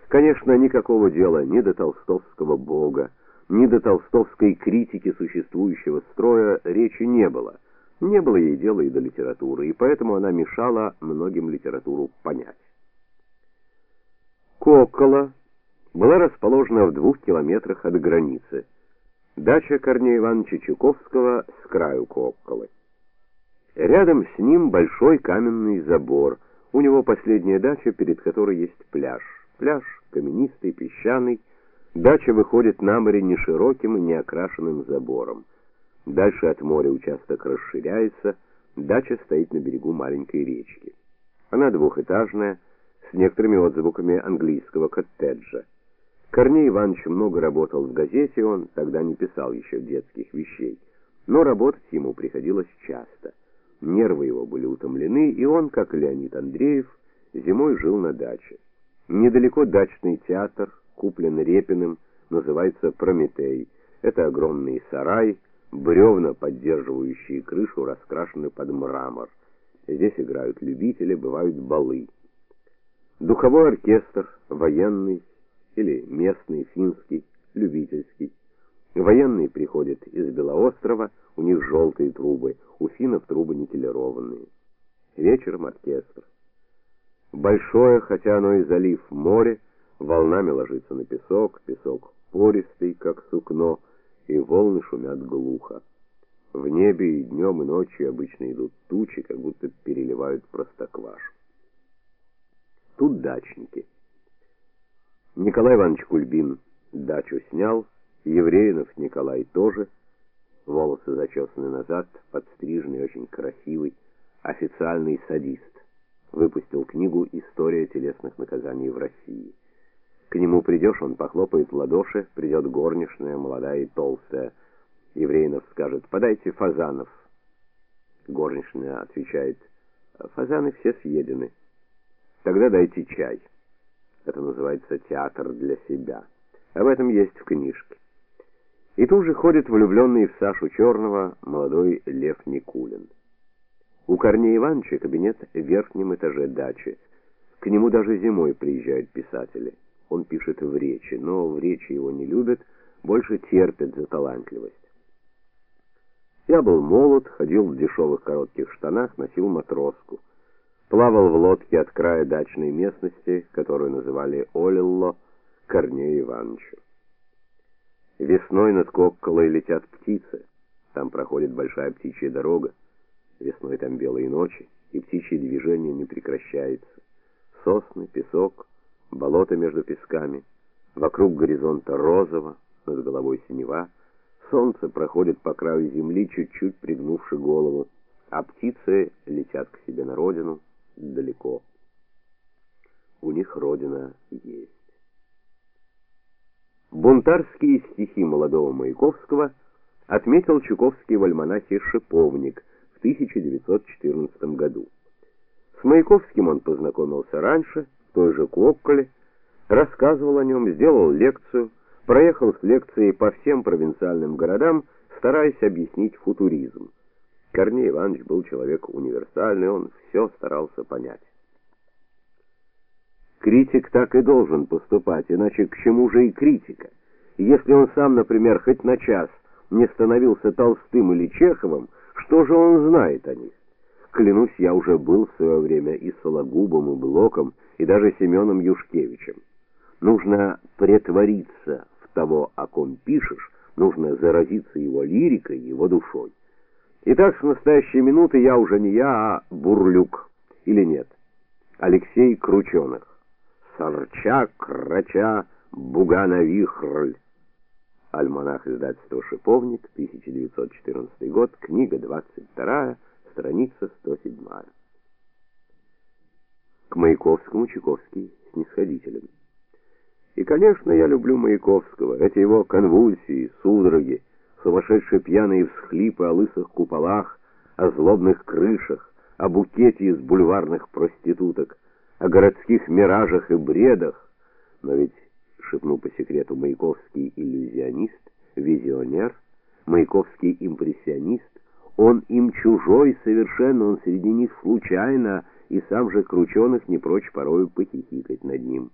Конечно, никакого дела ни до толстовского бога, ни до толстовской критики существующего строя речи не было. Не было ей дела и до литературы, и поэтому она мешала многим литературу понять. Кокола была расположена в двух километрах от границы. Дача Корнея Ивановича Чуковского с краю Кокколы. Рядом с ним большой каменный забор. У него последняя дача, перед которой есть пляж. Пляж каменистый, песчаный. Дача выходит на море не широким и не окрашенным забором. Дальше от моря участок расширяется. Дача стоит на берегу маленькой речки. Она двухэтажная, с некоторыми отзвуками английского коттеджа. Корней Иванович много работал в газете, он тогда не писал еще детских вещей, но работать ему приходилось часто. Нервы его были утомлены, и он, как Леонид Андреев, зимой жил на даче. Недалеко дачный театр, куплен Репиным, называется Прометей. Это огромный сарай, бревна, поддерживающие крышу, раскрашены под мрамор. Здесь играют любители, бывают балы. Духовой оркестр, военный или местный финский, любительский. Военные приходят из Белоострова, у них желтые трубы, у финнов трубы никелированные. Вечером оркестр. Большое, хотя оно и залив море, волнами ложится на песок, песок пористый, как сукно, и волны шумят глухо. В небе и днем, и ночью обычно идут тучи, как будто переливают простоквашу. Тут дачники. Николай Иванович Кульбин дачу снял, Евреинов Николай тоже, волосы зачесаны назад, подстриженный, очень красивый, официальный садист. Выпустил книгу История телесных наказаний в России. К нему придешь, он похлопает в ладоши, придет горничная, молодая и толстая. Евреинов скажет: "Подайте фазанов". Горничная отвечает: "Фазаны все съедены". Тогда дайте чай. Это называется театр для себя. Об этом есть в книжке. И тут же ходит влюбленный в Сашу Черного молодой Лев Никулин. У Корнея Ивановича кабинет в верхнем этаже дачи. К нему даже зимой приезжают писатели. Он пишет в речи, но в речи его не любят, больше терпят за талантливость. Я был молод, ходил в дешевых коротких штанах, носил матроску. Плавал в лодке от края дачной местности, которую называли Олилло, Корнею Ивановичу. Весной над Кокколой летят птицы. Там проходит большая птичья дорога. Весной там белые ночи, и птичье движение не прекращается. Сосны, песок, болото между песками, вокруг горизонта розово, над головой синева. Солнце проходит по краю земли, чуть-чуть пригнувши голову, а птицы летят к себе на родину далеко. У них родина есть. Бунтарские стихи молодого Маяковского отметил Чуковский в альманахе Шиповник в 1914 году. С Маяковским он познакомился раньше, в той же Кокколе, рассказывал о нем, сделал лекцию, проехал с лекцией по всем провинциальным городам, стараясь объяснить футуризм. Корней Иванович был человек универсальный, он все старался понять. Критик так и должен поступать, иначе к чему же и критика? Если он сам, например, хоть на час не становился Толстым или Чеховым, что же он знает о них? Клянусь, я уже был в свое время и Сологубом, и Блоком, и даже Семеном Юшкевичем. Нужно претвориться в того, о ком пишешь, нужно заразиться его лирикой, его душой. Итак, с настоящей минуты я уже не я, а Бурлюк. Или нет? Алексей Крученых. Сорча, крача, бугана-вихрль. Альманах издательства «Шиповник», 1914 год, книга 22, страница 107. К Маяковскому Чайковский снисходителен. И, конечно, я люблю Маяковского, эти его конвульсии, судороги, сумасшедшие пьяные всхлипы о лысых куполах, о злобных крышах, о букете из бульварных проституток, о городских миражах и бредах. Но ведь, шепну по секрету, Маяковский иллюзионист, визионер, Маяковский импрессионист, он им чужой совершенно, он среди них случайно, и сам же Крученых не прочь порою похихикать над ним.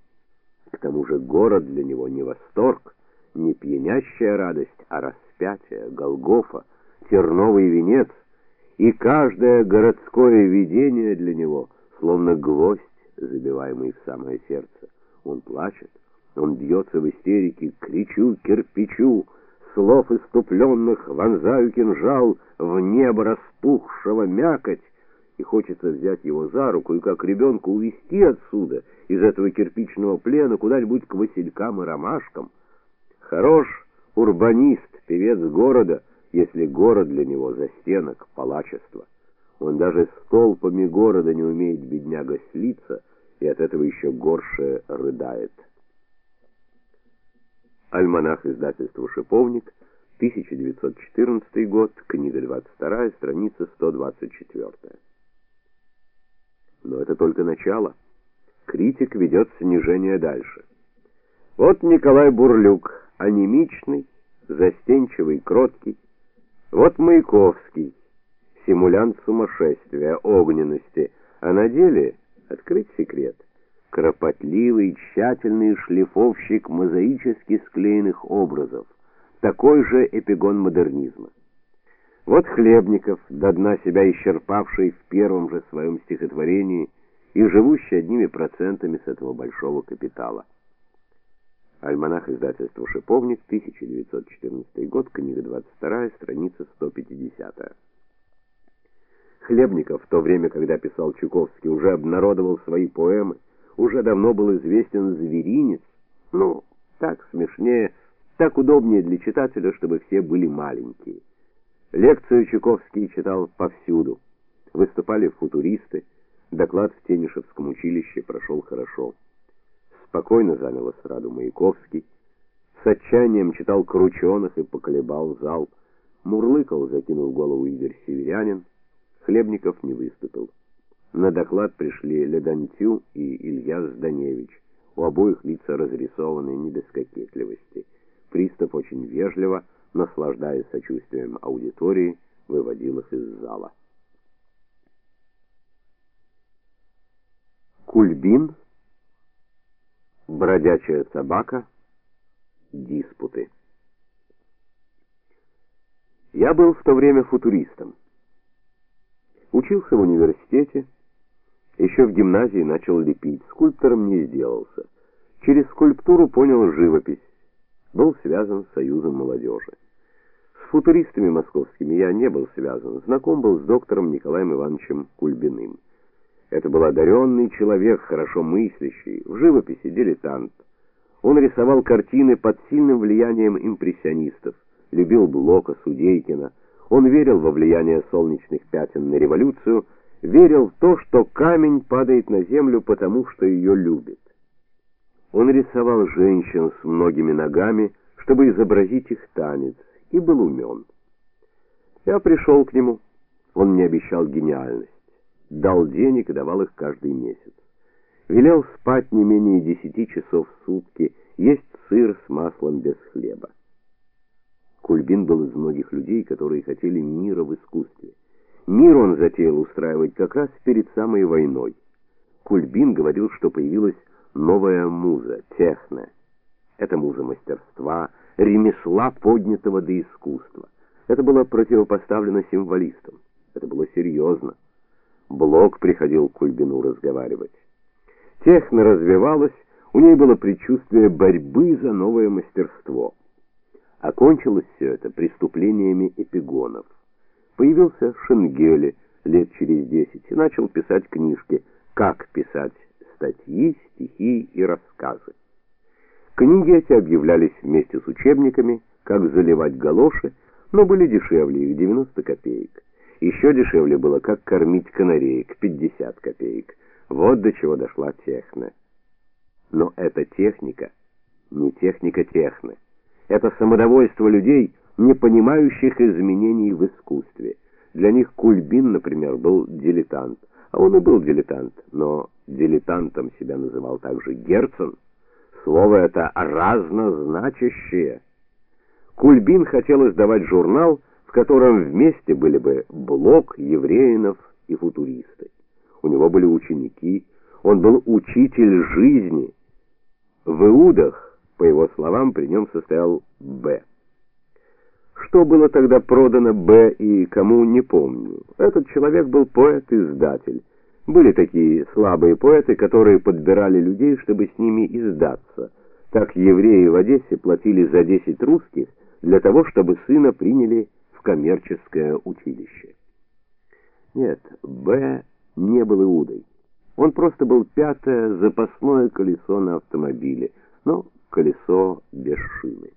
К тому же город для него не восторг, не пьянящая радость, а распятие, Голгофа, терновый венец, и каждое городское видение для него словно гвоздь, забиваемый в самое сердце. Он плачет, он бьется в истерике, кричу кирпичу, слов иступленных вонзаю кинжал в небо распухшего мякоть, и хочется взять его за руку и как ребенка увести отсюда, из этого кирпичного плена, куда-нибудь к василькам и ромашкам. Хорош урбанист, певец города, если город для него застенок, палачество. Он даже с толпами города не умеет бедняга слиться, и от этого еще горше рыдает. Альманах издательства «Шиповник», 1914 год, книга 22, страница 124. Но это только начало. Критик ведет снижение дальше. Вот Николай Бурлюк, анемичный, застенчивый, кроткий. Вот Маяковский, симулянт сумасшествия, огненности, а на деле открыть секрет. Кропотливый, тщательный шлифовщик мозаически склеенных образов, такой же эпигон модернизма. Вот Хлебников, до дна себя исчерпавший в первом же своем стихотворении и живущий одними процентами с этого большого капитала. Альманах издательства «Шиповник», 1914 год, книга 22, страница 150. Хлебников, в то время, когда писал Чуковский, уже обнародовал свои поэмы, уже давно был известен зверинец. Ну, так смешнее, так удобнее для читателя, чтобы все были маленькие. Лекцию Чуковский читал повсюду. Выступали футуристы, доклад в Тенишевском училище прошел хорошо. Спокойно занял эстраду Маяковский, с отчаянием читал Крученых и поколебал зал. Мурлыкал, закинув голову Игорь Северянин. Хлебников не выступил. На доклад пришли Ледантю и Илья Зданевич. У обоих лица разрисованы не без кокетливости. Пристав очень вежливо, наслаждаясь сочувствием аудитории, выводил их из зала. Кульбин Бродячая собака. Диспуты. Я был в то время футуристом. Учился в университете, еще в гимназии начал лепить, скульптором не сделался. Через скульптуру понял живопись. Был связан с союзом молодежи. С футуристами московскими я не был связан, знаком был с доктором Николаем Ивановичем Кульбиным. Это был одаренный человек, хорошо мыслящий, в живописи дилетант. Он рисовал картины под сильным влиянием импрессионистов, любил Блока, Судейкина. Он верил во влияние солнечных пятен на революцию, верил в то, что камень падает на землю потому, что ее любит. Он рисовал женщин с многими ногами, чтобы изобразить их танец, и был умен. Я пришел к нему. Он мне обещал гениальность дал денег и давал их каждый месяц. Велел спать не менее десяти часов в сутки, есть сыр с маслом без хлеба. Кульбин был из многих людей, которые хотели мира в искусстве. Мир он затеял устраивать как раз перед самой войной. Кульбин говорил, что появилась новая муза техно. Это муза мастерства, ремесла, поднятого до искусства. Это было противопоставлено символистам. Это было серьезно. Блок приходил к Кульбину разговаривать. Техно развивалась, у ней было предчувствие борьбы за новое мастерство. Окончилось все это преступлениями эпигонов. Появился Шенгеле лет через десять и начал писать книжки «Как писать статьи, стихи и рассказы». Книги эти объявлялись вместе с учебниками «Как заливать галоши», но были дешевле их 90 копеек. Еще дешевле было «Как кормить канареек» 50 копеек. Вот до чего дошла техно. Но эта техника не техника техно. Это самодовольство людей – не понимающих изменений в искусстве. Для них Кульбин, например, был дилетант. А он и был дилетант, но дилетантом себя называл также Герцен. Слово это разнозначащее. Кульбин хотел издавать журнал, в котором вместе были бы Блок, Евреинов и футуристы. У него были ученики, он был учитель жизни. В Иудах, по его словам, при нем состоял Б. Что было тогда продано Б и кому, не помню. Этот человек был поэт-издатель. Были такие слабые поэты, которые подбирали людей, чтобы с ними издаться. Так евреи в Одессе платили за 10 русских для того, чтобы сына приняли в коммерческое училище. Нет, Б не был Иудой. Он просто был пятое запасное колесо на автомобиле, но колесо без шины.